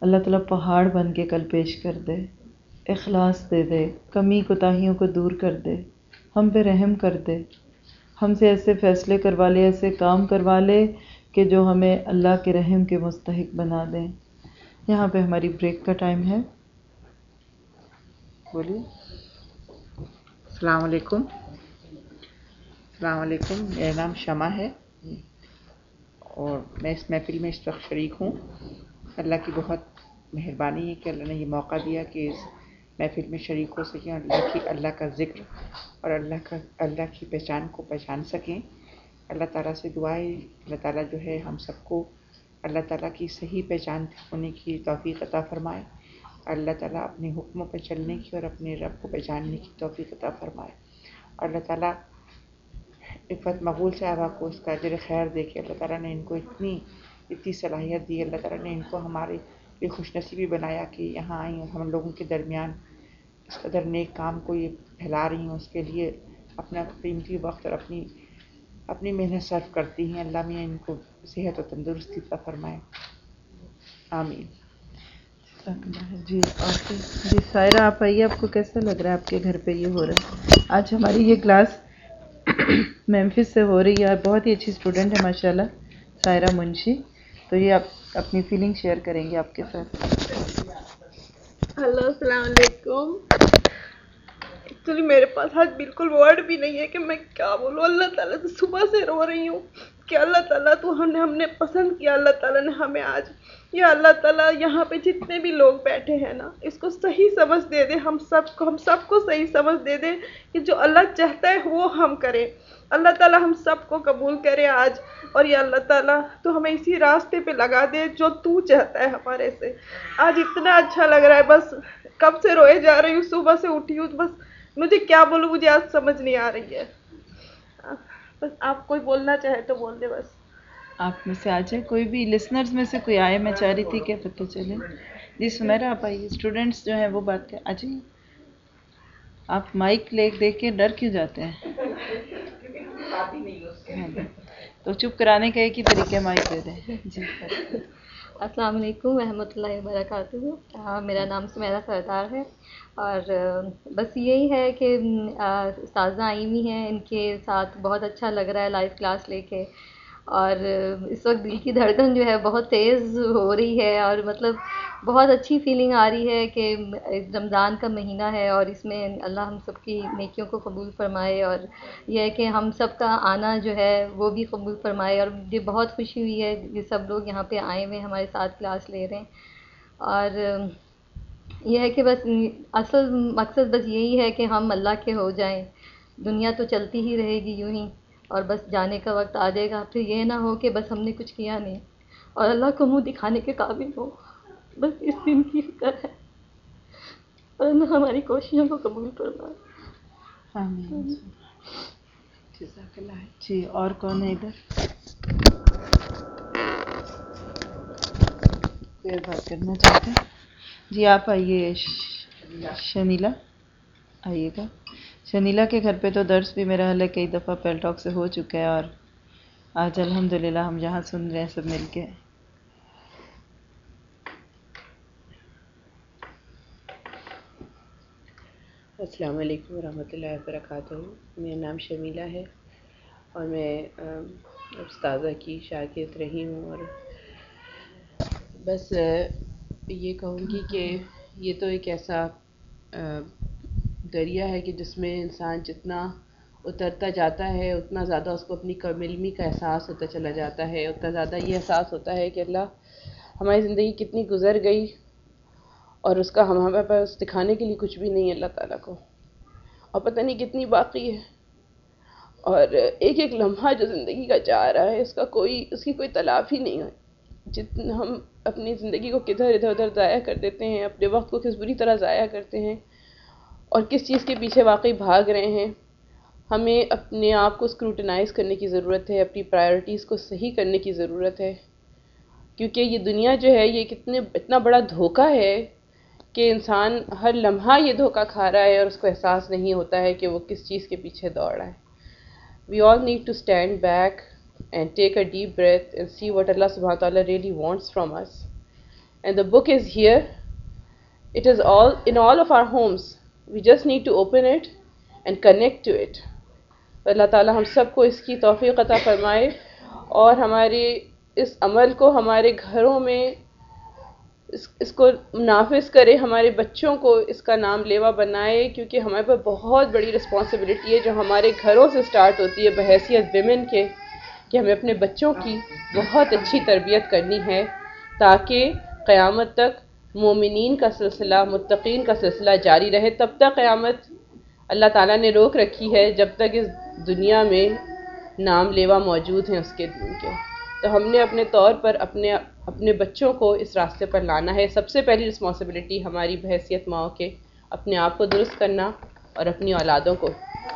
S1: اللہ تعالیٰ پہاڑ بن کے کل پیش کر دے، اخلاص دے دے، کمی کوتاہیوں کو دور کر دے، ہم پہ رحم کر دے۔ ہم سے ایسے فیصلے کروا لے، ایسے کام کروا لے کہ جو ہمیں اللہ کے رحم کے مستحق بنا دیں۔ یہاں پہ ہماری بریک کا ٹائم ہے۔ بولیے۔
S2: السلام علیکم۔ السلام علیکم۔ میرا نام شمع ہے اور میں اس محفل میں اس وقت شریک ہوں۔ اللہ کی بہت مہربانی ہے کہ اللہ نے یہ موقع دیا کہ اس محفل میں شریک ہو سکیں اور اللہ کی اللہ کا ذکر اور اللہ کا اللہ کی پہچان کو پہچان سکیں۔ اللہ تعالیٰ سے دعائیں، اللہ تعالیٰ جو ہے ہم سب کو اللہ تعالیٰ کی صحیح پہچان ہونے کی توفیق عطا فرمائے۔ اللہ تعالیٰ اپنے حکموں پہ چلنے کی اور اپنے رب کو پہچاننے کی توفیق عطا فرمائے۔ اور اللہ تعالیٰ عفت مقبول صاحبہ کو اس کا اجر خیر دے کے اللہ تعالیٰ نے ان کو اتنی اتنی صلاحیت دی، اللہ تعالیٰ نے ان کو ہمارے لیے خوش نصیبی بنایا کہ یہاں آئی ہم لوگوں کے درمیان اس قدر نیک کام کو یہ پھیلا رہی ہوں اس کے لیے اپنا قیمتی وقت اور اپنی اپنی محنت صرف کرتی ہیں۔ اللہ میں ان کو صحت و تندرستی عطا فرمائے۔ آمین۔
S1: جی اور جی سائرہ، آپ آئیے، آپ کو کیسا لگ رہا ہے؟ آپ کے گھر پہ یہ ہو رہا ہے۔ آج ہماری یہ کلاس میمفس سے ہو رہی ہے اور بہت ہی اچھی اسٹوڈنٹ ہے ماشاء اللہ سائرہ منشی۔ تو یہ آپ اپنی فیلنگ شیئر کریں گے آپ کے ساتھ۔
S3: ہلو السلام علیکم۔ ایکچولی میرے پاس آج بالکل ورڈ بھی نہیں ہے کہ میں کیا بولوں۔ اللہ تعالیٰ سے صبح سے رو رہی ہوں کہ اللہ تعالیٰ تو ہم نے ہم نے پسند کیا۔ اللہ تعالیٰ نے ہمیں آج یا اللہ تعالیٰ یہاں پہ جتنے بھی لوگ بیٹھے ہیں نا، اس کو صحیح سمجھ دے دے۔ ہم سب کو ہم سب کو صحیح سمجھ دے دے کہ جو اللہ چاہتا ہے وہ ہم کریں۔ اللہ تعالیٰ ہم سب کو قبول کرے آج۔ اور یہ اللہ تعالیٰ تو ہمیں اسی راستے پہ لگا دے جو تو چاہتا ہے ہمارے سے۔ آج اتنا اچھا لگ رہا ہے، بس کب سے روئے جا رہی ہوں، صبح سے اٹھی ہوں، بس مجھے کیا بولوں، مجھے آج سمجھ نہیں آ رہی ہے۔ بس آپ کوئی بولنا چاہے تو بول دے بس۔
S1: آپ میں سے آ جائے کوئی بھی لسنرز میں سے کوئی آئے، میں چاہ رہی تھی کہ پتہ چلے۔ جی سمیرا آپ آئیے اسٹوڈنٹس جو ہیں وہ بات کر آ جائیے آپ مائک لے دیکھ کے ڈر کیوں جاتے ہیں؟ ہاں جی۔ تو چپ کرانے کا ایک ہی طریقہ مائک دے دیں جی۔
S4: السلام علیکم ورحمۃ اللہ وبرکاتہ۔ میرا نام سمیرا سردار ہے۔ اور بس یہی ہے کہ استاذہ آئی ہوئی ہیں۔ ان کے ساتھ بہت اچھا لگ رہا ہے لائیو کلاس لے کے۔ اور اس وقت دل کی دھڑکن جو ہے بہت تیز ہو رہی ہے اور مطلب بہت اچھی فیلنگ آ رہی ہے کہ رمضان کا مہینہ ہے اور اس میں اللہ ہم سب کی نیکیوں کو قبول فرمائے اور یہ ہے کہ ہم سب کا آنا جو ہے وہ بھی قبول فرمائے اور مجھے بہت خوشی ہوئی ہے یہ سب لوگ یہاں پہ آئے ہوئے ہمارے ساتھ کلاس لے رہے ہیں اور یہ ہے کہ بس اصل مقصد بس یہی ہے کہ ہم اللہ کے ہو جائیں دنیا تو چلتی ہی رہے گی یوں ہی اور بس جانے کا وقت آ جائے گا۔ پھر یہ نہ ہو کہ بس ہم نے کچھ کیا نہیں۔ اور اللہ کو منہ دکھانے کے قابل ہو۔ بس اس دن کی فکر ہے۔ اور اللہ ہماری کوششوں کو قبول کرنا
S1: جی اور کون ہے ادھر؟ بات کرنا چاہتے ہیں۔ جی آپ آئیے شنیلا۔ آئیے گا۔ شنیلا کے گھر پہ تو درس بھی میرا حل ہے کئی دفعہ پیل ٹاک سے ہو چکا ہے اور آج الحمد للہ ہم جہاں سن رہے ہیں سب مل کے۔
S5: السلام علیکم ورحمۃ اللہ وبرکاتہ۔ میرا نام شمیلہ ہے اور میں استاذہ کی شاگرد رہی ہوں اور بس یہ کہوں گی کہ یہ تو ایک ایسا دریا ہے کہ جس میں انسان جتنا اترتا جاتا ہے، اتنا زیادہ اس کو اپنی کم علمی کا احساس ہوتا چلا جاتا ہے، اتنا زیادہ یہ احساس ہوتا ہے کہ اللہ ہماری زندگی کتنی گزر گئی اور اس کا ہم، ہمیں پاس دکھانے کے لیے کچھ بھی نہیں ہے اللہ تعالیٰ کو۔ اور پتہ نہیں کتنی باقی ہے۔ اور ایک ایک لمحہ جو زندگی کا جا رہا ہے، اس کا کوئی، اس کی کوئی تلاف ہی نہیں ہے جتنا ہم اپنی زندگی کو کدھر ادھر ادھر ضائع کر دیتے ہیں، اپنے وقت کو کس بری طرح ضائع کرتے ہیں۔ اور کس چیز کے پیچھے واقعی بھاگ رہے ہیں، ہمیں اپنے آپ کو اسکروٹنائز کرنے کی ضرورت ہے، اپنی پرائرٹیز کو صحیح کرنے کی ضرورت ہے۔ کیونکہ یہ دنیا جو ہے، یہ کتنے، اتنا بڑا دھوکہ ہے کہ انسان ہر لمحہ یہ دھوکہ کھا رہا ہے اور اس کو احساس نہیں ہوتا ہے کہ وہ کس چیز کے پیچھے دوڑ رہا ہے۔ We all need to stand back and take a deep breath and see what اللہ سبحانہ تعالیٰ really wants from us and the book is here it is all in all of our homes we just need to open it and connect to it اللہ تعالیٰ ہم سب کو اس کی توفیق عطا فرمائے اور ہمارے اس عمل کو ہمارے گھروں میں اس اس کو نافذ کرے، ہمارے بچوں کو اس کا نام لیوا بنائے، کیونکہ ہمارے پاس بہت بڑی رسپانسبلٹی ہے جو ہمارے گھروں سے سٹارٹ ہوتی ہے بحیثیت ویمن کے، کہ ہمیں اپنے بچوں کی بہت اچھی تربیت کرنی ہے تاکہ قیامت تک مومنین کا سلسلہ، متقین کا سلسلہ جاری رہے تب تک قیامت اللہ تعالیٰ نے روک رکھی ہے جب تک اس دنیا میں نام لیوا موجود ہیں اس کے دن کے۔ تو ہم نے اپنے طور پر اپنے اپنے بچوں کو اس راستے پر لانا ہے۔ سب سے پہلی رسپانسبلٹی ہماری بحیثیت ماؤں کے، اپنے آپ کو درست کرنا اور اپنی اولادوں کو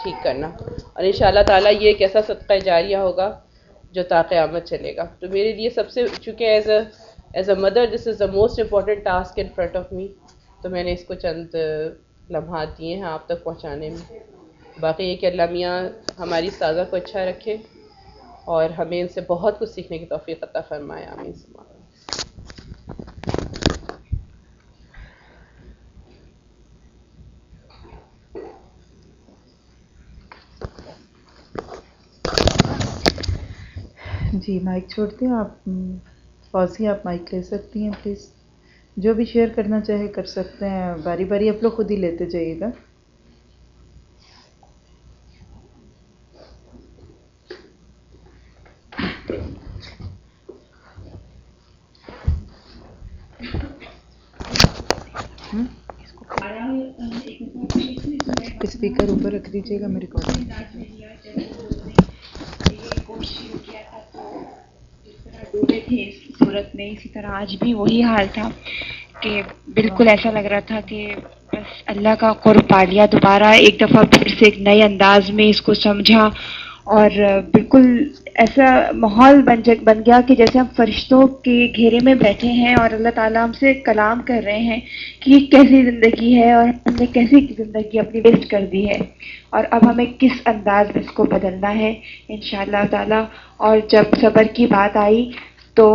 S5: ٹھیک کرنا۔ اور ان شاء اللہ تعالیٰ یہ ایک ایسا صدقہ جاریہ ہوگا جو تا قیامت چلے گا۔ تو میرے لیے سب سے، چونکہ as a as a mother this is the most important task in front of me تو میں نے اس کو چند لمحات دیے ہیں آپ تک پہنچانے میں۔ باقی یہ کہ اللہ میاں ہماری سازہ کو اچھا رکھے اور ہمیں ان سے بہت کچھ سیکھنے کی توفیق عطا فرمائے، آمین۔ سما
S1: جی مائک چھوڑتے ہیں آپ فوزی آپ مائک لے سکتی ہیں پلیز جو بھی شیئر کرنا چاہے کر سکتے ہیں. باری باری آپ لوگ خود ہی لیتے جائیے گا. Hmm? اسپیکر اوپر رکھ دیجیے گا میرے کو
S6: تھے صورت میں اسی طرح آج بھی وہی حال تھا کہ بالکل ایسا لگ رہا تھا کہ بس اللہ کا قرب پا لیا دوبارہ ایک دفعہ پھر سے ایک نئے انداز میں اس کو سمجھا اور بالکل ایسا ماحول بن بن گیا کہ جیسے ہم فرشتوں کے گھیرے میں بیٹھے ہیں اور اللہ تعالیٰ ہم سے کلام کر رہے ہیں کہ یہ کیسی زندگی ہے اور ہم نے کیسی زندگی اپنی ویسٹ کر دی ہے اور اب ہمیں کس انداز میں اس کو بدلنا ہے ان شاء اللہ تعالیٰ اور جب صبر کی بات آئی تو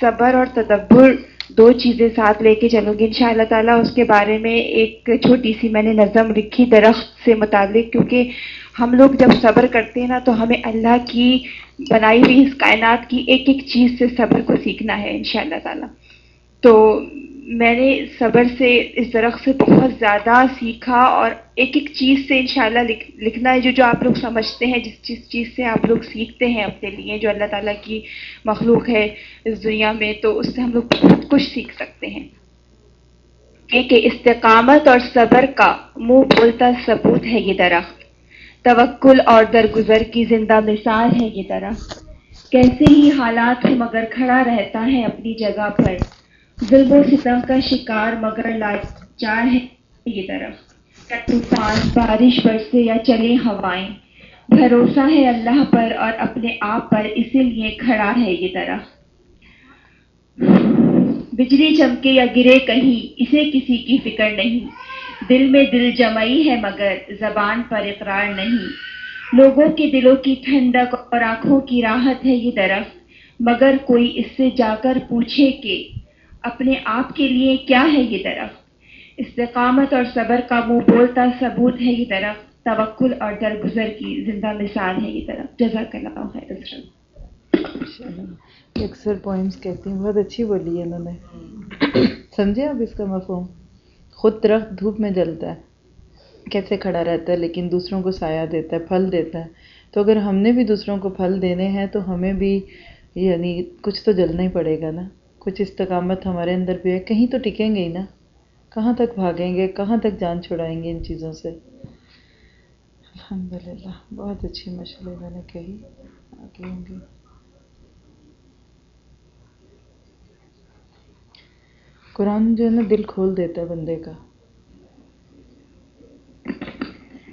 S6: صبر اور تدبر دو چیزیں ساتھ لے کے چلوں گی۔ ان شاء اللہ تعالیٰ اس کے بارے میں ایک چھوٹی سی میں نے نظم لکھی درخت سے متعلق، کیونکہ ہم لوگ جب صبر کرتے ہیں نا تو ہمیں اللہ کی بنائی ہوئی اس کائنات کی ایک ایک چیز سے صبر کو سیکھنا ہے ان شاء اللہ تعالیٰ۔ تو میں نے صبر سے اس درخت سے بہت زیادہ سیکھا اور ایک ایک چیز سے انشاءاللہ لکھ لکھنا ہے جو جو آپ لوگ سمجھتے ہیں، جس جس چیز سے آپ لوگ سیکھتے ہیں اپنے لیے، جو اللہ تعالیٰ کی مخلوق ہے اس دنیا میں، تو اس سے ہم لوگ بہت کچھ سیکھ سکتے ہیں۔ کہ استقامت اور صبر کا منہ بولتا ثبوت ہے یہ درخت۔ توکل اور درگزر کی زندہ مثال ہے یہ درخت۔ کیسے ہی حالات میں مگر کھڑا رہتا ہے اپنی جگہ پر ظلم و ستم کا شکار مگر لاچار ہے یہ طرف۔ طوفان، بارش برسے یا چلے ہوائیں۔ بھروسہ ہے اللہ پر اور اپنے آپ پر اسی لیے کھڑا ہے یہ طرف۔ بجلی چمکے یا گرے کہیں، اسے کسی کی فکر نہیں۔ دل میں دل جمعی ہے مگر زبان پر اقرار نہیں۔ لوگوں کے دلوں کی ٹھنڈک اور آنکھوں کی راحت ہے یہ درخت مگر کوئی اس سے جا کر پوچھے کہ اپنے آپ کے لیے کیا ہے یہ درخت؟ استقامت اور صبر کا منہ بولتا ثبوت ہے یہ درخت، توکل اور درگزر کی زندہ مثال ہے یہ درخت۔ جزاک اللہ خیر
S1: اکثر پوائنٹس کہتی ہیں، بہت اچھی بولی ہے انہوں نے۔ سمجھے آپ اس کا مفہوم؟ خود درخت دھوپ میں جلتا ہے، کیسے کھڑا رہتا ہے، لیکن دوسروں کو سایہ دیتا ہے، پھل دیتا ہے۔ تو اگر ہم نے بھی دوسروں کو پھل دینے ہیں، تو ہمیں بھی یعنی کچھ تو جلنا ہی پڑے گا نا۔ کچھ استقامت ہمارے اندر بھی ہے۔ کہیں تو ٹکیں گے ہی نا۔ کہاں تک بھاگیں گے؟ کہاں تک جان چھڑائیں گے ان چیزوں سے؟ الحمد للہ بہت اچھی مشورے میں نے کہی۔ آگے ہوں گی۔ قرآن جو ہے نا، دل کھول دیتا ہے بندے کا۔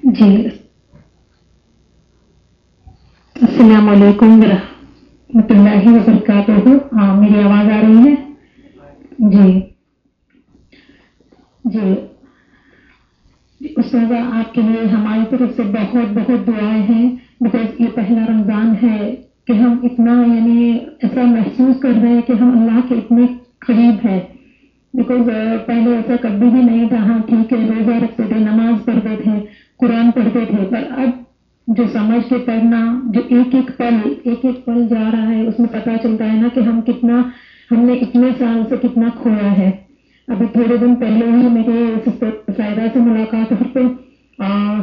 S7: جی۔ السلام علیکم رحمۃ اللہ وبرکاتہ ہاں میری آواز آ رہی ہے؟ جی۔ جی۔, جی، استاد آپ کے لیے ہماری طرف سے بہت بہت دعائیں ہیں بیکاز یہ پہلا رمضان ہے کہ ہم اتنا یعنی ایسا محسوس کر رہے ہیں کہ ہم اللہ کے اتنے قریب ہیں۔ بیکاز پہلے ایسا کبھی بھی نہیں تھا ہاں ٹھیک ہے، روزہ رکھتے تھے، نماز پڑھتے تھے، قرآن پڑھتے تھے، پر اب جو سمجھ کے پڑھنا جو ایک ایک پل، ایک ایک پل جا رہا ہے، اس میں پتہ چلتا ہے نا کہ ہم کتنا، ہم نے اتنے سال سے کتنا کھویا ہے۔ ابھی تھوڑے دن پہلے ہی میرے سسٹر سائدہ سے ملاقات ہوئی پہ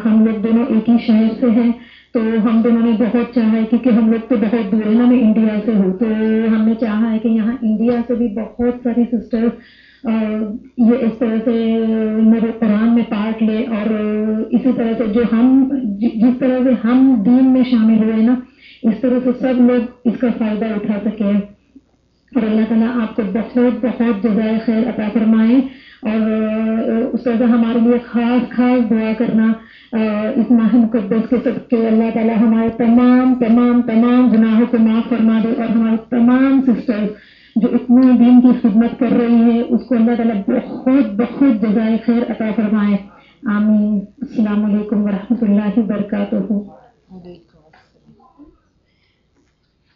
S7: ہم لوگ دونوں ایک ہی شہر سے ہیں۔ تو ہم دونوں نے بہت چاہا ہے کیونکہ ہم لوگ تو بہت دور ہے نا میں انڈیا سے ہوں تو ہم نے چاہا ہے کہ یہاں انڈیا سے بھی بہت ساری سسٹر یہ اس طرح سے میرے قرآن میں پارٹ لے اور اسی طرح سے جو ہم، جس طرح سے ہم دین میں شامل ہوئے نا، اس طرح سے سب لوگ اس کا فائدہ اٹھا سکے۔ اور اللہ تعالیٰ آپ کو بہت بہت جزائے خیر عطا فرمائے۔ اور اس طرح سے ہمارے لیے خاص خاص دعا کرنا۔ اس ماہ مقدس کے سب کے اللہ تعالیٰ ہمارے تمام تمام تمام گناہوں کو معاف فرما دے اور ہمارے تمام سسٹر جو اتنے دن کی خدمت کر رہی ہے، اس کو اللہ تعالیٰ بہت بہت جزائے خیر عطا فرمائے۔ آمین۔ السلام علیکم ورحمۃ اللہ وبرکاتہ۔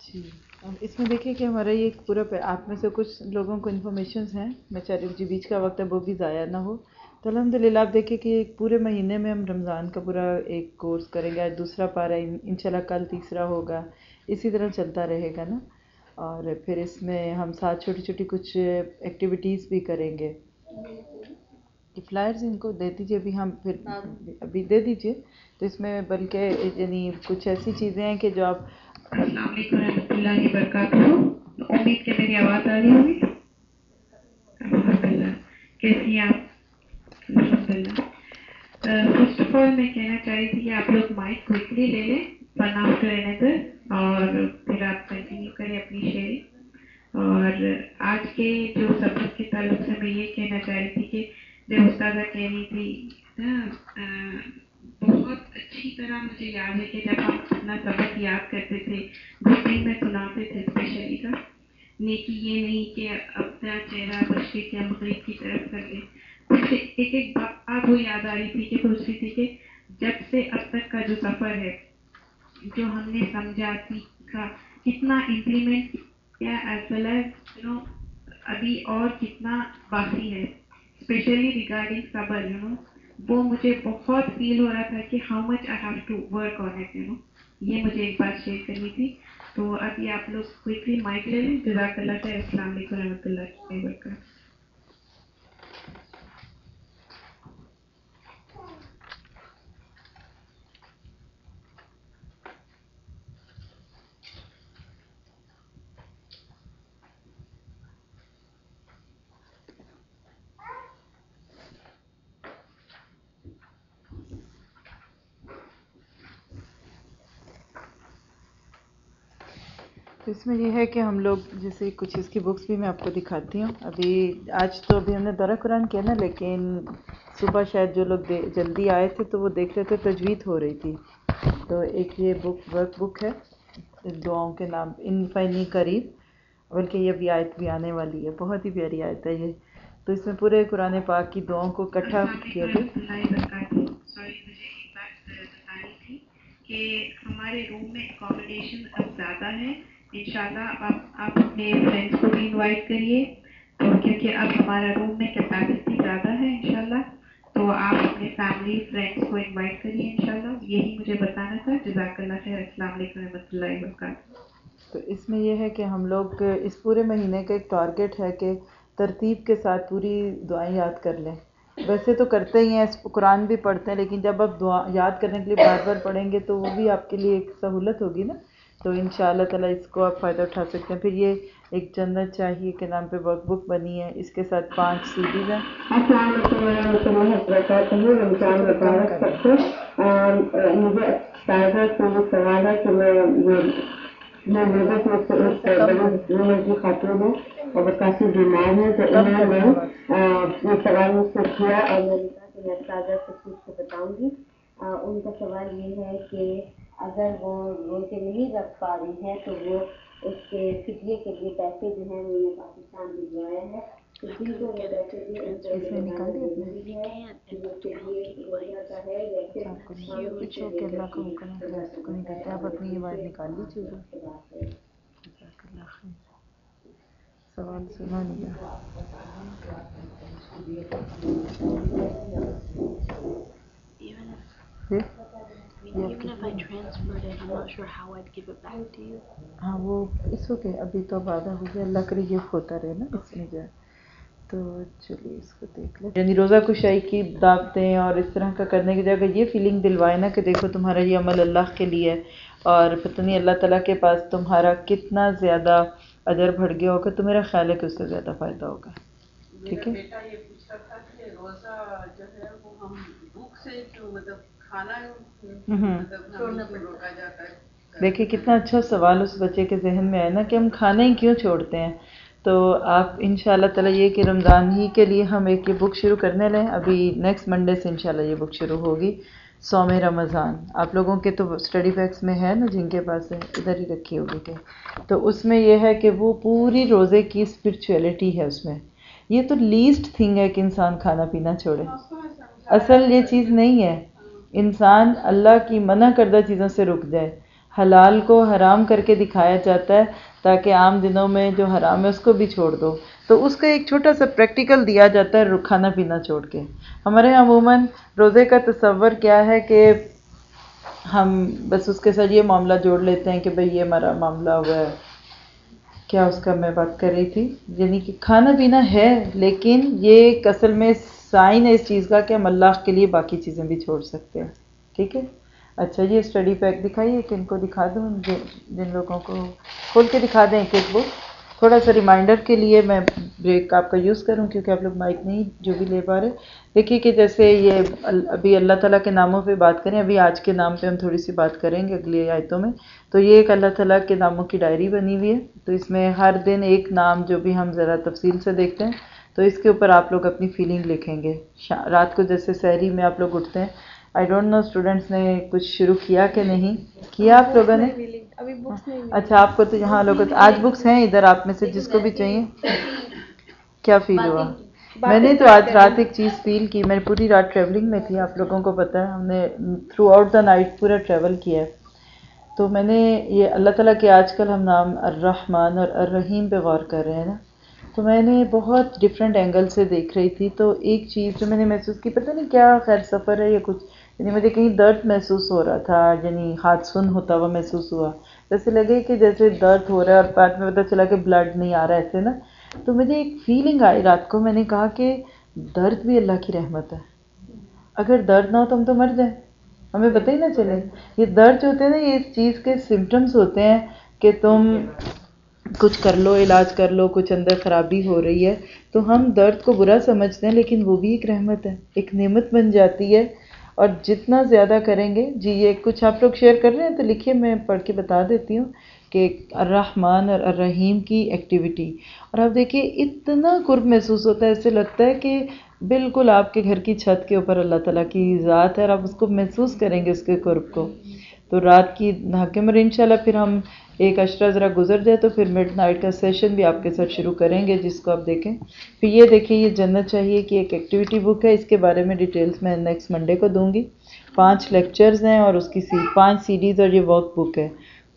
S1: جی اس میں دیکھیں کہ ہمارا یہ پورا آپ میں سے کچھ لوگوں کو انفارمیشنز ہیں۔ میں چاہ رہی ہوں جو بیچ کا وقت ہے، وہ بھی ضائع نہ ہو۔ تو الحمد للہ آپ دیکھیں کہ ایک پورے مہینے میں ہم رمضان کا پورا ایک کورس کریں گے۔ دوسرا پارا ان شاء اللہ کل تیسرا ہوگا۔ اسی طرح چلتا رہے گا نا۔ اور پھر اس میں ہم ساتھ چھوٹی چھوٹی کچھ ایکٹیویٹیز بھی کریں گے۔ فلائرز ان کو دے دیجیے ابھی ہم پھر ابھی دے دیجیے تو اس میں بلکہ یعنی کچھ ایسی چیزیں ہیں کہ جو آپ
S8: السلام علیکم رحمۃ اللہ وبرکاتہ۔ امید کہ میری آواز آ رہی ہوگی۔ الحمد للہ کیسی آپ؟ الحمد للہ فرسٹ آف آل میں کہنا چاہ رہی تھی کہ آپ لوگ مائک کوئکلی لے لیں۔ ون آفٹر اندر اور پھر آپ کنٹینیو کریں اپنی شیئرنگ اور آج کے جو سبق کے تعلق سے میں یہ کہنا چاہ رہی تھی کہ جب استاذہ کہہ رہی تھی بہت اچھی طرح مجھے یاد ہے کہ جب ہم اپنا سبق یاد کرتے تھے گھٹنے میں سناتے تھے اسپیشلی کا نیکی یہ نہیں کہ اپنا چہرہ مشرق یا مغرب کی طرف کر لیں کچھ ایک ایک بات وہ یاد آ رہی تھی کہ پوچھ رہی تھی کہ جب سے اب تک کا جو سفر ہے، جو ہم نے سمجھا سیکھا کتنا امپلیمنٹ کیا as well as you know ابھی اور کتنا باقی ہے. اسپیشلی ریگارڈنگ صبر یو نو وہ مجھے بہت فیل ہو رہا تھا کہ how much I have to work on it you know یہ مجھے ایک بات شیئر کرنی تھی. تو ابھی آپ لوگ کوئکلی مائک لے لیں. جزاک اللہ خیر. السلام علیکم و رحمۃ اللہ وبرکاتہ
S1: تو اس میں یہ ہے کہ ہم لوگ جیسے کچھ اس کی بکس بھی میں آپ کو دکھاتی ہوں۔ ابھی آج تو ابھی ہم نے دورہ قرآن کیا نا، لیکن صبح شاید جو لوگ جلدی آئے تھے تو وہ دیکھ رہے تھے تجوید ہو رہی تھی۔ تو ایک یہ بک ورک بک ہے دعاؤں کے نام ان قریب۔ بلکہ یہ بھی آیت بھی آنے والی ہے، بہت ہی پیاری آیت ہے یہ۔ تو اس میں پورے قرآن پاک کی دعاؤں کو اکٹھا کیا گیا۔
S8: کہ ہمارے روم میں اکوموڈیشن اب زیادہ ہے۔ انشاءاللہ آپ آپ اپنے فرینڈس کو بھی انوائٹ کریے تو کیونکہ اب ہمارا روم میں کیپیسٹی زیادہ ہے انشاءاللہ، تو آپ اپنے فیملی فرینڈس کو انوائٹ کریے انشاءاللہ۔ یہی مجھے بتانا تھا۔ جزاک اللہ خیر۔ السلام علیکم رحمۃ اللہ وبرکاتہ۔
S1: تو اس میں یہ ہے کہ ہم لوگ اس پورے مہینے کا ایک ٹارگیٹ ہے کہ ترتیب کے ساتھ پوری دعائیں یاد کر لیں۔ ویسے تو کرتے ہی ہیں قرآن بھی پڑھتے ہیں، لیکن جب آپ دعا یاد کرنے کے لیے بار بار پڑھیں گے تو وہ بھی آپ کے لیے ایک سہولت ہوگی نا؟ تو ان شاء اللہ تعالیٰ اس کو آپ فائدہ اٹھا سکتے ہیں۔ پھر یہ ایک جنت چاہیے کے نام پہ ورک بک بنی ہے۔ اس کے ساتھ پانچ سی ڈیز ہیں
S9: مجھے سوال ہے کہ میں کی خاتون ہوں اور کافی بیمار ہے تو انہوں نے یہ سوال مجھ سے کیا اور میں نے کہا کہ میں تازہ سے بتاؤں گی۔ ان کا سوال یہ ہے کہ اگر وہ روزے نہیں رکھ پا رہی ہیں تو وہ اس کے فدیے کے لیے پیسے جو ہیں وہ پاکستان بھجوائے ہیں۔
S1: سوال سنا
S3: I'm not sure how I'd give it back to you.
S1: ہاں وہ اس وقت ابھی تو وعدہ ہو گیا اللہ کرے یہ ہوتا رہے نا اس میں جائے تو چلیے اس کو دیکھ لیں یعنی روزہ کشائی کی دعوتیں اور اس طرح کا کرنے کی جگہ یہ فیلنگ دلوائے نا کہ دیکھو تمہارا یہ عمل اللہ کے لیے ہے۔ اور پتہ نہیں اللہ تعالیٰ کے پاس تمہارا کتنا زیادہ اجر بڑھ گیا ہوگا تو میرا خیال ہے کہ اس سے زیادہ فائدہ ہوگا۔ ٹھیک ہے؟
S5: مطلب کھانا ہم روکا جاتا ہے۔
S1: دیکھیں کتنا اچھا سوال اس بچے کے ذہن میں آیا نا کہ ہم کھانا ہی کیوں چھوڑتے ہیں۔ تو آپ ان شاء اللہ تعالیٰ یہ کہ رمضان ہی کے لیے ہم ایک یہ بک شروع کرنے لیں۔ ابھی نیکسٹ منڈے سے ان شاء اللہ یہ بک شروع ہوگی۔ سوم رمضان۔ آپ لوگوں کے تو اسٹڈی بیگس میں ہے نا جن کے پاس ہے ادھر ہی رکھی ہوگی کہ۔ تو اس میں یہ ہے کہ وہ پوری روزے کی اسپرچویلٹی ہے اس میں۔ یہ تو لیسٹ تھنگ ہے کہ انسان کھانا پینا چھوڑے۔ اصل یہ چیز نہیں ہے۔ انسان اللہ کی منع کردہ چیزوں سے رک جائے۔ حلال کو حرام کر کے دکھایا جاتا ہے تاکہ عام دنوں میں جو حرام ہے اس کو بھی چھوڑ دو۔ تو اس کا ایک چھوٹا سا پریکٹیکل دیا جاتا ہے کھانا پینا چھوڑ کے۔ ہمارے یہاں عموماً روزے کا تصور کیا ہے کہ ہم بس اس کے ساتھ یہ معاملہ جوڑ لیتے ہیں کہ بھئی یہ ہمارا معاملہ ہوا ہے۔ کیا اس کا میں بات کر رہی تھی؟ یعنی کہ کھانا پینا ہے لیکن یہ ایک اصل میں سائن ہے اس چیز کا کہ ہم اللہ کے لیے باقی چیزیں بھی چھوڑ سکتے ہیں۔ ٹھیک ہے؟ اچھا یہ اسٹڈی پیک دکھائیے کہ ان کو دکھا دوں جن جن لوگوں کو کھول کے دکھا دیں ایک ایک بک۔ تھوڑا سا ریمائنڈر کے لیے میں بریک آپ کا یوز کروں کیونکہ آپ لوگ مائک نہیں، جو بھی لے پا رہے دیکھیے کہ جیسے یہ ابھی اللہ تعالیٰ کے ناموں پہ بات کریں، ابھی آج کے نام پہ ہم تھوڑی سی بات کریں گے اگلی آیتوں میں۔ تو یہ ایک اللہ تعالیٰ کے ناموں کی ڈائری بنی ہوئی ہے۔ تو اس میں ہر دن ایک نام جو بھی ہم ذرا تفصیل سے دیکھتے ہیں۔ تو اس کے اوپر آپ لوگ اپنی فیلنگ لکھیں گے۔ رات کو جیسے سحری میں آپ لوگ اٹھتے ہیں۔ آئی ڈونٹ نو اسٹوڈینٹس نے کچھ شروع کیا کہ نہیں؟ کیا آپ لوگوں نے؟ اچھا آپ کو تو یہاں لوگ آج بکس ہیں، ادھر آپ میں سے جس کو بھی چاہیے۔ کیا فیل ہوا؟ میں نے تو آج رات ایک چیز فیل کی، میں پوری رات ٹریولنگ میں تھی، آپ لوگوں کو پتہ ہے، ہم نے تھرو آؤٹ دا نائٹ پورا ٹریول کیا ہے۔ تو میں نے یہ اللہ تعالیٰ کے آج کل ہم نام الرحمن اور الرحیم پہ غور کر رہے ہیں نا۔ تو میں نے بہت ڈفرینٹ اینگل سے دیکھ رہی تھی، تو ایک چیز جو میں نے محسوس کی، پتہ نہیں کیا خیر سفر ہے یا کچھ یعنی مجھے کہیں درد محسوس ہو رہا تھا یعنی ہاتھ سن ہوتا ہوا محسوس ہوا۔ جیسے لگے کہ جیسے درد ہو رہا ہے اور بعد میں پتہ چلا کہ بلڈ نہیں آ رہا، ایسے نا۔ تو مجھے ایک فیلنگ آئی رات کو، میں نے کہا کہ درد بھی اللہ کی رحمت ہے۔ اگر درد نہ ہو تو ہم تو مر جائیں۔ ہمیں پتہ ہی نہ چلے۔ یہ درد جو ہوتے ہیں نا، یہ اس چیز کے سمٹمس ہوتے ہیں کہ تم کچھ کر لو، علاج کر لو، کچھ اندر خرابی ہو رہی ہے، تو ہم درد کو برا سمجھتے ہیں، لیکن وہ بھی ایک رحمت ہے، ایک نعمت بن جاتی ہے۔ اور جتنا زیادہ کریں گے جی یہ کچھ آپ لوگ شیئر کر رہے ہیں، تو لکھیے، میں پڑھ کے بتا دیتی ہوں کہ الرحمن اور الرحیم کی ایکٹیویٹی اور آپ دیکھیے، اتنا قرب محسوس ہوتا ہے ایسے لگتا ہے کہ بالکل آپ کے گھر کی چھت کے اوپر اللہ تعالیٰ کی ذات ہے اور آپ اس کو محسوس کریں گے، اس کے قرب کو۔ تو رات کی حکم اور ان شاء اللہ پھر ہم ایک اشرا ذرا گزر جائے تو پھر مڈ نائٹ کا سیشن بھی آپ کے ساتھ شروع کریں گے، جس کو آپ دیکھیں۔ پھر یہ دیکھیں یہ جنت چاہیے کہ ایک ایکٹیویٹی بک ہے، اس کے بارے میں ڈیٹیلز میں نیکسٹ منڈے کو دوں گی۔ پانچ لیکچرز ہیں اور اس کی سی، پانچ سیریز اور یہ ورک بک ہے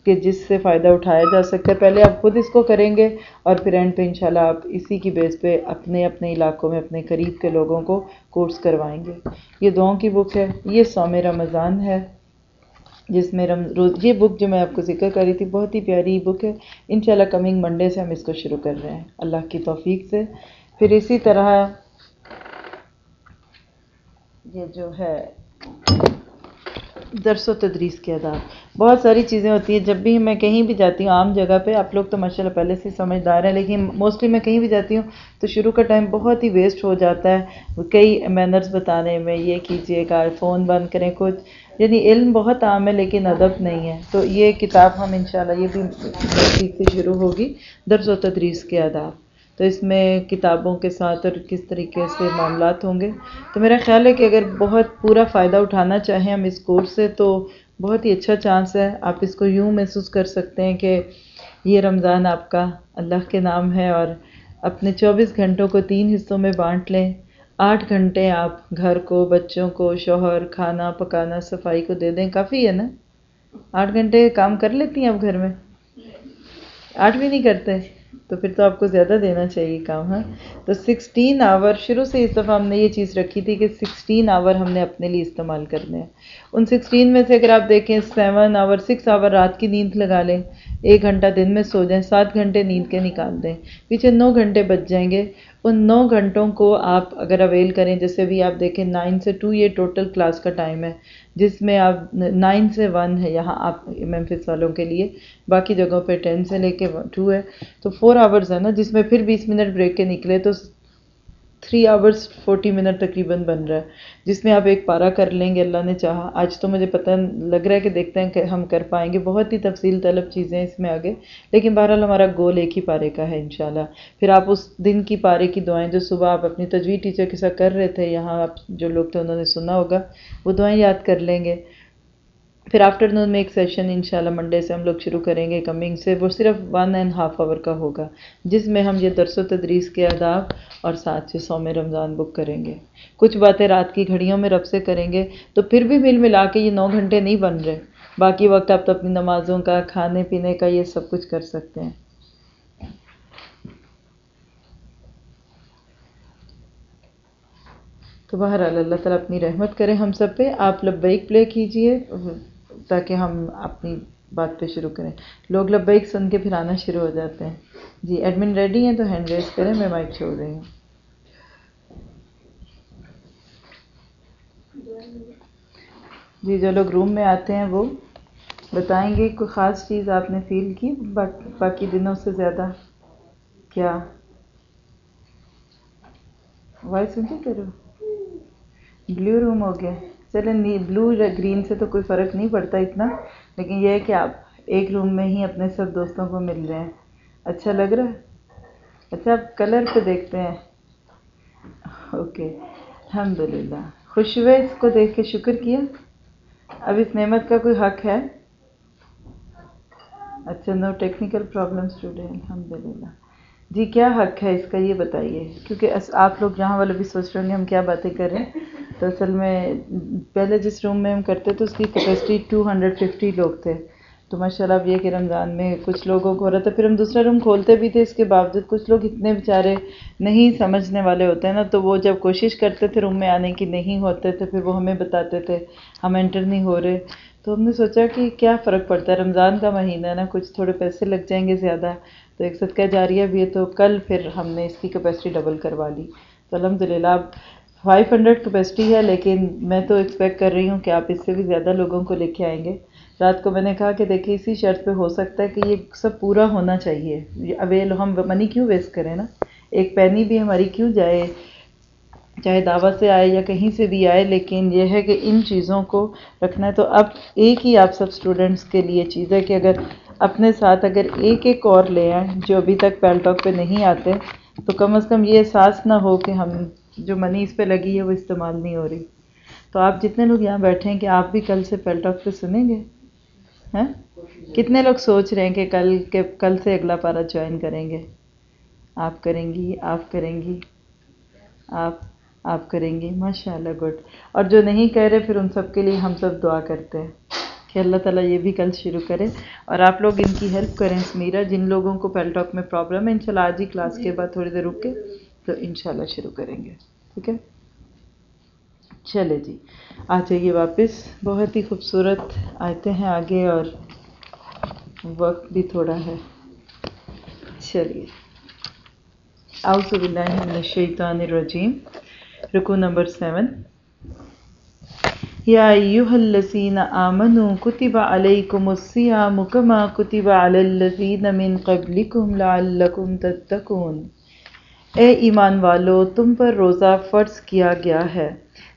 S1: کہ جس سے فائدہ اٹھایا جا سکتا ہے پہلے آپ خود اس کو کریں گے اور پھر اینڈ پہ انشاءاللہ آپ اسی کی بیس پہ اپنے اپنے علاقوں میں، اپنے قریب کے لوگوں کو کورس کروائیں گے۔ یہ دعاؤں کی بک ہے، یہ سوم رمضان ہے۔ جس میں رم روز یہ بک جو میں آپ کو ذکر کر رہی تھی، بہت ہی پیاری بک ہے۔ انشاءاللہ کمنگ منڈے سے ہم اس کو شروع کر رہے ہیں۔ اللہ کی توفیق سے۔ پھر اسی طرح یہ جو ہے، درس و تدریس کے آداب۔ بہت ساری چیزیں ہوتی ہیں۔ جب بھی میں کہیں بھی جاتی ہوں، عام جگہ پہ، آپ لوگ تو ماشاء اللہ پہلے سے سمجھدار ہیں، لیکن موسٹلی میں کہیں بھی جاتی ہوں تو شروع کا ٹائم بہت ہی ویسٹ ہو جاتا ہے۔ کئی مینرز بتانے میں، یہ کیجیے گا فون بند کریں، کچھ یعنی علم بہت عام ہے لیکن ادب نہیں ہے۔ تو یہ کتاب ہم انشاءاللہ یہ بھی سے شروع ہوگی درس و تدریس کے آداب۔ تو اس میں کتابوں کے ساتھ اور کس طریقے سے معاملات ہوں گے۔ تو میرا خیال ہے کہ اگر بہت پورا فائدہ اٹھانا چاہیں ہم اس کورس سے تو بہت ہی اچھا چانس ہے۔ آپ اس کو یوں محسوس کر سکتے ہیں کہ یہ رمضان آپ کا اللہ کے نام ہے اور اپنے چوبیس گھنٹوں کو تین حصوں میں بانٹ لیں۔ آٹھ گھنٹے آپ گھر کو، بچوں کو، شوہر، کھانا پکانا، صفائی کو دے دیں، کافی ہے نا؟ آٹھ گھنٹے کام کر لیتی ہیں آپ گھر میں؟ آٹھ بھی نہیں کرتے؟ تو پھر تو آپ کو زیادہ دینا چاہیے کام ہاں؟ تو سکسٹین آور، شروع سے اس دفعہ ہم نے یہ چیز رکھی تھی کہ سکسٹین آور ہم نے اپنے لیے استعمال کرنے ہیں۔ ان سکسٹین میں سے اگر آپ دیکھیں، سیون آور، سکس آور رات کی نیند لگا لیں، ایک گھنٹہ دن میں سو جائیں، سات گھنٹے نیند کے نکال دیں۔ پیچھے نو گھنٹے بچ جائیں گے۔ ان نو گھنٹوں کو آپ اگر اویل کریں، جیسے بھی آپ دیکھیں، نائن سے ٹو یہ ٹوٹل کلاس کا ٹائم ہے، جس میں آپ نائن سے ون ہے یہاں آپ میمفس والوں کے لیے، باقی جگہوں پہ ٹین سے لے کے ٹو ہے، تو فور آورز ہے نا، جس میں پھر بیس منٹ بریک کے نکلے، تو تھری آورس فورٹی منٹ تقریباً بن رہا ہے۔ جس میں آپ ایک پارا کر لیں گے، اللہ نے چاہا۔ آج تو مجھے پتہ لگ رہا ہے کہ دیکھتے ہیں کہ ہم کر پائیں گے۔ بہت ہی تفصیل طلب چیزیں اس میں آگے۔ لیکن بہرحال ہمارا گول ایک ہی پارے کا ہے، انشاءاللہ۔ پھر آپ اس دن کی پارے کی دعائیں، جو صبح آپ اپنی تجوید ٹیچر کے ساتھ کر رہے تھے، یہاں آپ جو لوگ تھے، انہوں نے سنا ہوگا، وہ دعائیں یاد کر لیں گے۔ پھر آفٹر نون میں ایک سیشن انشاءاللہ منڈے سے ہم لوگ شروع کریں گے کمنگ سے، وہ صرف ون اینڈ ہاف آور کا ہوگا، جس میں ہم یہ درس و تدریس کے آداب اور ساتھ سے سو میں رمضان بک کریں گے۔ کچھ باتیں رات کی گھڑیوں میں رب سے کریں گے، تو پھر بھی مل ملا کے یہ نو گھنٹے نہیں بن رہے۔ باقی وقت آپ تو اپنی نمازوں کا، کھانے پینے کا یہ سب کچھ کر سکتے ہیں۔ تو بہرحال اللہ تعالیٰ اپنی رحمت کرے ہم سب پہ۔ آپ لبیک پلے کیجیے۔ تاکہ ہم اپنی بات پہ شروع کریں۔ لوگ لبیک سن کے پھر آنا شروع ہو جاتے ہیں۔ جی ایڈمن ریڈی ہیں تو ہینڈ ریز کریں، میں مائک چھوڑ رہی ہوں۔ جی جو لوگ روم میں آتے ہیں وہ بتائیں گے کوئی خاص چیز آپ نے فیل کی؟ باقی دنوں سے زیادہ کیا؟ وائس سنتے کرو۔ بلیو روم ہو گیا۔ چلیں بلو یا گرین سے تو کوئی فرق نہیں پڑتا اتنا، لیکن یہ ہے کہ آپ ایک روم میں ہی اپنے سب دوستوں کو مل رہے ہیں۔ اچھا لگ رہا ہے؟ اچھا آپ کلر پہ دیکھتے ہیں۔ اوکے الحمد للہ خوش ہوئے اس کو دیکھ کے، شکر کیا؟ اب اس نعمت کا کوئی حق ہے؟ اچھا نو ٹیکنیکل پرابلمس ٹوڈے الحمد للہ جی کیا حق ہے؟ اس کا یہ بتائیے، کیونکہ آپ لوگ یہاں والے بھی سوچ رہے ہوں گے ہم کیا باتیں کر رہے ہیں تو اصل میں پہلے جس روم میں ہم کرتے تو اس کی کیپیسٹی ٹو ہنڈریڈ ففٹی لوگ تھے۔ تو ماشاء اللہ اب یہ کہ رمضان میں کچھ لوگوں کو ہو رہا تھا۔ پھر ہم دوسرا روم کھولتے بھی تھے، اس کے باوجود کچھ لوگ اتنے بیچارے نہیں سمجھنے والے ہوتے ہیں نا۔ تو وہ جب کوشش کرتے تھے روم میں آنے کی نہیں ہوتے تھے، پھر وہ ہمیں بتاتے تھے، ہم انٹر نہیں ہو رہے۔ تو ہم نے سوچا کہ کیا فرق پڑتا ہے؟ رمضان کا مہینہ ہے نا، کچھ تھوڑے پیسے لگ جائیں گے زیادہ۔ تو ایک صدقہ جاریہ بھی ہے تو کل پھر ہم نے اس کی کیپیسٹی ڈبل کروا لی۔ تو الحمد للہ اب فائیو ہنڈریڈ کیپیسٹی ہے، لیکن میں تو ایکسپیکٹ کر رہی ہوں کہ آپ اس سے بھی زیادہ لوگوں کو لے کے آئیں گے۔ رات کو میں نے کہا کہ دیکھیے اسی شرط پہ ہو سکتا ہے کہ یہ سب پورا ہونا چاہیے۔ اویل ہم منی کیوں ویسٹ کریں نا؟ ایک پینی بھی ہماری کیوں جائے؟ چاہے دعوت سے آئے یا کہیں سے بھی آئے، لیکن یہ ہے کہ ان چیزوں کو رکھنا ہے۔ تو اب ایک ہی آپ سب اسٹوڈنٹس کے لیے چیز ہے کہ اگر اپنے ساتھ اگر ایک ایک اور لے آئیں جو ابھی تک پیل ٹاک پہ نہیں آتے، تو کم از کم یہ احساس نہ ہو کہ ہم جو منی اس پہ لگی ہے وہ استعمال نہیں ہو رہی۔ تو آپ جتنے لوگ یہاں بیٹھے ہیں کہ آپ بھی کل سے پیل ٹاک پہ سنیں گے؟ ہیں کتنے لوگ سوچ رہے ہیں کہ کل کے، کل سے اگلا پارا جوائن کریں گے؟ آپ کریں گی، آپ کریں گی، آپ آپ کریں گی۔ ماشاء اللہ گڈ۔ اور جو نہیں کہہ رہے، پھر ان سب کے لیے ہم سب دعا کرتے ہیں۔ کہ اللہ تعالیٰ یہ بھی کل شروع کرے اور آپ لوگ ان کی ہیلپ کریں سمیرا جن لوگوں کو پیلٹاک میں پرابلم ہے، انشاءاللہ آج ہی کلاس کے بعد تھوڑی دیر رک کے تو انشاءاللہ شروع کریں گے، ٹھیک ہے؟ چلے جی آ جائیے واپس۔ بہت ہی خوبصورت آتے ہیں آگے اور وقت بھی تھوڑا ہے۔ چلیے۔ آؤ باللہ من الشیطان الرجیم۔ رکو نمبر سیون یا ایوہ الذین آمنوا کتب علیکم الصیام کما کتب علی الذین من قبلکم لعلکم تتقون۔ اے ایمان والو، تم پر روزہ فرض کیا گیا ہے۔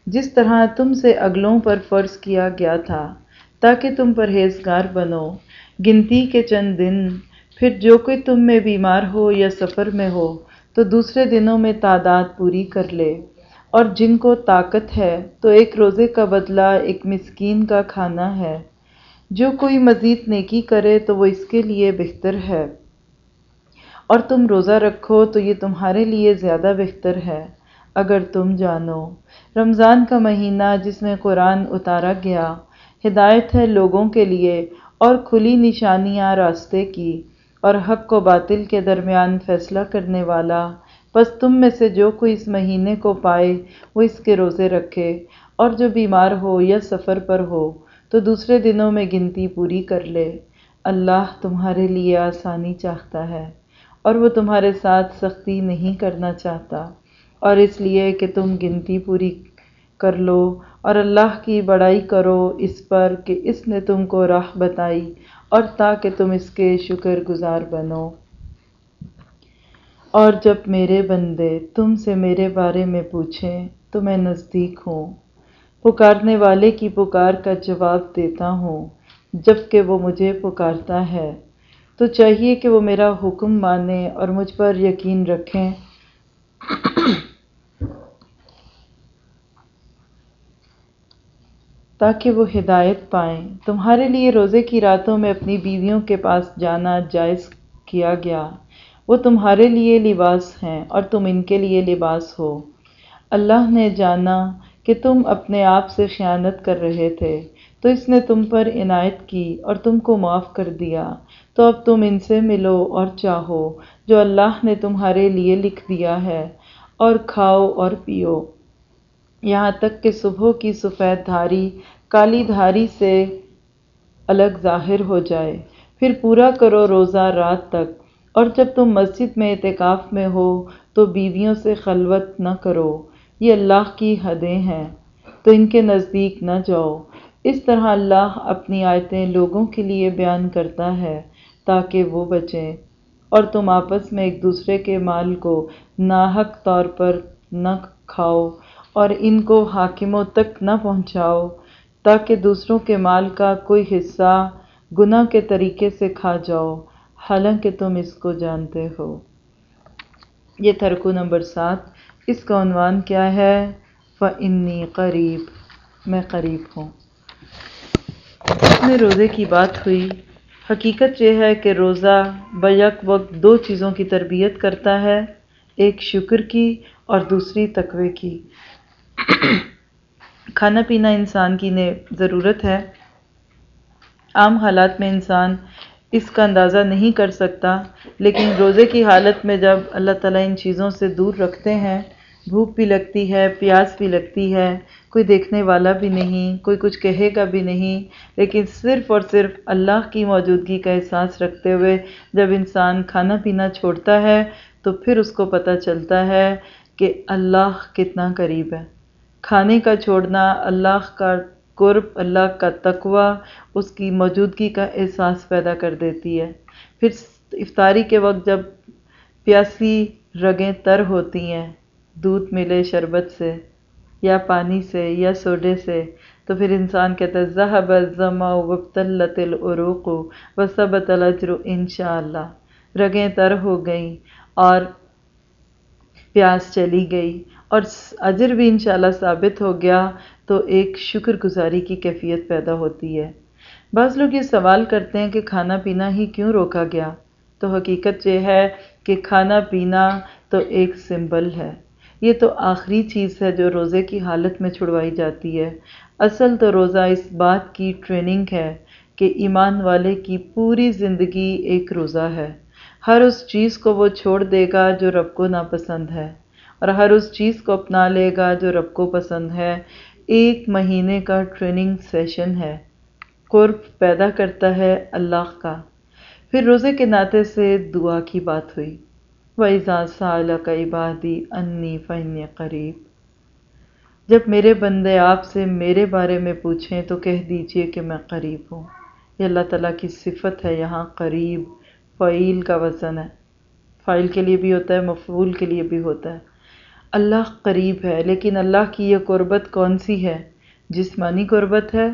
S1: جس طرح تم سے اگلوں پر فرض کیا گیا تھا، تاکہ تم پرہیزگار بنو۔ گنتی کے چند دن، پھر جو کوئی تم میں بیمار ہو یا سفر میں ہو، تو دوسرے دنوں میں تعداد پوری کر لے۔ اور جن کو طاقت ہے، تو ایک روزے کا بدلہ، ایک مسکین کا کھانا ہے۔ جو کوئی مزید نیکی کرے، تو وہ اس کے لیے بہتر ہے۔ اور تم روزہ رکھو، تو یہ تمہارے لیے زیادہ بہتر ہے۔ اگر تم جانو، رمضان کا مہینہ جس میں قرآن اتارا گیا، ہدایت ہے لوگوں کے لیے اور کھلی نشانیاں راستے کی، اور حق و باطل کے درمیان فیصلہ کرنے والا بس تم میں سے جو کوئی اس مہینے کو پائے، وہ اس کے روزے رکھے۔ اور جو بیمار ہو یا سفر پر ہو، تو دوسرے دنوں میں گنتی پوری کر لے۔ اللہ تمہارے لیے آسانی چاہتا ہے، اور وہ تمہارے ساتھ سختی نہیں کرنا چاہتا۔ اور اس لیے کہ تم گنتی پوری کر لو، اور اللہ کی بڑائی کرو اس پر کہ اس نے تم کو راہ بتائی، اور تاکہ تم اس کے شکر گزار بنو۔ اور جب میرے بندے تم سے میرے بارے میں پوچھیں تو میں نزدیک ہوں۔ پکارنے والے کی پکار کا جواب دیتا ہوں جبکہ وہ مجھے پکارتا ہے۔ تو چاہیے کہ وہ میرا حکم مانیں اور مجھ پر یقین رکھیں۔ تاکہ وہ ہدایت پائیں۔ تمہارے لیے روزے کی راتوں میں اپنی بیویوں کے پاس جانا جائز کیا گیا۔ وہ تمہارے لیے لباس ہیں اور تم ان کے لیے لباس ہو۔ اللہ نے جانا کہ تم اپنے آپ سے خیانت کر رہے تھے، تو اس نے تم پر عنایت کی اور تم کو معاف کر دیا۔ تو اب تم ان سے ملو اور چاہو جو اللہ نے تمہارے لیے لکھ دیا ہے، اور کھاؤ اور پیو۔ یہاں تک کہ صبح کی سفید دھاری کالی دھاری سے الگ ظاہر ہو جائے۔ پھر پورا کرو روزہ رات تک۔ اور جب تم مسجد میں اعتکاف میں ہو تو بیویوں سے خلوت نہ کرو، یہ اللہ کی حدیں ہیں، تو ان کے نزدیک نہ جاؤ۔ اس طرح اللہ اپنی آیتیں لوگوں کے لیے بیان کرتا ہے تاکہ وہ بچیں، اور تم آپس میں ایک دوسرے کے مال کو ناحق طور پر نہ کھاؤ اور ان کو حاکموں تک نہ پہنچاؤ، تاکہ دوسروں کے مال کا کوئی حصہ گناہ کے طریقے سے کھا جاؤ۔ حالانکہ تم اس کو جانتے ہو۔ یہ ترکو نمبر سات۔ اس کا عنوان کیا ہے؟ فَإِنِّي قریب میں قریب ہوں۔ میں روزے کی بات ہوئی۔ حقیقت یہ ہے کہ روزہ بیک وقت دو چیزوں کی تربیت کرتا ہے، ایک شکر کی اور دوسری تقوی کی۔ کھانا پینا انسان کی ضرورت ہے۔ عام حالات میں انسان اس کا اندازہ نہیں کر سکتا۔ لیکن روزے کی حالت میں جب اللہ تعالیٰ ان چیزوں سے دور رکھتے ہیں، بھوک بھی لگتی ہے، پیاس بھی لگتی ہے، کوئی دیکھنے والا بھی نہیں، کوئی کچھ کہے گا بھی نہیں، لیکن صرف اور صرف اللہ کی موجودگی کا احساس رکھتے ہوئے جب انسان کھانا پینا چھوڑتا ہے، تو پھر اس کو پتہ چلتا ہے کہ اللہ کتنا قریب ہے۔ کھانے کا چھوڑنا، اللہ کا قرب اللہ کا تقوی اس کی موجودگی کا احساس پیدا کر دیتی ہے۔ پھر افطاری کے وقت جب پیاسی رگیں تر ہوتی ہیں، دودھ ملے شربت سے یا پانی سے یا سوڈے سے، تو پھر انسان کہتا ہے، ذہب الزما وبتلت العروق وصبت الاجر ان شاء اللہ رگیں تر ہو گئیں اور پیاس چلی گئی اور اجر بھی انشاءاللہ ثابت ہو گیا۔ تو ایک شکر گزاری کی کیفیت پیدا ہوتی ہے۔ بعض لوگ یہ سوال کرتے ہیں کہ کھانا پینا ہی کیوں روکا گیا؟ تو حقیقت یہ ہے کہ کھانا پینا تو ایک سمبل ہے۔ یہ تو آخری چیز ہے جو روزے کی حالت میں چھڑوائی جاتی ہے۔ اصل تو روزہ اس بات کی ٹریننگ ہے کہ ایمان والے کی پوری زندگی ایک روزہ ہے۔ ہر اس چیز کو وہ چھوڑ دے گا جو رب کو ناپسند ہے اور ہر اس چیز کو اپنا لے گا جو رب کو پسند ہے۔ ایک مہینے کا ٹریننگ سیشن ہے۔ قرب پیدا کرتا ہے اللہ کا۔ پھر روزے کے ناطے سے دعا کی بات ہوئی۔ وَإِذَا سَأَلَكَ عِبَادِي أَنِّي فَإِنِّي قریب جب میرے بندے آپ سے میرے بارے میں پوچھیں تو کہہ دیجیے کہ میں قریب ہوں۔ یہ اللہ تعالیٰ کی صفت ہے، یہاں قریب، فعیل کا وزن ہے۔ فائل کے لیے بھی ہوتا ہے، مفعول کے لیے بھی ہوتا ہے۔ اللہ قریب ہے، لیکن اللہ کی یہ قربت کون سی ہے؟ جسمانی قربت ہے؟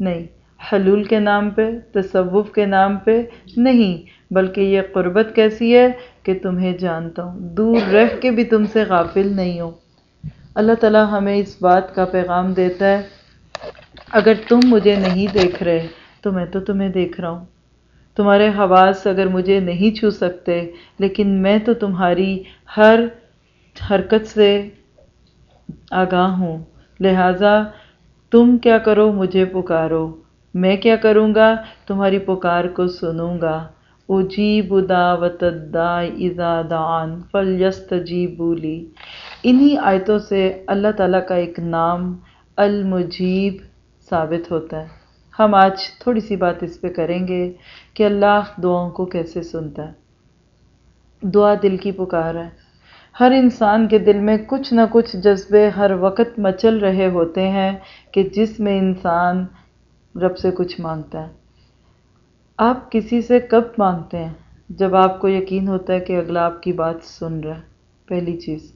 S1: نہیں، حلول کے نام پہ، تصوف کے نام پہ نہیں، بلکہ یہ قربت کیسی ہے کہ تمہیں جانتا ہوں، دور رہ کے بھی تم سے غافل نہیں ہوں۔ اللہ تعالیٰ ہمیں اس بات کا پیغام دیتا ہے، اگر تم مجھے نہیں دیکھ رہے، تو میں تو تمہیں دیکھ رہا ہوں۔ تمہارے حواس اگر مجھے نہیں چھو سکتے، لیکن میں تو تمہاری ہر حرکت سے آگاہ ہوں۔ لہٰذا تم کیا کرو؟ مجھے پکارو۔ میں کیا کروں گا؟ تمہاری پکار کو سنوں گا۔ اجیب دعوت الداع اذا دعان فلیستجیبوا لی۔ انہی آیتوں سے اللہ تعالیٰ کا ایک نام المجیب ثابت ہوتا ہے۔ ہم آج تھوڑی سی بات اس پہ کریں گے کہ اللہ دعاؤں کو کیسے سنتا ہے۔ دعا دل کی پکار ہے۔ ہر انسان کے دل میں کچھ نہ کچھ جذبے ہر وقت مچل رہے ہوتے ہیں کہ جس میں انسان رب سے کچھ مانگتا ہے۔ آپ کسی سے کب مانگتے ہیں؟ جب آپ کو یقین ہوتا ہے کہ اگلا آپ کی بات سن رہا ہے۔ پہلی چیز۔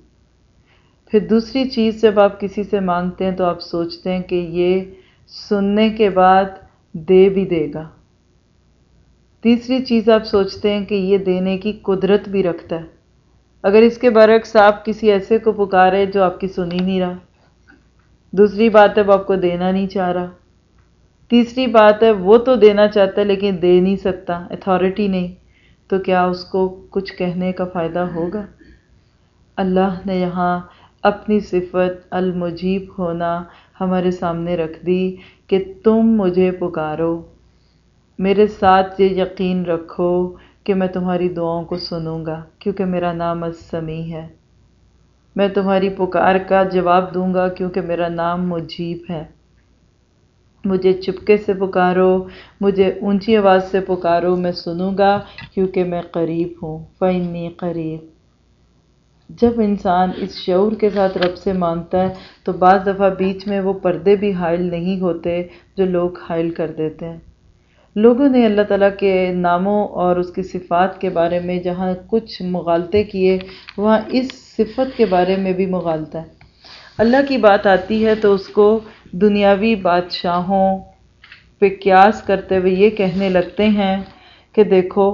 S1: پھر دوسری چیز، جب آپ کسی سے مانگتے ہیں تو آپ سوچتے ہیں کہ یہ سننے کے بعد دے بھی دے گا۔ تیسری چیز، آپ سوچتے ہیں کہ یہ دینے کی قدرت بھی رکھتا ہے۔ اگر اس کے برعکس آپ کسی ایسے کو پکارے جو آپ کی سن ہی نہیں رہا۔ دوسری بات ہے وہ آپ کو دینا نہیں چاہ رہا۔ تیسری بات ہے وہ تو دینا چاہتا ہے لیکن دے نہیں سکتا اتھارٹی نہیں۔ تو کیا اس کو کچھ کہنے کا فائدہ ہوگا؟ اللہ نے یہاں اپنی صفت المجیب ہونا ہمارے سامنے رکھ دی کہ تم مجھے پکارو۔ میرے ساتھ یہ یقین رکھو کہ میں تمہاری دعاؤں کو سنوں گا، کیونکہ میرا نام السمیع ہے۔ میں تمہاری پکار کا جواب دوں گا، کیونکہ میرا نام مجیب ہے۔ مجھے چپکے سے پکارو، مجھے اونچی آواز سے پکارو، میں سنوں گا، کیونکہ میں قریب ہوں۔ فنی قریب جب انسان اس شعور کے ساتھ رب سے مانگتا ہے، تو بعض دفعہ بیچ میں وہ پردے بھی حائل نہیں ہوتے جو لوگ حائل کر دیتے ہیں۔ لوگوں نے اللہ تعالیٰ کے ناموں اور اس کی صفات کے بارے میں جہاں کچھ مغالطے کیے، وہاں اس صفت کے بارے میں بھی مغالطہ ہے۔ اللہ کی بات آتی ہے تو اس کو دنیاوی بادشاہوں پہ قیاس کرتے ہوئے یہ کہنے لگتے ہیں کہ دیکھو،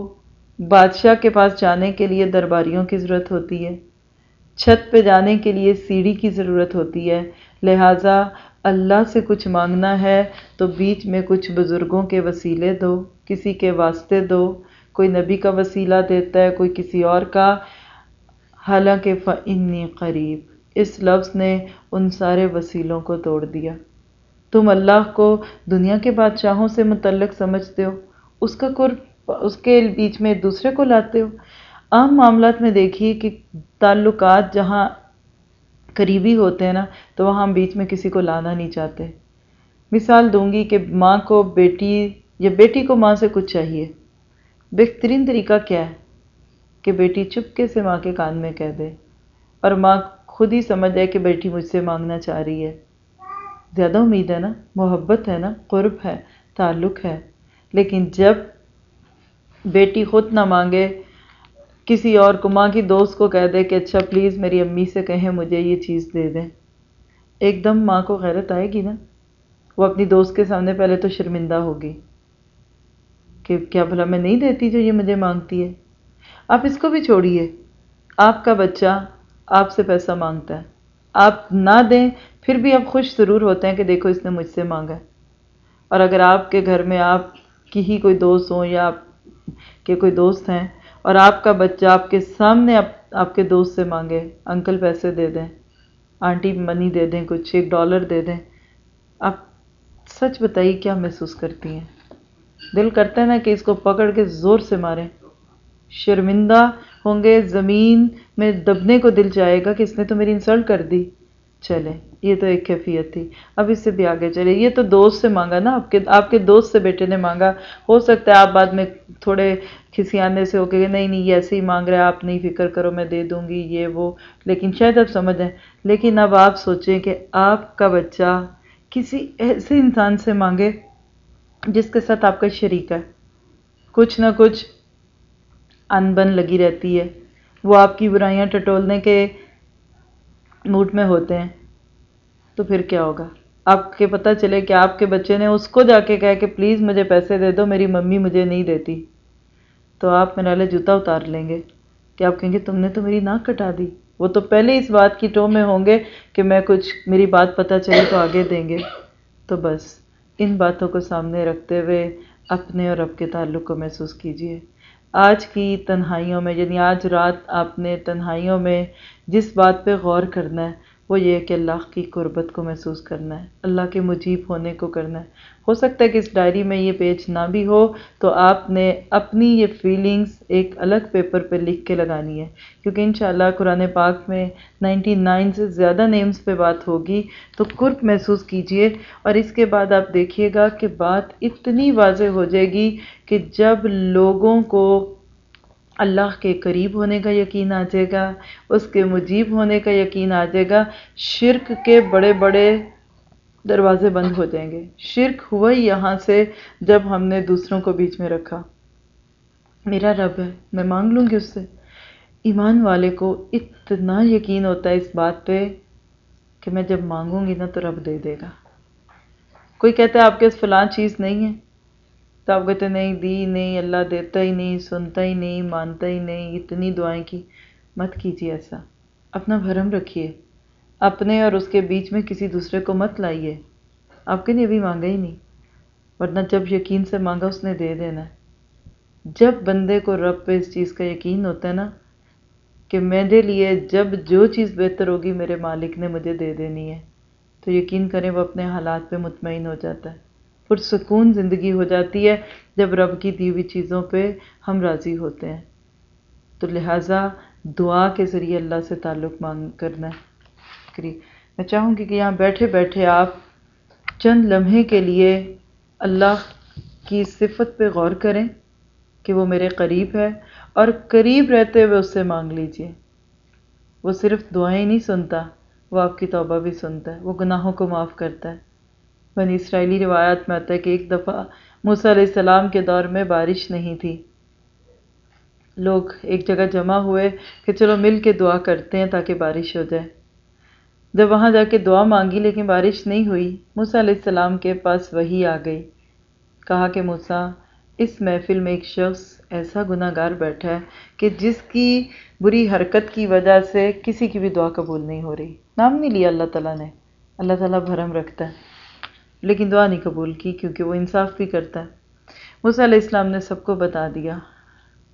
S1: بادشاہ کے پاس جانے کے لیے درباریوں کی ضرورت ہوتی ہے، چھت پہ جانے کے لیے سیڑھی کی ضرورت ہوتی ہے، لہٰذا اللہ سے کچھ مانگنا ہے تو بیچ میں کچھ بزرگوں کے وسیلے دو، کسی کے واسطے دو۔ کوئی نبی کا وسیلہ دیتا ہے، کوئی کسی اور کا۔ حالانکہ فنی قریب اس لفظ نے ان سارے وسیلوں کو توڑ دیا۔ تم اللہ کو دنیا کے بادشاہوں سے متعلق سمجھتے ہو۔ اس کا قرب، اس کے بیچ میں دوسرے کو لاتے ہو۔ عام معاملات میں دیکھیے کہ تعلقات جہاں قریبی ہوتے ہیں نا، تو وہاں ہم بیچ میں کسی کو لانا نہیں چاہتے۔ مثال دوں گی کہ ماں کو بیٹی یا بیٹی کو ماں سے کچھ چاہیے۔ بہترین طریقہ کیا ہے؟ کہ بیٹی چپکے سے ماں کے کان میں کہہ دے۔ اور ماں خود ہی سمجھ جائے کہ بیٹی مجھ سے مانگنا چاہ رہی ہے۔ زیادہ امید ہے نا، محبت ہے نا، قرب ہے، تعلق ہے۔ لیکن جب بیٹی خود نہ مانگے کسی اور کو ماں کی دوست کو کہہ دے کہ اچھا پلیز میری امی سے کہیں مجھے یہ چیز دے دیں۔ ایک دم ماں کو غیرت آئے گی نا۔ وہ اپنی دوست کے سامنے پہلے تو شرمندہ ہوگی کہ کیا بھلا میں نہیں دیتی جو یہ مجھے مانگتی ہے؟ آپ اس کو بھی چھوڑیے۔ آپ کا بچہ آپ سے پیسہ مانگتا ہے۔ آپ نہ دیں، پھر بھی آپ خوش ضرور ہوتے ہیں کہ دیکھو اس نے مجھ سے مانگا۔ ہے اور اگر آپ کے گھر میں آپ کی ہی کوئی دوست ہوں یا آپ کے کوئی دوست ہیں اور آپ کا بچہ آپ کے سامنے آپ کے دوست سے مانگے، انکل پیسے دے دیں، آنٹی منی دے دیں، کچھ ایک ڈالر دے دیں۔ آپ سچ بتائیے کیا محسوس کرتی ہیں؟ دل کرتا ہے نا کہ اس کو پکڑ کے زور سے ماریں۔ شرمندہ ہوں گے، زمین میں دبنے کو دل جائے گا کہ اس نے تو میری انسلٹ کر دی۔ چلیں یہ تو ایک کیفیت تھی۔ اب اس سے بھی آگے چلے۔ یہ تو دوست سے مانگا نا۔ آپ کے آپ کے دوست سے بیٹے نے مانگا۔ ہو سکتا ہے آپ بعد میں تھوڑے کھسیانے سے ہو کہ نہیں نہیں، یہ ایسے ہی مانگ رہے آپ نہیں فکر کرو، میں دے دوں گی، یہ وہ۔ لیکن شاید اب سمجھیں لیکن اب آپ سوچیں کہ آپ کا بچہ کسی ایسے انسان سے مانگے جس کے ساتھ آپ کا شریک ہے۔ کچھ نہ کچھ ان بن لگی رہتی ہے۔ وہ آپ کی برائیاں ٹٹولنے کے موڈ میں ہوتے ہیں، تو پھر کیا ہوگا؟ آپ کے پتہ چلے کہ آپ کے بچے نے اس کو جا کے کہا کہ پلیز مجھے پیسے دے دو، میری ممی مجھے نہیں دیتی۔ تو آپ میرا لے جوتا اتار لیں گے کہ آپ کہیں گے تم نے تو میری ناک کٹا دی۔ وہ تو پہلے اس بات کی ٹو میں ہوں گے کہ میں کچھ میری بات پتہ چلے تو آگے دیں گے۔ تو بس ان باتوں کو سامنے رکھتے ہوئے اپنے اور اب کے تعلق کو محسوس کیجیے آج کی تنہائیوں میں یعنی آج رات آپ نے تنہائیوں میں جس بات پہ غور کرنا ہے، وہ یہ ہے کہ اللہ کی قربت کو محسوس کرنا ہے، اللہ کے مجیب ہونے کو کرنا ہے۔ ہو سکتا ہے کہ اس ڈائری میں یہ پیج نہ بھی ہو، تو آپ نے اپنی یہ فیلنگز ایک الگ پیپر پہ لکھ کے لگانی ہے۔ کیونکہ انشاءاللہ قرآن پاک میں نائنٹی نائن سے زیادہ نیمز پہ بات ہوگی، تو قرب محسوس کیجیے۔ اور اس کے بعد آپ دیکھیے گا کہ بات اتنی واضح ہو جائے گی کہ جب لوگوں کو اللہ کے قریب ہونے کا یقین آ جائے گا، اس کے مجیب ہونے کا یقین آ جائے گا، شرک کے بڑے بڑے دروازے بند ہو جائیں گے۔ شرک ہوا ہی یہاں سے جب ہم نے دوسروں کو بیچ میں رکھا۔ میرا رب ہے، میں مانگ لوں گی اس سے۔ ایمان والے کو اتنا یقین ہوتا ہے اس بات پہ کہ میں جب مانگوں گی نا تو رب دے دے گا۔ کوئی کہتا ہے آپ کے فلاں چیز نہیں ہے، تو آپ کہتے نہیں، دی نہیں، اللہ دیتا ہی نہیں، سنتا ہی نہیں، مانتا ہی نہیں، اتنی دعائیں کی۔ مت کیجیے ایسا۔ اپنا بھرم رکھیے۔ اپنے اور اس کے بیچ میں کسی دوسرے کو مت لائیے۔ آپ کے لیے ابھی مانگا ہی نہیں، ورنہ جب یقین سے مانگا اس نے دے دینا۔ ہے جب بندے کو رب پہ اس چیز کا یقین ہوتا ہے نا کہ میرے لیے، جب جو چیز بہتر ہوگی میرے مالک نے مجھے دے دینی ہے، تو یقین کریں وہ اپنے حالات پہ مطمئن ہو جاتا ہے۔ پرسکون زندگی ہو جاتی ہے جب رب کی دی ہوئی چیزوں پہ ہم راضی ہوتے ہیں۔ تو لہٰذا دعا کے ذریعے اللہ سے تعلق مانگ کرنا ہے۔ میں چاہوں گی کہ یہاں بیٹھے بیٹھے آپ چند لمحے کے لیے اللہ کی صفت پہ غور کریں کہ وہ میرے قریب ہے اور قریب رہتے ہوئے اس سے مانگ لیجیے۔ وہ صرف دعائیں نہیں سنتا، وہ آپ کی توبہ بھی سنتا ہے، وہ گناہوں کو معاف کرتا ہے۔ بنی اسرائیلی روایات میں آتا ہے کہ ایک دفعہ موسیٰ علیہ السلام کے دور میں بارش نہیں تھی۔ لوگ ایک جگہ جمع ہوئے کہ چلو مل کے دعا کرتے ہیں تاکہ بارش ہو جائے۔ جب وہاں جا کے دعا مانگی لیکن بارش نہیں ہوئی، موسیٰ علیہ السلام کے پاس وہی آ گئی۔ کہا کہ موسیٰ، اس محفل میں ایک شخص ایسا گناہ گار بیٹھا ہے کہ جس کی بری حرکت کی وجہ سے کسی کی بھی دعا قبول نہیں ہو رہی۔ نام نہیں لیا اللہ تعالیٰ نے۔ اللہ تعالیٰ بھرم رکھتا ہے۔ لیکن دعا نہیں قبول کی کیونکہ وہ انصاف بھی کرتا ہے۔ موسیٰ علیہ السلام نے سب کو بتا دیا۔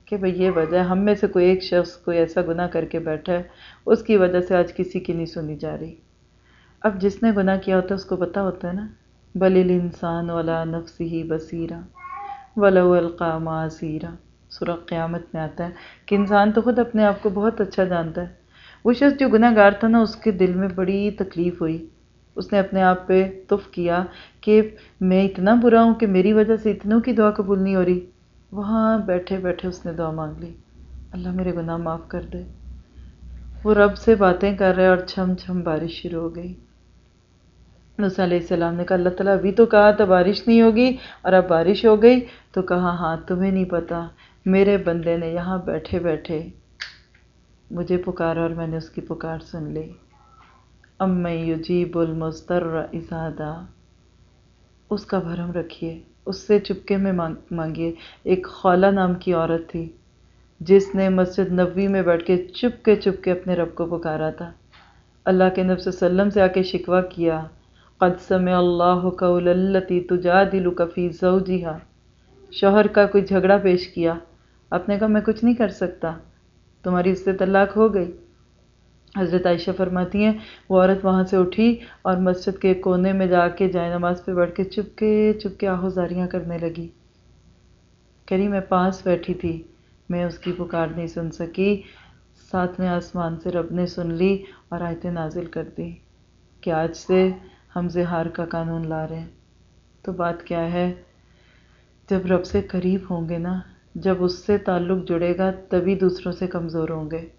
S1: کہ بھئی یہ وجہ ہم میں سے کوئی ایک شخص کوئی ایسا گناہ کر کے بیٹھا ہے، اس کی وجہ سے آج کسی کی نہیں سنی جا رہی۔ اب جس نے گناہ کیا ہوتا ہے، اس کو پتا ہوتا ہے نا۔ بل الانسان ولا نفسی ہی بصیرہ ولو القام عصیرہ سورہ قیامت میں آتا ہے کہ انسان تو خود اپنے آپ کو بہت اچھا جانتا ہے۔ وہ شخص جو گناہ گار تھا نا، اس کے دل میں بڑی تکلیف ہوئی۔ اس نے اپنے آپ پہ تف کیا کہ میں اتنا برا ہوں کہ میری وجہ سے اتنوں کی دعا قبول نہیں ہو رہی۔ وہاں بیٹھے بیٹھے اس نے دعا مانگ لی۔ اللہ میرے گناہ معاف کر دے۔ وہ رب سے باتیں کر رہے اور چھم چھم بارش شروع ہو گئی۔ نسا علیہ السلام نے کہا، اللہ تعالیٰ ابھی تو کہا تھا بارش نہیں ہوگی اور اب بارش ہو گئی۔ تو کہا ہاں تمہیں نہیں پتا، میرے بندے نے یہاں بیٹھے بیٹھے مجھے پکارا اور میں نے اس کی پکار سن لی۔ ام یجیب المستر ازادہ اس کا بھرم رکھیے۔ اس سے چپکے میں مانگیے۔ ایک خالہ نام کی عورت تھی، جس نے مسجد نبوی میں بیٹھ کے چپ کے چپ کے اپنے رب کو پکارا تھا۔ اللہ کے نبی وسلم سے آ کے شکوہ کیا، قد سمع اللہ قول اللتی تجادلک فی زوجہا۔ شوہر کا کوئی جھگڑا پیش کیا، آپ نے کہا میں کچھ نہیں کر سکتا، تمہاری اس سے طلاق ہو گئی۔ حضرت عائشہ فرماتی ہیں، وہ عورت وہاں سے اٹھی اور مسجد کے کونے میں جا کے جائے نماز پہ بیٹھ کے چپ کے چپ کے آہوزاریاں کرنے لگی۔ کہی میں پاس بیٹھی تھی، میں اس کی پکار نہیں سن سکی۔ ساتویں آسمان سے رب نے سن لی اور آیتیں نازل کر دی کہ آج سے ہم زہار کا قانون لا رہے ہیں۔ تو بات کیا ہے؟ جب رب سے قریب ہوں گے نا، جب اس سے تعلق جڑے گا، تبھی دوسروں سے کمزور ہوں گے۔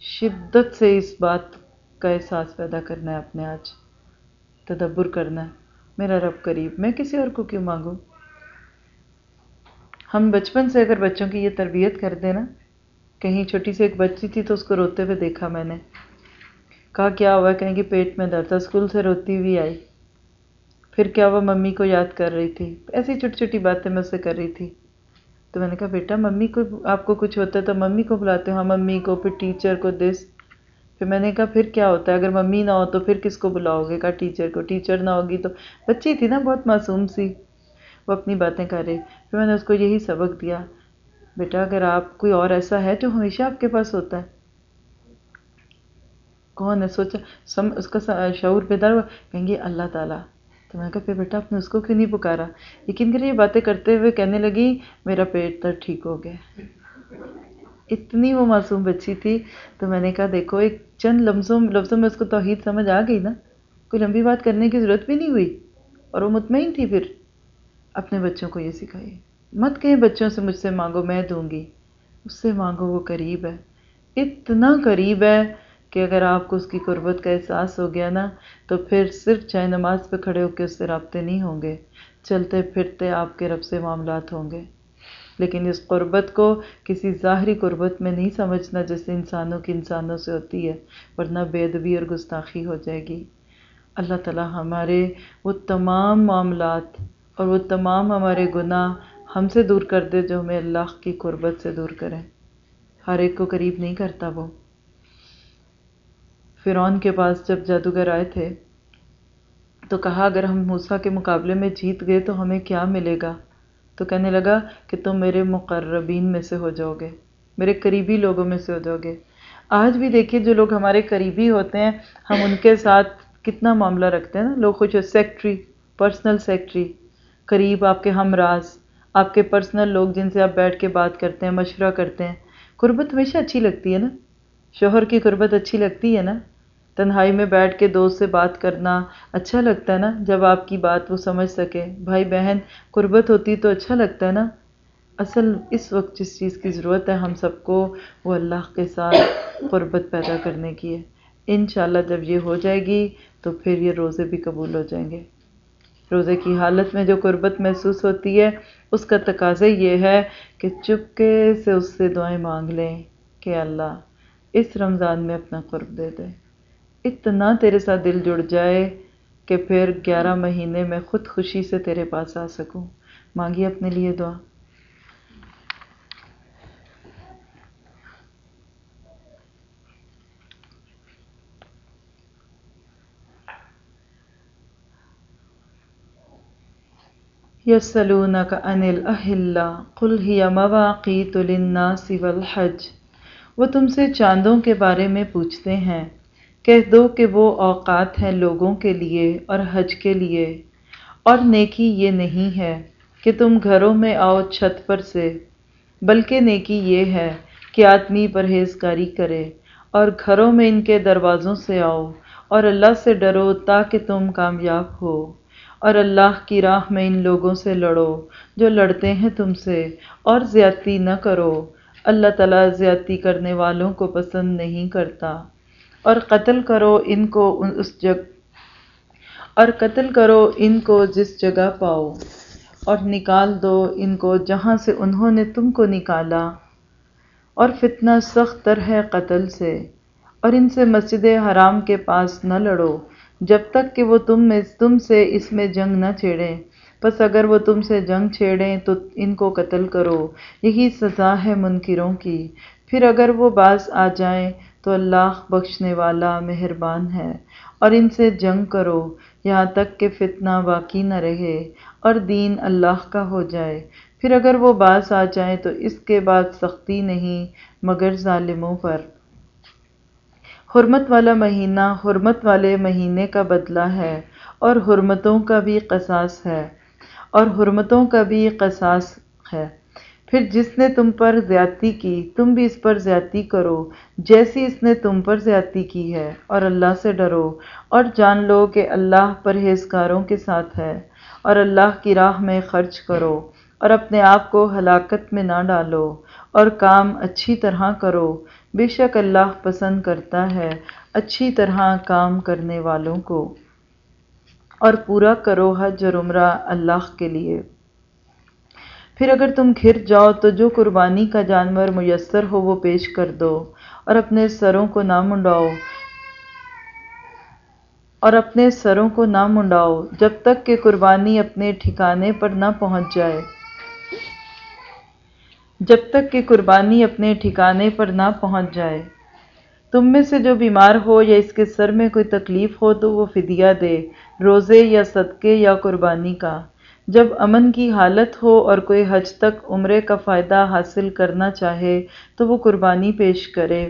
S1: شدت سے اس بات کا احساس پیدا کرنا ہے اپنے آج۔ تدبر کرنا ہے۔ میرا رب قریب، میں کسی اور کو کیوں مانگوں؟ ہم بچپن سے اگر بچوں کی یہ تربیت کر دیں نا، کہیں چھوٹی سی ایک بچی تھی تو اس کو روتے ہوئے دیکھا میں نے۔ کہا، کیا ہوا؟ کہیں کہ پیٹ میں درد تھا اسکول سے روتی ہوئی آئی۔ پھر کیا ہوا؟ ممی کو یاد کر رہی تھی۔ ایسی چھوٹی چھوٹی باتیں میں اسے کر رہی تھی۔ تو میں نے کہا، بیٹا، ممی کو آپ کو کچھ ہوتا ہے تو ممی کو بلاتے ہو ہاں ممی کو، پھر ٹیچر کو دس پھر میں نے کہا، پھر کیا ہوتا ہے؟ اگر ممی نہ ہو تو پھر کس کو بلاؤ گے کہا ٹیچر کو ٹیچر نہ ہوگی تو بچی تھی نا بہت معصوم سی۔ وہ اپنی باتیں کر رہی۔ پھر میں نے اس کو یہی سبق دیا۔ بیٹا، اگر آپ کوئی اور ایسا ہے جو ہمیشہ آپ کے پاس ہوتا ہے؟ کون ہے؟ سوچا، سم، اس کا شعور بیدار ہوا۔ کہیں گے، اللہ تعالیٰ تو میں کہا، پھر بیٹا آپ نے اس کو کیوں نہیں پکارا؟ یقین کرے یہ باتیں کرتے ہوئے کہنے لگی، میرا پیٹ درد ٹھیک ہو گیا۔ اتنی وہ معصوم بچی تھی۔ تو میں نے کہا، دیکھو، ایک چند لفظوں لفظوں میں اس کو توحید سمجھ آ گئی نا، کوئی لمبی بات کرنے کی ضرورت بھی نہیں ہوئی۔ اور وہ مطمئن تھی پھر۔ اپنے بچوں کو یہ سکھائیے مت کہیں بچوں سے مجھ سے مانگو، میں دوں گی۔ اس سے مانگو، وہ قریب ہے۔ اتنا قریب ہے۔ کہ اگر آپ کو اس کی قربت کا احساس ہو گیا نا، تو پھر صرف چاہے نماز پہ کھڑے ہو کے اس سے رابطے نہیں ہوں گے۔ چلتے پھرتے آپ کے رب سے معاملات ہوں گے۔ لیکن اس قربت کو کسی ظاہری قربت میں نہیں سمجھنا جیسے انسانوں کی انسانوں سے ہوتی ہے، ورنہ بے ادبی اور گستاخی ہو جائے گی۔ اللہ تعالیٰ ہمارے وہ تمام معاملات اور وہ تمام ہمارے گناہ ہم سے دور کر دے جو ہمیں اللہ کی قربت سے دور کریں۔ ہر ایک کو قریب نہیں کرتا وہ۔ فرعون کے پاس جب جادوگر آئے تھے، تو کہا، اگر ہم موسیٰ کے مقابلے میں جیت گئے تو ہمیں کیا ملے گا؟ تو کہنے لگا کہ تم میرے مقربین میں سے ہو جاؤ گے، میرے قریبی لوگوں میں سے ہو جاؤ گے۔ آج بھی دیکھیے، جو لوگ ہمارے قریبی ہوتے ہیں، ہم ان کے ساتھ کتنا معاملہ رکھتے ہیں نا؟ لوگ خوش سیکٹری، پرسنل سیکٹری، قریب آپ کے ہم راز، آپ کے پرسنل لوگ جن سے آپ بیٹھ کے بات کرتے ہیں، مشورہ کرتے ہیں۔ قربت ہمیشہ اچھی لگتی ہے نا؟ شوہر کی قربت اچھی لگتی ہے نا؟ تنہائی میں بیٹھ کے دوست سے بات کرنا اچھا لگتا ہے نا؟ جب آپ کی بات وہ سمجھ سکے۔ بھائی بہن، قربت ہوتی تو اچھا لگتا ہے نا؟ اصل اس وقت جس چیز کی ضرورت ہے ہم سب کو، وہ اللہ کے ساتھ قربت پیدا کرنے کی ہے۔ انشاءاللہ جب یہ ہو جائے گی تو پھر یہ روزے بھی قبول ہو جائیں گے۔ روزے کی حالت میں جو قربت محسوس ہوتی ہے، اس کا تقاضا یہ ہے کہ چپکے سے اس سے دعائیں مانگ لیں کہ اللہ اس رمضان میں اپنا قرب دے دے۔ اتنا تیرے ساتھ دل جڑ جائے کہ پھر گیارہ مہینے میں خود خوشی سے تیرے پاس آ سکوں۔ مانگی اپنے لیے دعا۔ یسلونک عن الاحلہ قل ہی مواقیت للناس والحج۔ وہ تم سے چاندوں کے بارے میں پوچھتے ہیں۔ کہہ دو کہ وہ اوقات ہیں لوگوں کے لیے اور حج کے لیے۔ اور نیکی یہ نہیں ہے کہ تم گھروں میں آؤ چھت پر سے، بلکہ نیکی یہ ہے کہ آدمی پرہیزگاری کرے اور گھروں میں ان کے دروازوں سے آؤ اور اللہ سے ڈرو تاکہ تم کامیاب ہو۔ اور اللہ کی راہ میں ان لوگوں سے لڑو جو لڑتے ہیں تم سے اور زیادتی نہ کرو۔ اللہ تعالیٰ زیادتی کرنے والوں کو پسند نہیں کرتا۔ اور قتل کرو ان کو اس جگ، اور قتل کرو ان کو جس جگہ پاؤ۔ اور نکال دو ان کو جہاں سے انہوں نے تم کو نکالا۔ اور فتنہ سخت تر ہے قتل سے۔ اور ان سے مسجد حرام کے پاس نہ لڑو۔ جب تک کہ وہ تم میں، تم سے اس میں جنگ نہ چھیڑیں۔ بس اگر وہ تم سے جنگ چھیڑیں تو ان کو قتل کرو۔ یہی سزا ہے منکروں کی۔ پھر اگر وہ باز آ جائیں تو اللہ بخشنے والا مہربان ہے اور ان سے جنگ کرو۔ یہاں تک کہ فتنہ باقی نہ رہے اور دین اللہ کا ہو جائے۔ پھر اگر وہ باز آ جائیں تو اس کے بعد سختی نہیں مگر ظالموں پر۔ حرمت والا مہینہ حرمت والے مہینے کا بدلہ ہے اور حرمتوں کا بھی قصاص ہے۔ اور حرمتوں کا بھی قصاص ہے۔ پھر جس نے تم پر زیادتی کی، تم بھی اس پر زیادتی کرو جیسی اس نے تم پر زیادتی کی ہے، اور اللہ سے ڈرو۔ اور جان لو کہ اللہ پرہیزکاروں کے ساتھ ہے، اور اللہ کی راہ میں خرچ کرو، اور اپنے آپ کو ہلاکت میں نہ ڈالو، اور کام اچھی طرح کرو۔ بے شک اللہ پسند کرتا ہے اچھی طرح کام کرنے والوں کو۔ اور پورا کرو حج اور عمرہ اللہ کے لیے۔ پھر اگر تم گھر جاؤ تو جو قربانی کا جانور میسر ہو وہ پیش کر دو اور اپنے سروں کو نہ منڈاؤ۔ اور اپنے سروں کو نہ منڈاؤ جب تک کہ قربانی اپنے ٹھکانے پر نہ پہنچ جائے۔ جب تک کہ قربانی اپنے ٹھکانے پر نہ پہنچ جائے۔ تم میں سے جو بیمار ہو یا اس کے سر میں کوئی تکلیف ہو تو وہ فدیہ دے۔ روزے یا صدقے یا قربانی کا۔ جب امن کی حالت ہو اور کوئی حج تک عمرے کا فائدہ حاصل کرنا چاہے تو وہ قربانی پیش کرے،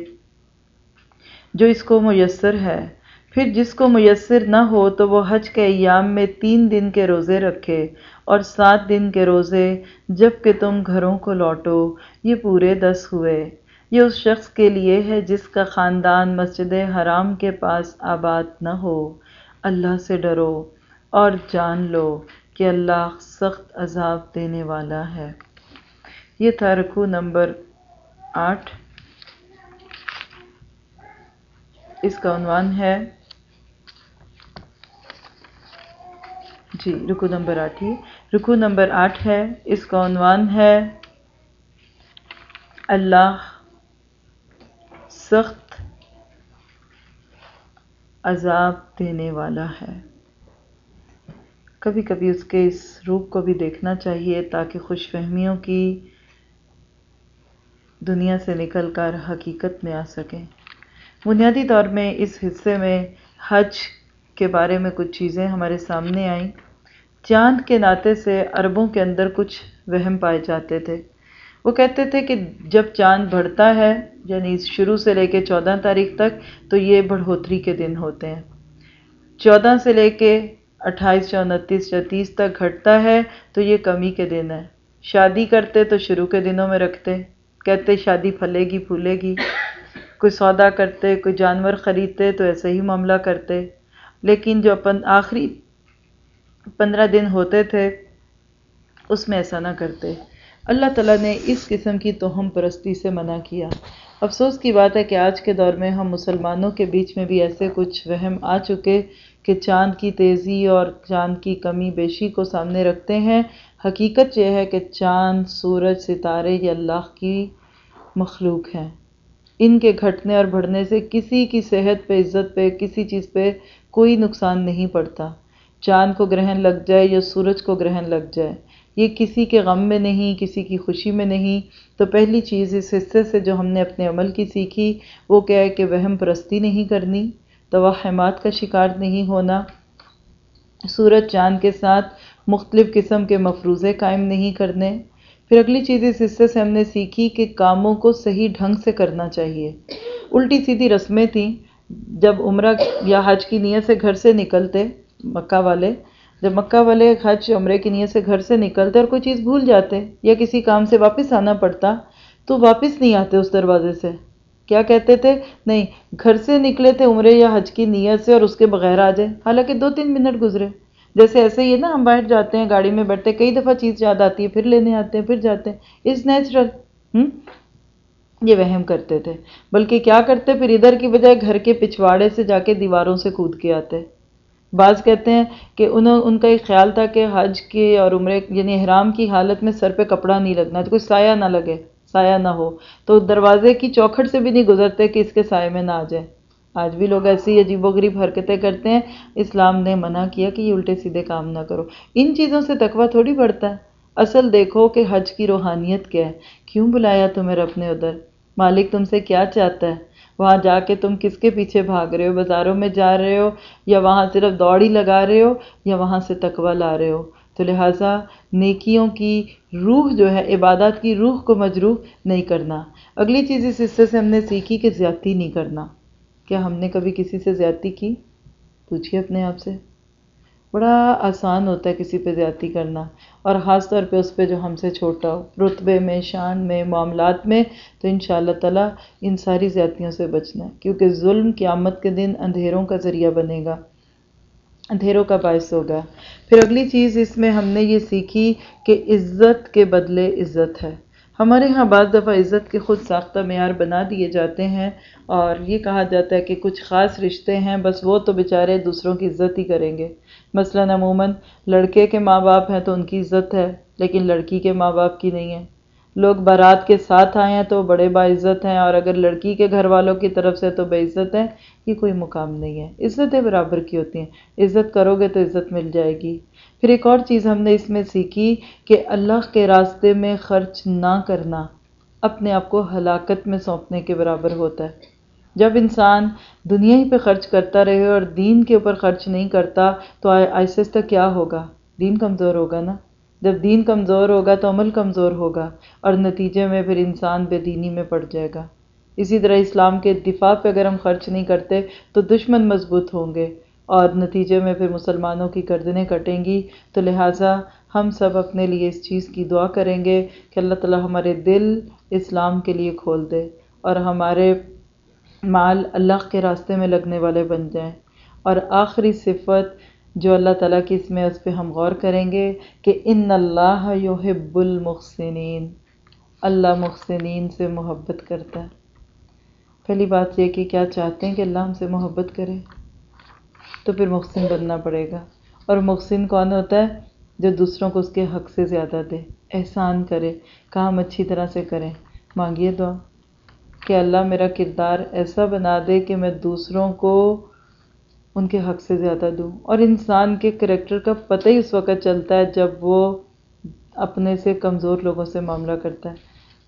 S1: جو اس کو میسر ہے۔ پھر جس کو میسر نہ ہو تو وہ حج کے ایام میں تین دن کے روزے رکھے اور سات دن کے روزے، جبکہ تم گھروں کو لوٹو۔ یہ پورے دس ہوئے۔ یہ اس شخص کے لیے ہے جس کا خاندان مسجد حرام کے پاس آباد نہ ہو۔ اللہ سے ڈرو اور جان لو کہ اللہ سخت عذاب دینے والا ہے۔ یہ تھا رکو نمبر آٹھ۔ اس کا عنوان ہے۔ جی رکو نمبر آٹھ ہی۔ رکو نمبر آٹھ ہے۔ اس کا عنوان ہے۔ اللہ سخت عذاب دینے والا ہے۔ کبھی کبھی اس کے اس روپ کو بھی دیکھنا چاہیے تاکہ خوش فہمیوں کی دنیا سے نکل کر حقیقت میں آ سکیں بنیادی طور میں اس حصے میں حج کے بارے میں کچھ چیزیں ہمارے سامنے آئیں۔ چاند کے ناطے سے عربوں کے اندر کچھ وہم پائے جاتے تھے۔ وہ کہتے تھے کہ جب چاند بڑھتا ہے یعنی شروع سے لے کے چودہ تاریخ تک، تو یہ بڑھوتری کے دن ہوتے ہیں۔ چودہ سے لے کے اٹھائیس یا انتیس یا تیس تک گھٹتا ہے، تو یہ کمی کے دن ہے۔ شادی کرتے تو شروع کے دنوں میں رکھتے، کہتے شادی پھلے گی، پھولے گی۔ کوئی سودا کرتے، کوئی جانور خریدتے، تو ایسے ہی معاملہ کرتے۔ لیکن جو اپن آخری پندرہ دن ہوتے تھے، اس میں ایسا نہ کرتے۔ اللہ تعالیٰ نے اس قسم کی توہم پرستی سے منع کیا۔ افسوس کی بات ہے کہ آج کے دور میں ہم مسلمانوں کے بیچ میں بھی ایسے کچھ وہم آ چکے کہ چاند کی تیزی اور چاند کی کمی بیشی کو سامنے رکھتے ہیں۔ حقیقت یہ ہے کہ چاند، سورج، ستارے یہ اللہ کی مخلوق ہیں۔ ان کے گھٹنے اور بڑھنے سے کسی کی صحت پہ، عزت پہ، کسی چیز پہ کوئی نقصان نہیں پڑتا۔ چاند کو گرہن لگ جائے یا سورج کو گرہن لگ جائے۔ یہ کسی کے غم میں نہیں، کسی کی خوشی میں نہیں۔ تو پہلی چیز اس حصے سے جو ہم نے اپنے عمل کی سیکھی، وہ کیا ہے کہ وہم پرستی نہیں کرنی، توہمات کا شکار نہیں ہونا۔ سورج چاند کے ساتھ مختلف قسم کے مفروضے قائم نہیں کرنے۔ پھر اگلی چیز اس حصے سے ہم نے سیکھی کہ کاموں کو صحیح ڈھنگ سے کرنا چاہیے۔ الٹی سیدھی رسمیں تھیں۔ جب عمرہ یا حج کی نیت سے گھر سے نکلتے، مکہ والے جب مکہ والے حج عمرے کی نیت سے گھر سے نکلتے اور کوئی چیز بھول جاتے یا کسی کام سے واپس آنا پڑتا تو واپس نہیں آتے اس دروازے سے۔ کیا کہتے تھے؟ نہیں، گھر سے نکلے تھے عمرے یا حج کی نیت سے اور اس کے بغیر آ جائے۔ حالانکہ دو تین منٹ گزرے۔ جیسے ایسے ہی ہے نا، ہم بیٹھ جاتے ہیں، گاڑی میں بیٹھتے، کئی دفعہ چیز یاد آتی ہے، پھر لینے آتے ہیں، پھر جاتے ہیں۔ از نیچرل ہوں یہ وہم کرتے تھے۔ بلکہ کیا کرتے؟ پھر ادھر کی بجائے گھر کے پچھواڑے سے جا کے دیواروں سے کود کے آتے۔ بعض کہتے ہیں کہ انہوں ان کا ایک خیال تھا کہ حج کے اور عمرے یعنی احرام کی حالت میں سر پہ کپڑا نہیں لگنا، کوئی سایہ نہ لگے، سایہ نہ ہو۔ تو دروازے کی چوکھٹ سے بھی نہیں گزرتے کہ اس کے سائے میں نہ آ جائے۔ آج بھی لوگ ایسی عجیب و غریب حرکتیں کرتے ہیں، اسلام نے منع کیا کہ یہ الٹے سیدھے کام نہ کرو۔ ان چیزوں سے تقوی تھوڑی بڑھتا ہے۔ اصل دیکھو کہ حج کی روحانیت کیا ہے۔ کیوں بلایا تمہیں رب نے ادھر؟ مالک تم سے کیا چاہتا ہے؟ وہاں جا کے تم کس کے پیچھے بھاگ رہے ہو؟ بازاروں میں جا رہے ہو یا وہاں صرف دوڑی لگا رہے ہو یا وہاں سے تقوی لا رہے ہو؟ تو لہٰذا نیکیوں کی روح جو ہے، عبادات کی روح کو مجروح نہیں کرنا۔ اگلی چیز اس حصے سے ہم نے سیکھی کہ زیادتی نہیں کرنا۔ کیا ہم نے کبھی کسی سے زیادتی کی؟ پوچھیے اپنے آپ سے۔ بڑا آسان ہوتا ہے کسی پہ زیادتی کرنا اور خاص طور پہ اس پہ جو ہم سے چھوٹا ہو رتبے میں، شان میں، معاملات میں، تو ان شاء اللہ تعالیٰ ان ساری زیادتیوں سے بچنا ہے۔ کیونکہ ظلم قیامت کے دن اندھیروں کا ذریعہ بنے گا، اندھیروں کا باعث ہوگا۔ پھر اگلی چیز، اس میں ہم نے یہ سیکھی کہ عزت کے بدلے عزت ہے۔ ہمارے ہاں بعض دفعہ عزت کے خود ساختہ معیار بنا دیے جاتے ہیں اور یہ کہا جاتا ہے کہ کچھ خاص رشتے ہیں، بس وہ تو بیچارے دوسروں کی عزت ہی کریں گے۔ مثلاً عموماً لڑکے کے ماں باپ ہیں تو ان کی عزت ہے، لیکن لڑکی کے ماں باپ کی نہیں ہے۔ لوگ بارات کے ساتھ آئے ہیں تو بڑے باعزت ہیں، اور اگر لڑکی کے گھر والوں کی طرف سے تو بے عزت ہے یہ کوئی مقام نہیں ہے۔ عزتیں برابر کی ہوتی ہیں۔ عزت کرو گے تو عزت مل جائے گی۔ پھر ایک اور چیز ہم نے اس میں سیکھی کہ اللہ کے راستے میں خرچ نہ کرنا اپنے آپ کو ہلاکت میں سونپنے کے برابر ہوتا ہے۔ جب انسان دنیا ہی پہ خرچ کرتا رہے اور دین کے اوپر خرچ نہیں کرتا، تو ایسے تک کیا ہوگا؟ دین کمزور ہوگا نا؟ جب دین کمزور ہوگا تو عمل کمزور ہوگا اور نتیجے میں پھر انسان بے دینی میں پڑ جائے گا۔ اسی طرح اسلام کے دفاع پہ اگر ہم خرچ نہیں کرتے تو دشمن مضبوط ہوں گے اور نتیجے میں پھر مسلمانوں کی گردنیں کٹیں گی۔ تو لہٰذا ہم سب اپنے لیے اس چیز کی دعا کریں گے کہ اللہ تعالیٰ ہمارے دل اسلام کے لیے کھول دے اور ہمارے مال اللہ کے راستے میں لگنے والے بن جائیں۔ اور آخری صفت جو اللہ تعالیٰ کی اس میں اس پہ ہم غور کریں گے کہ ان اللہ یحب المحسنین۔ اللہ محسنین سے محبت کرتا ہے۔ پہلی بات یہ کہ کیا چاہتے ہیں کہ اللہ ہم سے محبت کرے؟ تو پھر محسن بننا پڑے گا۔ اور محسن کون ہوتا ہے؟ جو دوسروں کو اس کے حق سے زیادہ دے، احسان کرے، کام اچھی طرح سے کریں مانگیے دعا۔ کہ اللہ میرا کردار ایسا بنا دے کہ میں دوسروں کو ان کے حق سے زیادہ دوں۔ اور انسان کے کریکٹر کا پتہ ہی اس وقت چلتا ہے جب وہ اپنے سے کمزور لوگوں سے معاملہ کرتا ہے۔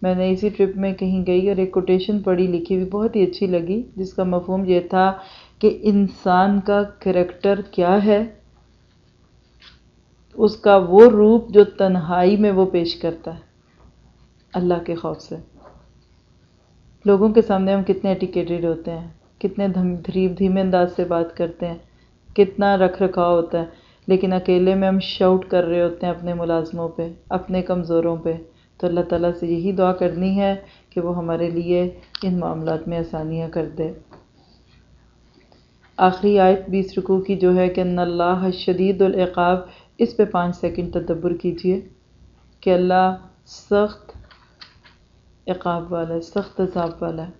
S1: میں نے اسی ٹرپ میں کہیں گئی اور ایک کوٹیشن پڑھی لکھی ہوئی، بہت ہی اچھی لگی، جس کا مفہوم یہ تھا کہ انسان کا کریکٹر کیا ہے، اس کا وہ روپ جو تنہائی میں وہ پیش کرتا ہے، اللہ کے خوف سے۔ لوگوں کے سامنے ہم کتنے ایٹیکیٹڈ ہوتے ہیں، کتنے دھیمے انداز سے بات کرتے ہیں، کتنا رکھ رکھاؤ ہوتا ہے۔ لیکن اکیلے میں ہم شاؤٹ کر رہے ہوتے ہیں اپنے ملازموں پہ، اپنے کمزوروں پہ۔ تو اللہ تعالیٰ سے یہی دعا کرنی ہے کہ وہ ہمارے لیے ان معاملات میں آسانیاں کر دے۔ آخری آیت بیس رکوع کی جو ہے کہ ان اللہ شدید العقاب، اس پہ پانچ سیکنڈ تدبر کیجیے کہ اللہ سخت عقاب والا ہے سخت عذاب والا۔ ہے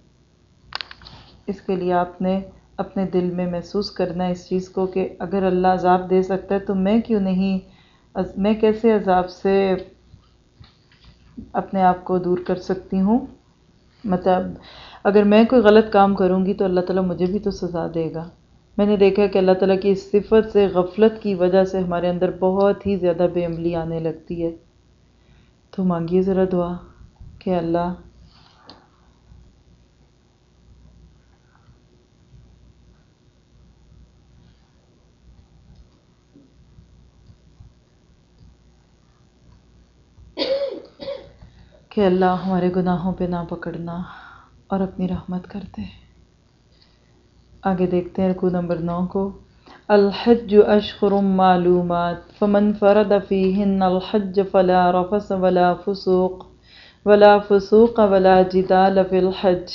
S1: اس کے لیے آپ نے اپنے دل میں محسوس کرنا ہے اس چیز کو کہ اگر اللہ عذاب دے سکتا ہے تو میں کیوں نہیں؟ میں کیسے عذاب سے اپنے آپ کو دور کر سکتی ہوں؟ مطلب اگر میں کوئی غلط کام کروں گی تو اللہ تعالیٰ مجھے بھی تو سزا دے گا۔ میں نے دیکھا کہ اللہ تعالیٰ کی اس صفت سے غفلت کی وجہ سے ہمارے اندر بہت ہی زیادہ بے عملی آنے لگتی ہے۔ تو مانگیے ذرا دعا۔ کہ اللہ کہ اللہ ہمارے گناہوں پہ نہ پکڑنا اور اپنی رحمت کرتے آگے دیکھتے ہیں رکو نمبر نو کو۔ الحج اشخر معلومات، فمن فرد فیہن الحج فلا رفس ولا فسوق۔ ولا فسوق ولا جدال فی الحج۔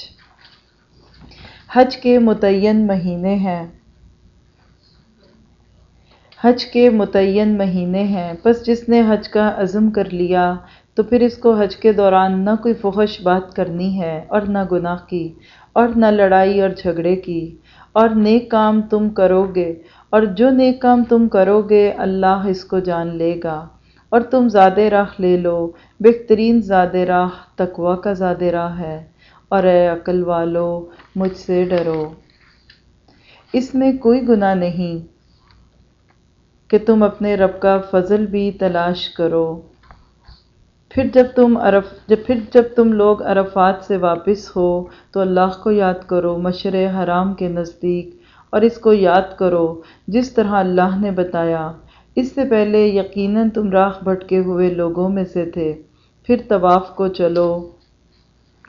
S1: حج کے متعین مہینے ہیں۔ حج کے متعین مہینے ہیں۔ بس جس نے حج کا عزم کر لیا، تو پھر اس کو حج کے دوران نہ کوئی فحش بات کرنی ہے اور نہ گناہ کی، اور نہ لڑائی اور جھگڑے کی۔ اور نیک کام تم کرو گے اور جو نیک کام تم کرو گے اللہ اس کو جان لے گا۔ اور تم زیادہ راہ لے لو بہترین زیادہ راہ، تقوی کا زیادہ راہ ہے۔ اور اے عقل والو، مجھ سے ڈرو۔ اس میں کوئی گناہ نہیں کہ تم اپنے رب کا فضل بھی تلاش کرو۔ پھر جب تم عرف، جب، پھر جب تم لوگ عرفات سے واپس ہو، تو اللہ کو یاد کرو مشر حرام کے نزدیک، اور اس کو یاد کرو جس طرح اللہ نے بتایا۔ اس سے پہلے یقیناً تم راہ بھٹکے ہوئے لوگوں میں سے تھے۔ پھر طواف کو چلو،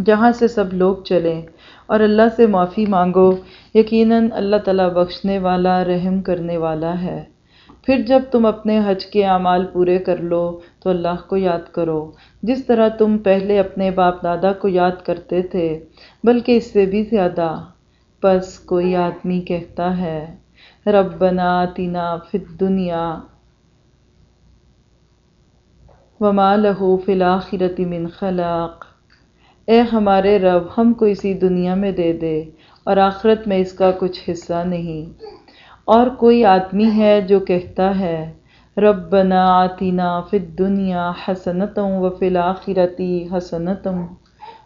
S1: جہاں سے سب لوگ چلیں، اور اللہ سے معافی مانگو۔ یقیناً اللہ تعالیٰ بخشنے والا، رحم کرنے والا ہے۔ پھر جب تم اپنے حج کے اعمال پورے کر لو، تو اللہ کو یاد کرو۔ جس طرح تم پہلے اپنے باپ دادا کو یاد کرتے تھے، بلکہ اس سے بھی زیادہ۔ بس کوئی آدمی کہتا ہے، ربنا تینا فت دنیا وما لہو فی من خلاق۔ اے ہمارے رب، ہم کو اسی دنیا میں دے دے اور آخرت میں اس کا کچھ حصہ نہیں۔ اور کوئی آدمی ہے جو کہتا ہے، ربنا آتنا فی الدنیا حسنتم و فی الاخرتی حسنتم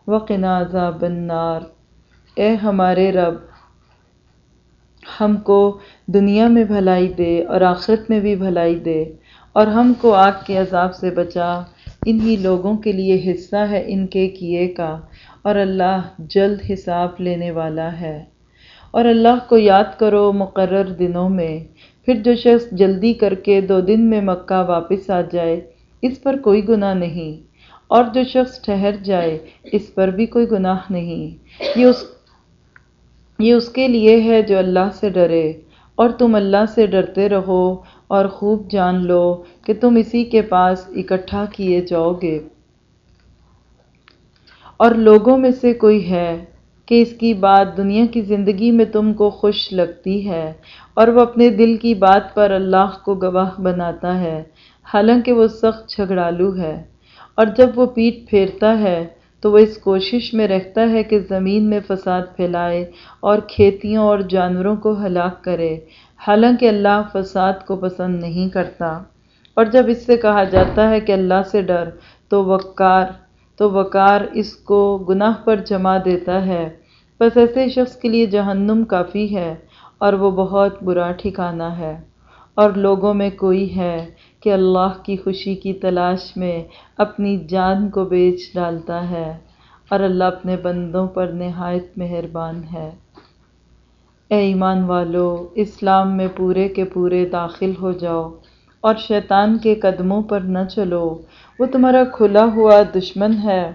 S1: وقنا عذاب النار۔ اے ہمارے رب، ہم کو دنیا میں بھلائی دے اور آخرت میں بھی بھلائی دے۔ اور ہم کو آگ کے عذاب سے بچا۔ انہی لوگوں کے لیے حصہ ہے ان کے کیے کا، اور اللہ جلد حساب لینے والا ہے۔ اور اللہ کو یاد کرو مقرر دنوں میں۔ پھر جو شخص جلدی کر کے دو دن میں مکہ واپس آ جائے، اس پر کوئی گناہ نہیں۔ اور جو شخص ٹھہر جائے، اس پر بھی کوئی گناہ نہیں۔ یہ اس یہ اس کے لیے ہے جو اللہ سے ڈرے، اور تم اللہ سے ڈرتے رہو۔ اور خوب جان لو کہ تم اسی کے پاس اکٹھا کیے جاؤ گے۔ اور لوگوں میں سے کوئی ہے کہ اس کی بات دنیا کی زندگی میں تم کو خوش لگتی ہے اور وہ اپنے دل کی بات پر اللہ کو گواہ بناتا ہے، حالانکہ وہ سخت جھگڑالو ہے۔ اور جب وہ پیٹ پھیرتا ہے تو وہ اس کوشش میں رہتا ہے کہ زمین میں فساد پھیلائے اور کھیتیوں اور جانوروں کو ہلاک کرے۔ حالانکہ اللہ فساد کو پسند نہیں کرتا۔ اور جب اس سے کہا جاتا ہے کہ اللہ سے ڈر، تو وقار تو وقار اس کو گناہ پر جما دیتا ہے۔ بس ایسے شخص کے لیے جہنم کافی ہے اور وہ بہت برا ٹھکانہ ہے۔ اور لوگوں میں کوئی ہے کہ اللہ کی خوشی کی تلاش میں اپنی جان کو بیچ ڈالتا ہے اور اللہ اپنے بندوں پر نہایت مہربان ہے۔ اے ایمان والو، اسلام میں پورے کے پورے داخل ہو جاؤ اور شیطان کے قدموں پر نہ چلو، وہ تمہارا کھلا ہوا دشمن ہے۔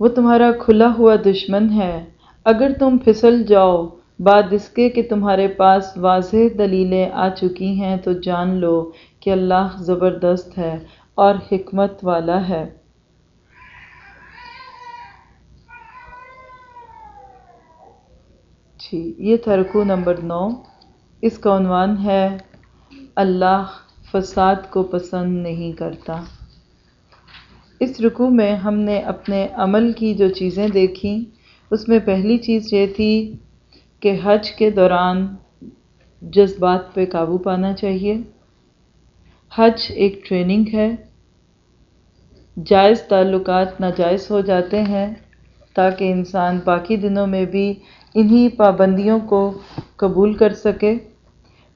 S1: وہ تمہارا کھلا ہوا دشمن ہے۔ اگر تم پھسل جاؤ، بعد اس کے کہ تمہارے پاس واضح دلیلیں آ چکی ہیں تو جان لو کہ اللہ زبردست ہے اور حکمت والا ہے۔ جی یہ تھا رکو نمبر نو۔ اس کا عنوان ہے، اللہ فساد کو پسند نہیں کرتا۔ اس رکو میں ہم نے اپنے عمل کی جو چیزیں دیکھیں، اس میں پہلی چیز یہ تھی کہ حج کے دوران جذبات پہ قابو پانا چاہیے۔ حج ایک ٹریننگ ہے۔ جائز تعلقات ناجائز ہو جاتے ہیں تاکہ انسان باقی دنوں میں بھی انہی پابندیوں کو قبول کر سکے۔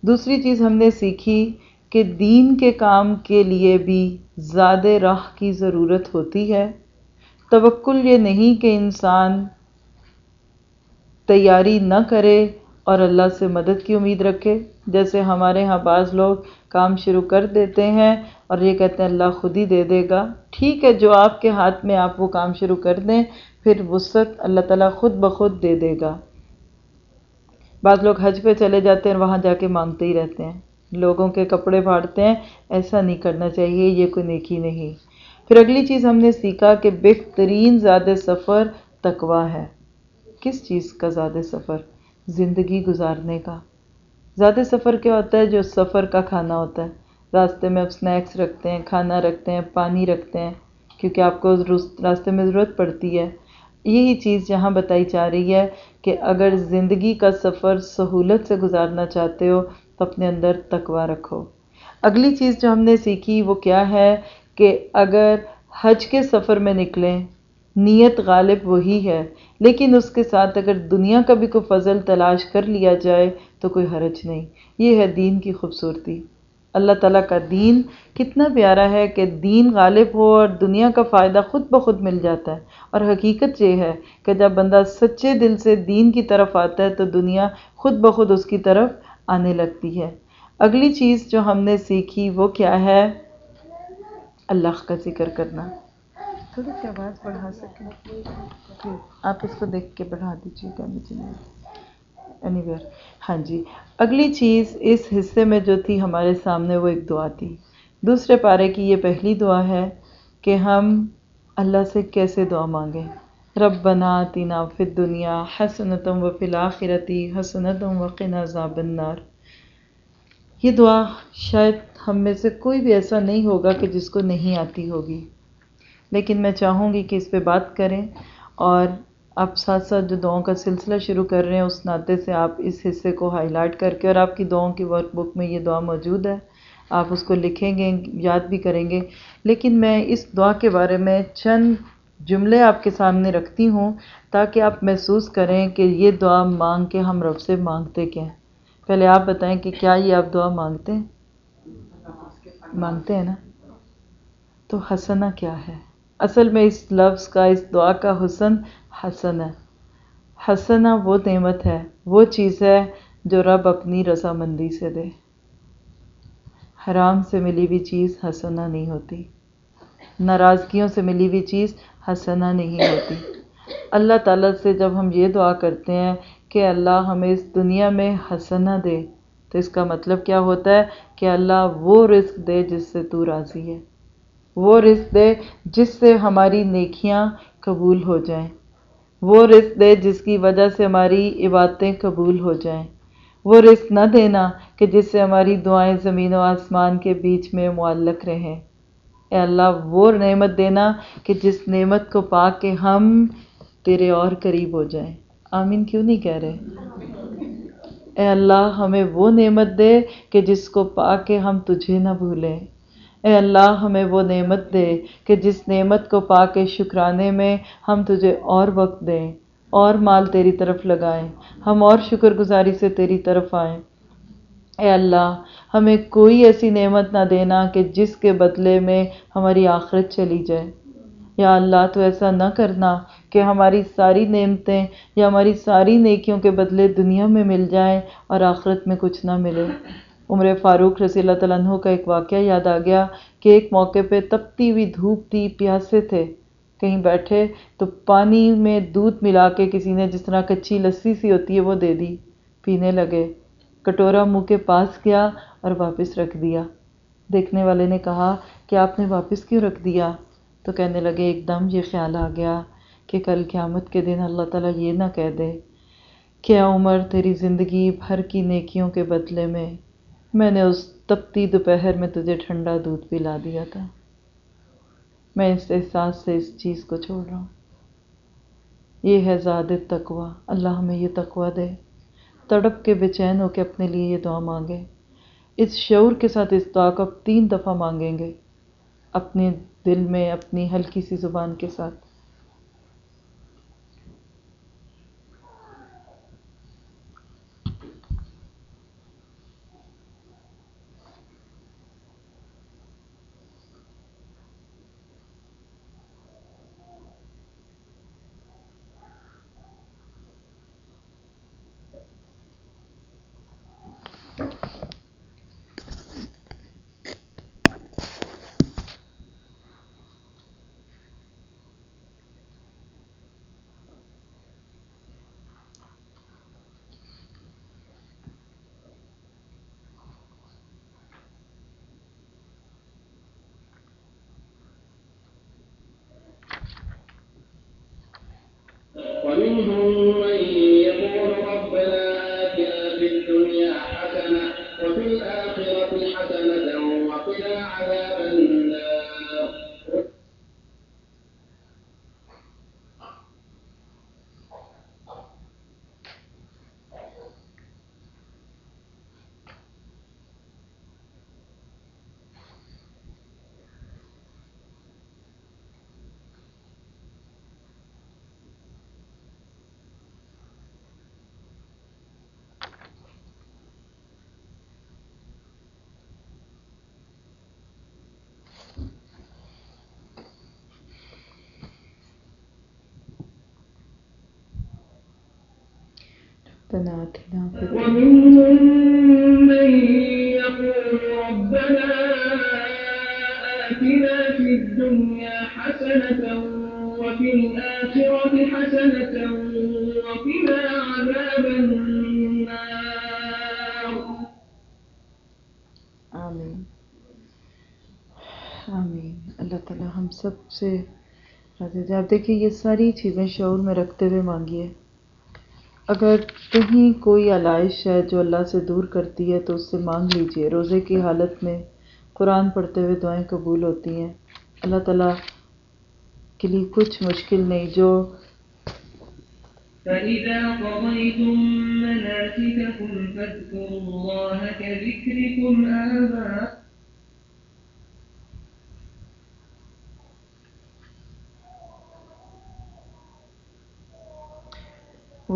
S1: دوسری چیز ہم نے سیکھی کہ دین کے کام کے لیے بھی زیادہ راہ کی ضرورت ہوتی ہے۔ توکل یہ نہیں کہ انسان تیاری نہ کرے اور اللہ سے مدد کی امید رکھے۔ جیسے ہمارے ہاں بعض لوگ کام شروع کر دیتے ہیں اور یہ کہتے ہیں اللہ خود ہی دے دے گا۔ ٹھیک ہے، جو آپ کے ہاتھ میں آپ وہ کام شروع کر دیں، پھر وسعت اللہ تعالیٰ خود بخود دے دے گا۔ بعض لوگ حج پہ چلے جاتے ہیں اور وہاں جا کے مانگتے ہی رہتے ہیں۔ لوگوں کے کپڑے پھاڑتے ہیں، ایسا نہیں کرنا چاہیے، یہ کوئی نیکی نہیں۔ پھر اگلی چیز ہم نے سیکھا کہ بہترین زیادہ سفر تقوا ہے۔ کس چیز کا زیادہ سفر؟ زندگی گزارنے کا۔ زیادہ سفر کیا ہوتا ہے؟ جو سفر کا کھانا ہوتا ہے۔ راستے میں اب سنیکس رکھتے ہیں، کھانا رکھتے ہیں، پانی رکھتے ہیں، کیونکہ آپ کو راستے میں ضرورت پڑتی ہے۔ یہی چیز یہاں بتائی جا رہی ہے کہ اگر زندگی کا سفر سہولت سے گزارنا چاہتے ہو تو اپنے اندر تقوا رکھو۔ اگلی چیز جو ہم نے سیکھی وہ کیا ہے کہ اگر حج کے سفر میں نکلیں، نیت غالب وہی ہے، لیکن اس کے ساتھ اگر دنیا کا بھی کوئی فضل تلاش کر لیا جائے تو کوئی حرج نہیں۔ یہ ہے دین کی خوبصورتی۔ اللہ تعالیٰ کا دین کتنا پیارا ہے کہ دین غالب ہو اور دنیا کا فائدہ خود بخود مل جاتا ہے۔ اور حقیقت یہ ہے کہ جب بندہ سچے دل سے دین کی طرف آتا ہے تو دنیا خود بخود اس کی طرف آنے لگتی ہے۔ اگلی چیز جو ہم نے سیکھی وہ کیا ہے؟ اللہ کا ذکر کرنا۔ تھوڑی سی آواز بڑھا سکیں؟ آپ اس کو دیکھ کے بڑھا دیجیے گا مجھے۔ اینی ویئر ہاں جی۔ اگلی چیز اس حصے میں جو تھی ہمارے سامنے وہ ایک دعا تھی۔ دوسرے پارے کی یہ پہلی دعا ہے کہ ہم اللہ سے کیسے دعا مانگیں۔ رب بنا تینا فت دنیا حسنتم و فلاخرتی حسنتم و قنا عذاب النار۔ یہ دعا شاید ہم میں سے کوئی بھی ایسا نہیں ہوگا کہ جس کو نہیں آتی ہوگی۔ لیکن میں چاہوں گی کہ اس پہ بات کریں اور آپ ساتھ ساتھ جو دعاؤں کا سلسلہ شروع کر رہے ہیں، اس ناطے سے آپ اس حصے کو ہائی لائٹ کر کے اور آپ کی دعاؤں کی ورک بک میں یہ دعا موجود ہے۔ آپ اس کو لکھیں گے، یاد بھی کریں گے۔ لیکن میں اس دعا کے بارے میں چند جملے آپ کے سامنے رکھتی ہوں تاکہ آپ محسوس کریں کہ یہ دعا مانگ کے ہم رب سے مانگتے کیا ہیں۔ پہلے آپ بتائیں کہ کیا یہ آپ دعا مانگتے ہیں؟ مانگتے ہیں نا؟ تو حسنہ کیا ہے؟ اصل میں اس لفظ کا، اس دعا کا حسن حسن ہے حسنہ وہ نعمت ہے، وہ چیز ہے جو رب اپنی رضامندی سے دے۔ حرام سے ملی ہوئی چیز حسنہ نہیں ہوتی۔ ناراضگیوں سے ملی ہوئی چیز حسنہ نہیں ہوتی۔ اللہ تعالیٰ سے جب ہم یہ دعا کرتے ہیں کہ اللہ ہمیں اس دنیا میں حسنہ دے، تو اس کا مطلب کیا ہوتا ہے؟ کہ اللہ وہ رزق دے جس سے تو راضی ہے۔ وہ رزق دے جس سے ہماری نیکیاں قبول ہو جائیں۔ وہ رزق دے جس کی وجہ سے ہماری عبادتیں قبول ہو جائیں۔ وہ رزق نہ دینا کہ جس سے ہماری دعائیں زمین و آسمان کے بیچ میں معلق رہیں۔ اے اللہ، وہ نعمت دینا کہ جس نعمت کو پا کے ہم تیرے اور قریب ہو جائیں۔ آمین، کیوں نہیں کہہ رہے؟ اے اللہ، ہمیں وہ نعمت دے کہ جس کو پا کے ہم تجھے نہ بھولیں۔ اے اللہ، ہمیں وہ نعمت دے کہ جس نعمت کو پا کے شکرانے میں ہم تجھے اور وقت دیں، اور مال تیری طرف لگائیں، ہم اور شکر گزاری سے تیری طرف آئیں۔ اے اللہ، ہمیں کوئی ایسی نعمت نہ دینا کہ جس کے بدلے میں ہماری آخرت چلی جائے۔ یا اللہ، تو ایسا نہ کرنا کہ ہماری ساری نعمتیں یا ہماری ساری نیکیوں کے بدلے دنیا میں مل جائیں اور آخرت میں کچھ نہ ملے۔ عمر فاروق رضی اللہ تعالیٰ عنہ کا ایک واقعہ یاد آ گیا کہ ایک موقع پہ تپتی ہوئی دھوپ تھی، پیاسے تھے۔ کہیں بیٹھے تو پانی میں دودھ ملا کے کسی نے جس طرح کچی لسی سی ہوتی ہے وہ دے دی۔ پینے لگے۔ کٹورا منہ کے پاس گیا اور واپس رکھ دیا۔ دیکھنے والے نے کہا کہ آپ نے واپس کیوں رکھ دیا؟ تو کہنے لگے، ایک دم یہ خیال آ گیا کہ کل قیامت کے دن اللہ تعالیٰ یہ نہ کہہ دے۔ کیا عمر تیری زندگی بھر کی نیکیوں کے بدلے میں؟ میں نے اس تپتی دوپہر میں تجھے ٹھنڈا دودھ پلا دیا تھا۔ میں اس احساس سے اس چیز کو چھوڑ رہا ہوں۔ یہ ہے زیادہ تقوی۔ اللہ ہمیں یہ تقوی دے۔ تڑپ کے بے چین ہو کے اپنے لیے یہ دعا مانگے۔ اس شعور کے ساتھ اس دعا کو تین دفعہ مانگیں گے۔ اپنے دل میں، اپنی ہلکی سی زبان کے ساتھ۔
S10: ومنهم ربنا آتنا في الدنيا ومنهم من يقول ربنا آتنا في الدنيا حسنة وفي الآخرة حسنة وقنا عذاب النار.
S1: آمین. آمین. اللہ تعالیٰ ہم سب سے آپ دیکھیے یہ ساری چیزیں شعور میں رکھتے ہوئے مانگیے اگر کہیں کوئی علائش ہے جو اللہ سے دور کرتی ہے تو اس سے مانگ لیجیے۔ روزے کی حالت میں قرآن پڑھتے ہوئے دعائیں قبول ہوتی ہیں۔ اللہ تعالیٰ کے لیے کچھ مشکل نہیں، جو
S10: فإذا قضيتم مناسككم فاذكروا الله كذكركم آباءكم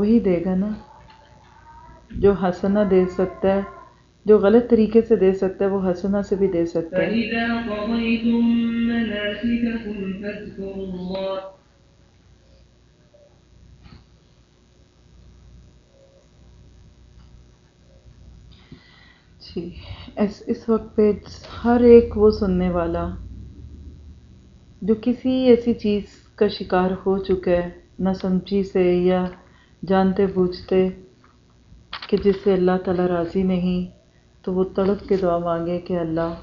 S1: وہی دے گا نا جو حسنہ دے سکتا ہے جو غلط طریقے سے دے سکتا ہے وہ حسنہ سے بھی دے سکتا ہے۔ جی اس اس وقت پہ ہر ایک وہ سننے والا جو کسی ایسی چیز کا شکار ہو چکا ہے نہ سمجھی سے یا جانتے بوجھتے کہ جس سے اللہ تعالیٰ راضی نہیں، تو وہ تڑپ کے دعا مانگے کہ اللہ،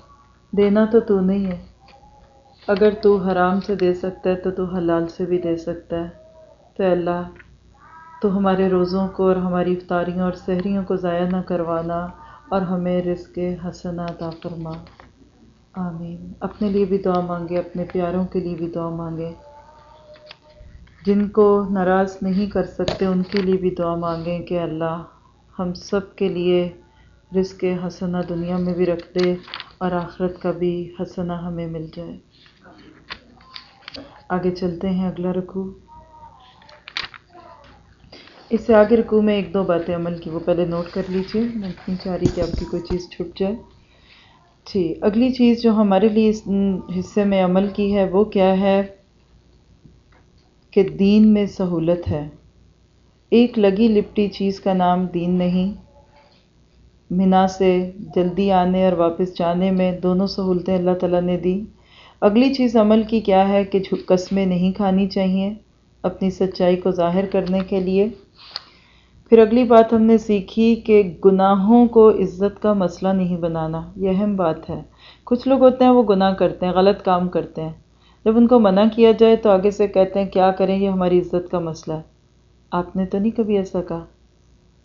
S1: دینا تو تو نہیں ہے۔ اگر تو حرام سے دے سکتا ہے، تو تو حلال سے بھی دے سکتا ہے۔ تو اللہ، تو ہمارے روزوں کو اور ہماری افطاریوں اور سحریوں کو ضائع نہ کروانا اور ہمیں رزق حسنا عطا فرما۔ آمین۔ اپنے لیے بھی دعا مانگے، اپنے پیاروں کے لیے بھی دعا مانگے۔ جن کو ناراض نہیں کر سکتے، ان کے لیے بھی دعا مانگیں کہ اللہ ہم سب کے لیے رزق حسنہ دنیا میں بھی رکھ دے اور آخرت کا بھی حسنہ ہمیں مل جائے۔ آگے چلتے ہیں، اگلا رکوع۔ اس سے آگے رکوع میں ایک دو باتیں عمل کی، وہ پہلے نوٹ کر لیجیے، میں اتنی چاہ رہی کہ آپ کی کوئی چیز چھٹ جائے۔ جی اگلی چیز جو ہمارے لیے اس حصے میں عمل کی ہے، وہ کیا ہے؟ کہ دین میں سہولت ہے۔ ایک لگی لپٹی چیز کا نام دین نہیں۔ منا سے جلدی آنے اور واپس جانے میں دونوں سہولتیں اللہ تعالیٰ نے دی اگلی چیز عمل کی کیا ہے کہ قسمیں نہیں کھانی چاہیے اپنی سچائی کو ظاہر کرنے کے لیے۔ پھر اگلی بات ہم نے سیکھی کہ گناہوں کو عزت کا مسئلہ نہیں بنانا، یہ اہم بات ہے۔ کچھ لوگ ہوتے ہیں وہ گناہ کرتے ہیں، غلط کام کرتے ہیں۔ جب ان کو منع کیا جائے تو آگے سے کہتے ہیں، کیا کریں؟ یہ ہماری عزت کا مسئلہ ہے۔ آپ نے تو نہیں کبھی ایسا کہا؟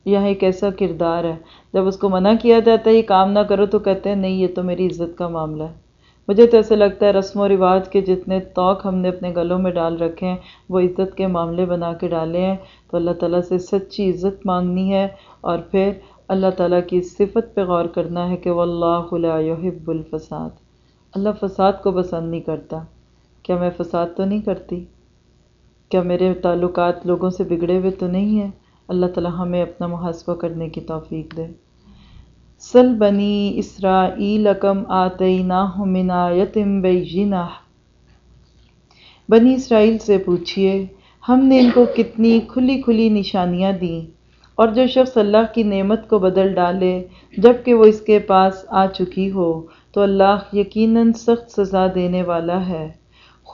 S1: یہاں ایک ایسا کردار ہے۔ جب اس کو منع کیا جاتا ہے، یہ کام نہ کرو تو کہتے ہیں، نہیں، یہ تو میری عزت کا معاملہ ہے۔ مجھے تو ایسے لگتا ہے، رسم و رواج کے جتنے توق ہم نے اپنے گلوں میں ڈال رکھے ہیں، وہ عزت کے معاملے بنا کے ڈالے ہیں۔ تو اللہ تعالیٰ سے سچی عزت مانگنی ہے۔ اور پھر اللہ تعالیٰ کی صفت پہ غور کرنا ہے کہ وہ اللہ يحب الفساد۔ اللہ فساد کو پسند نہیں کرتا۔ کیا میں فساد تو نہیں کرتی؟ کیا میرے تعلقات لوگوں سے بگڑے ہوئے تو نہیں ہیں؟ اللہ تعالیٰ ہمیں اپنا محاسبہ کرنے کی توفیق دے۔ سل بنی اسرائیل کم آتینا من آیتم بیجنہ بنی اسرائیل سے پوچھئے، ہم نے ان کو کتنی کھلی کھلی نشانیاں دیں، اور جو شخص اللہ کی نعمت کو بدل ڈالے، جبکہ وہ اس کے پاس آ چکی ہو، تو اللہ یقیناً سخت سزا دینے والا ہے۔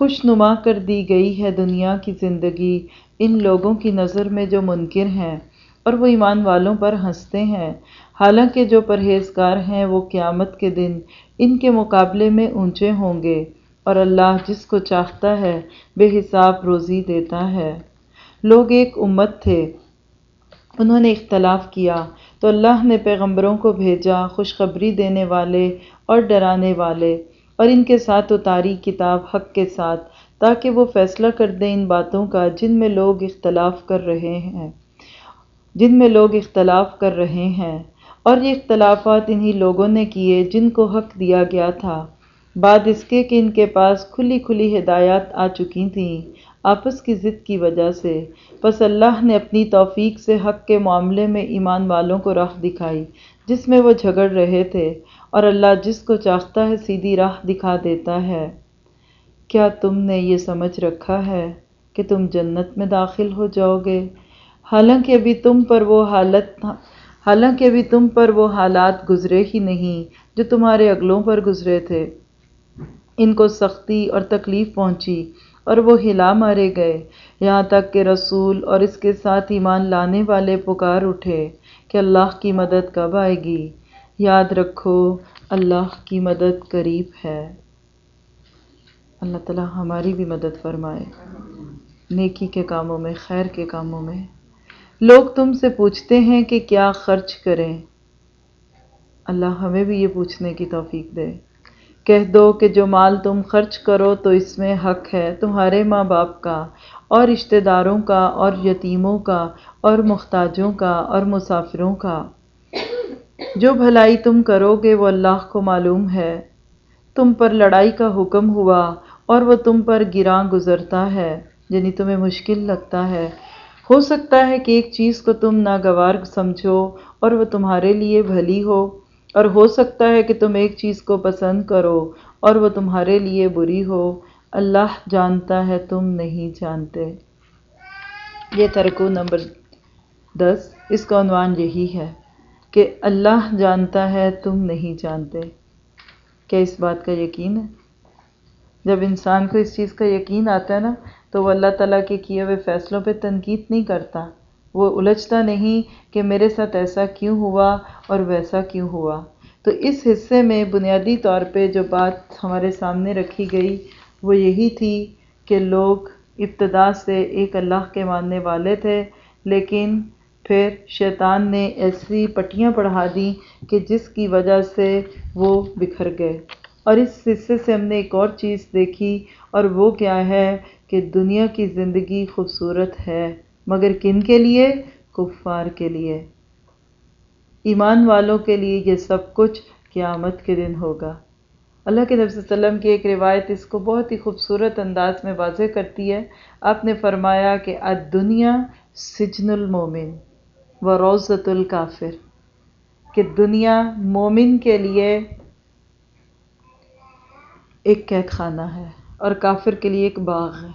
S1: خوش نما کر دی گئی ہے دنیا کی زندگی ان لوگوں کی نظر میں جو منکر ہیں اور وہ ایمان والوں پر ہنستے ہیں۔ حالانکہ جو پرہیزگار ہیں وہ قیامت کے دن ان کے مقابلے میں اونچے ہوں گے اور اللہ جس کو چاہتا ہے بے حساب روزی دیتا ہے۔ لوگ ایک امت تھے، انہوں نے اختلاف کیا۔ تو اللہ نے پیغمبروں کو بھیجا، خوشخبری دینے والے اور ڈرانے والے۔ اور ان کے ساتھ اتاری کتاب حق کے ساتھ، تاکہ وہ فیصلہ کر دیں ان باتوں کا جن میں لوگ اختلاف کر رہے ہیں۔ جن میں لوگ اختلاف کر رہے ہیں۔ اور یہ اختلافات انہی لوگوں نے کیے جن کو حق دیا گیا تھا۔ بعد اس کے کہ ان کے پاس کھلی کھلی ہدایات آ چکی تھیں آپس کی ضد کی وجہ سے۔ بس اللہ نے اپنی توفیق سے حق کے معاملے میں ایمان والوں کو راہ دکھائی، جس میں وہ جھگڑ رہے تھے۔ اور اللہ جس کو چاہتا ہے سیدھی راہ دکھا دیتا ہے۔ کیا تم نے یہ سمجھ رکھا ہے کہ تم جنت میں داخل ہو جاؤ گے؟ حالانکہ ابھی تم پر وہ حالت حالانکہ ابھی تم پر وہ حالات گزرے ہی نہیں جو تمہارے اگلوں پر گزرے تھے۔ ان کو سختی اور تکلیف پہنچی اور وہ ہلا مارے گئے۔ یہاں تک کہ رسول اور اس کے ساتھ ایمان لانے والے پکار اٹھے کہ اللہ کی مدد کب آئے گی؟ یاد رکھو، اللہ کی مدد قریب ہے۔ اللہ تعالیٰ ہماری بھی مدد فرمائے۔ نیکی کے کاموں میں، خیر کے کاموں میں۔ لوگ تم سے پوچھتے ہیں کہ کیا خرچ کریں۔ اللہ ہمیں بھی یہ پوچھنے کی توفیق دے۔ کہہ دو کہ جو مال تم خرچ کرو تو اس میں حق ہے تمہارے ماں باپ کا، اور رشتہ داروں کا، اور یتیموں کا، اور محتاجوں کا، اور مسافروں کا۔ جو بھلائی تم کرو گے وہ اللہ کو معلوم ہے۔ تم پر لڑائی کا حکم ہوا اور وہ تم پر گراں گزرتا ہے یعنی تمہیں مشکل لگتا ہے۔ ہو سکتا ہے کہ ایک چیز کو تم ناگوار سمجھو اور وہ تمہارے لیے بھلی ہو، اور ہو سکتا ہے کہ تم ایک چیز کو پسند کرو اور وہ تمہارے لیے بری ہو۔ اللہ جانتا ہے، تم نہیں جانتے۔ یہ ترکو نمبر دس، اس کا عنوان یہی ہے۔ کہ اللہ جانتا ہے، تم نہیں جانتے۔ کیا اس بات کا یقین ہے؟ جب انسان کو اس چیز کا یقین آتا ہے نا، تو وہ اللہ تعالیٰ کے کیے ہوئے فیصلوں پہ تنقید نہیں کرتا۔ وہ الجھتا نہیں کہ میرے ساتھ ایسا کیوں ہوا اور ویسا کیوں ہوا۔ تو اس حصے میں بنیادی طور پہ جو بات ہمارے سامنے رکھی گئی، وہ یہی تھی کہ لوگ ابتدا سے ایک اللہ کے ماننے والے تھے، لیکن پھر شیطان نے ایسی پٹیاں پڑھا دیں کہ جس کی وجہ سے وہ بکھر گئے۔ اور اس حصے سے ہم نے ایک اور چیز دیکھی، اور وہ کیا ہے کہ دنیا کی زندگی خوبصورت ہے، مگر کن کے لیے؟ کفار کے لیے۔ ایمان والوں کے لیے یہ سب کچھ قیامت کے دن ہوگا۔ اللہ کے نبی صلی اللہ علیہ وسلم کی ایک روایت اس کو بہت ہی خوبصورت انداز میں واضح کرتی ہے۔ آپ نے فرمایا کہ دنیا سجن المومن۔ و روزت الکافر کہ دنیا مومن کے لیے ایک قید خانہ ہے اور کافر کے لیے ایک باغ ہے۔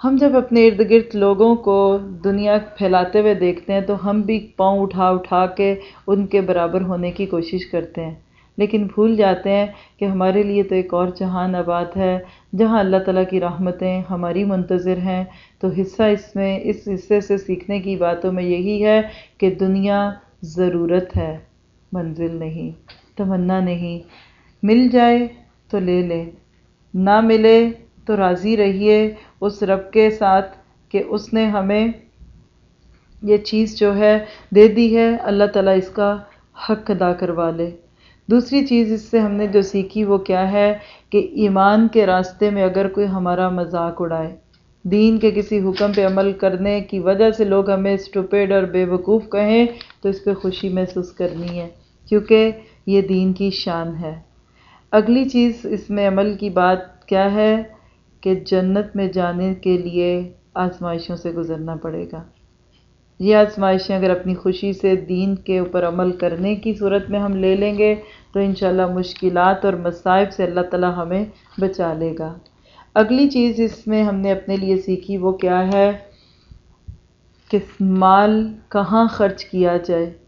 S1: ہم جب اپنے ارد گرد لوگوں کو دنیا پھیلاتے ہوئے دیکھتے ہیں تو ہم بھی پاؤں اٹھا اٹھا کے ان کے برابر ہونے کی کوشش کرتے ہیں۔ لیکن بھول جاتے ہیں کہ ہمارے لیے تو ایک اور جہان آباد ہے، جہاں اللہ تعالیٰ کی رحمتیں ہماری منتظر ہیں۔ تو حصہ اس میں، اس حصے سے سیکھنے کی باتوں میں یہی ہے کہ دنیا ضرورت ہے، منزل نہیں، تمنا نہیں۔ مل جائے تو لے لے، نہ ملے تو راضی رہیے اس رب کے ساتھ کہ اس نے ہمیں یہ چیز جو ہے دے دی ہے، اللہ تعالیٰ اس کا حق ادا کروا لے۔ دوسری چیز اس سے ہم نے جو سیکھی وہ کیا ہے کہ ایمان کے راستے میں اگر کوئی ہمارا مذاق اڑائے، دین کے کسی حکم پہ عمل کرنے کی وجہ سے لوگ ہمیں اسٹوپیڈ اور بے وقوف کہیں تو اس پہ خوشی محسوس کرنی ہے، کیونکہ یہ دین کی شان ہے۔ اگلی چیز اس میں عمل کی بات کیا ہے کہ جنت میں جانے کے لیے آزمائشوں سے گزرنا پڑے گا۔ جی، یہ آزمائشیں اگر اپنی خوشی سے دین کے اوپر عمل کرنے کی صورت میں ہم لے لیں گے، تو انشاءاللہ مشکلات اور مصائب سے اللہ تعالیٰ ہمیں بچا لے گا۔ اگلی چیز اس میں ہم نے اپنے لیے سیکھی وہ کیا ہے؟ کہ مال کہاں خرچ کیا جائے؟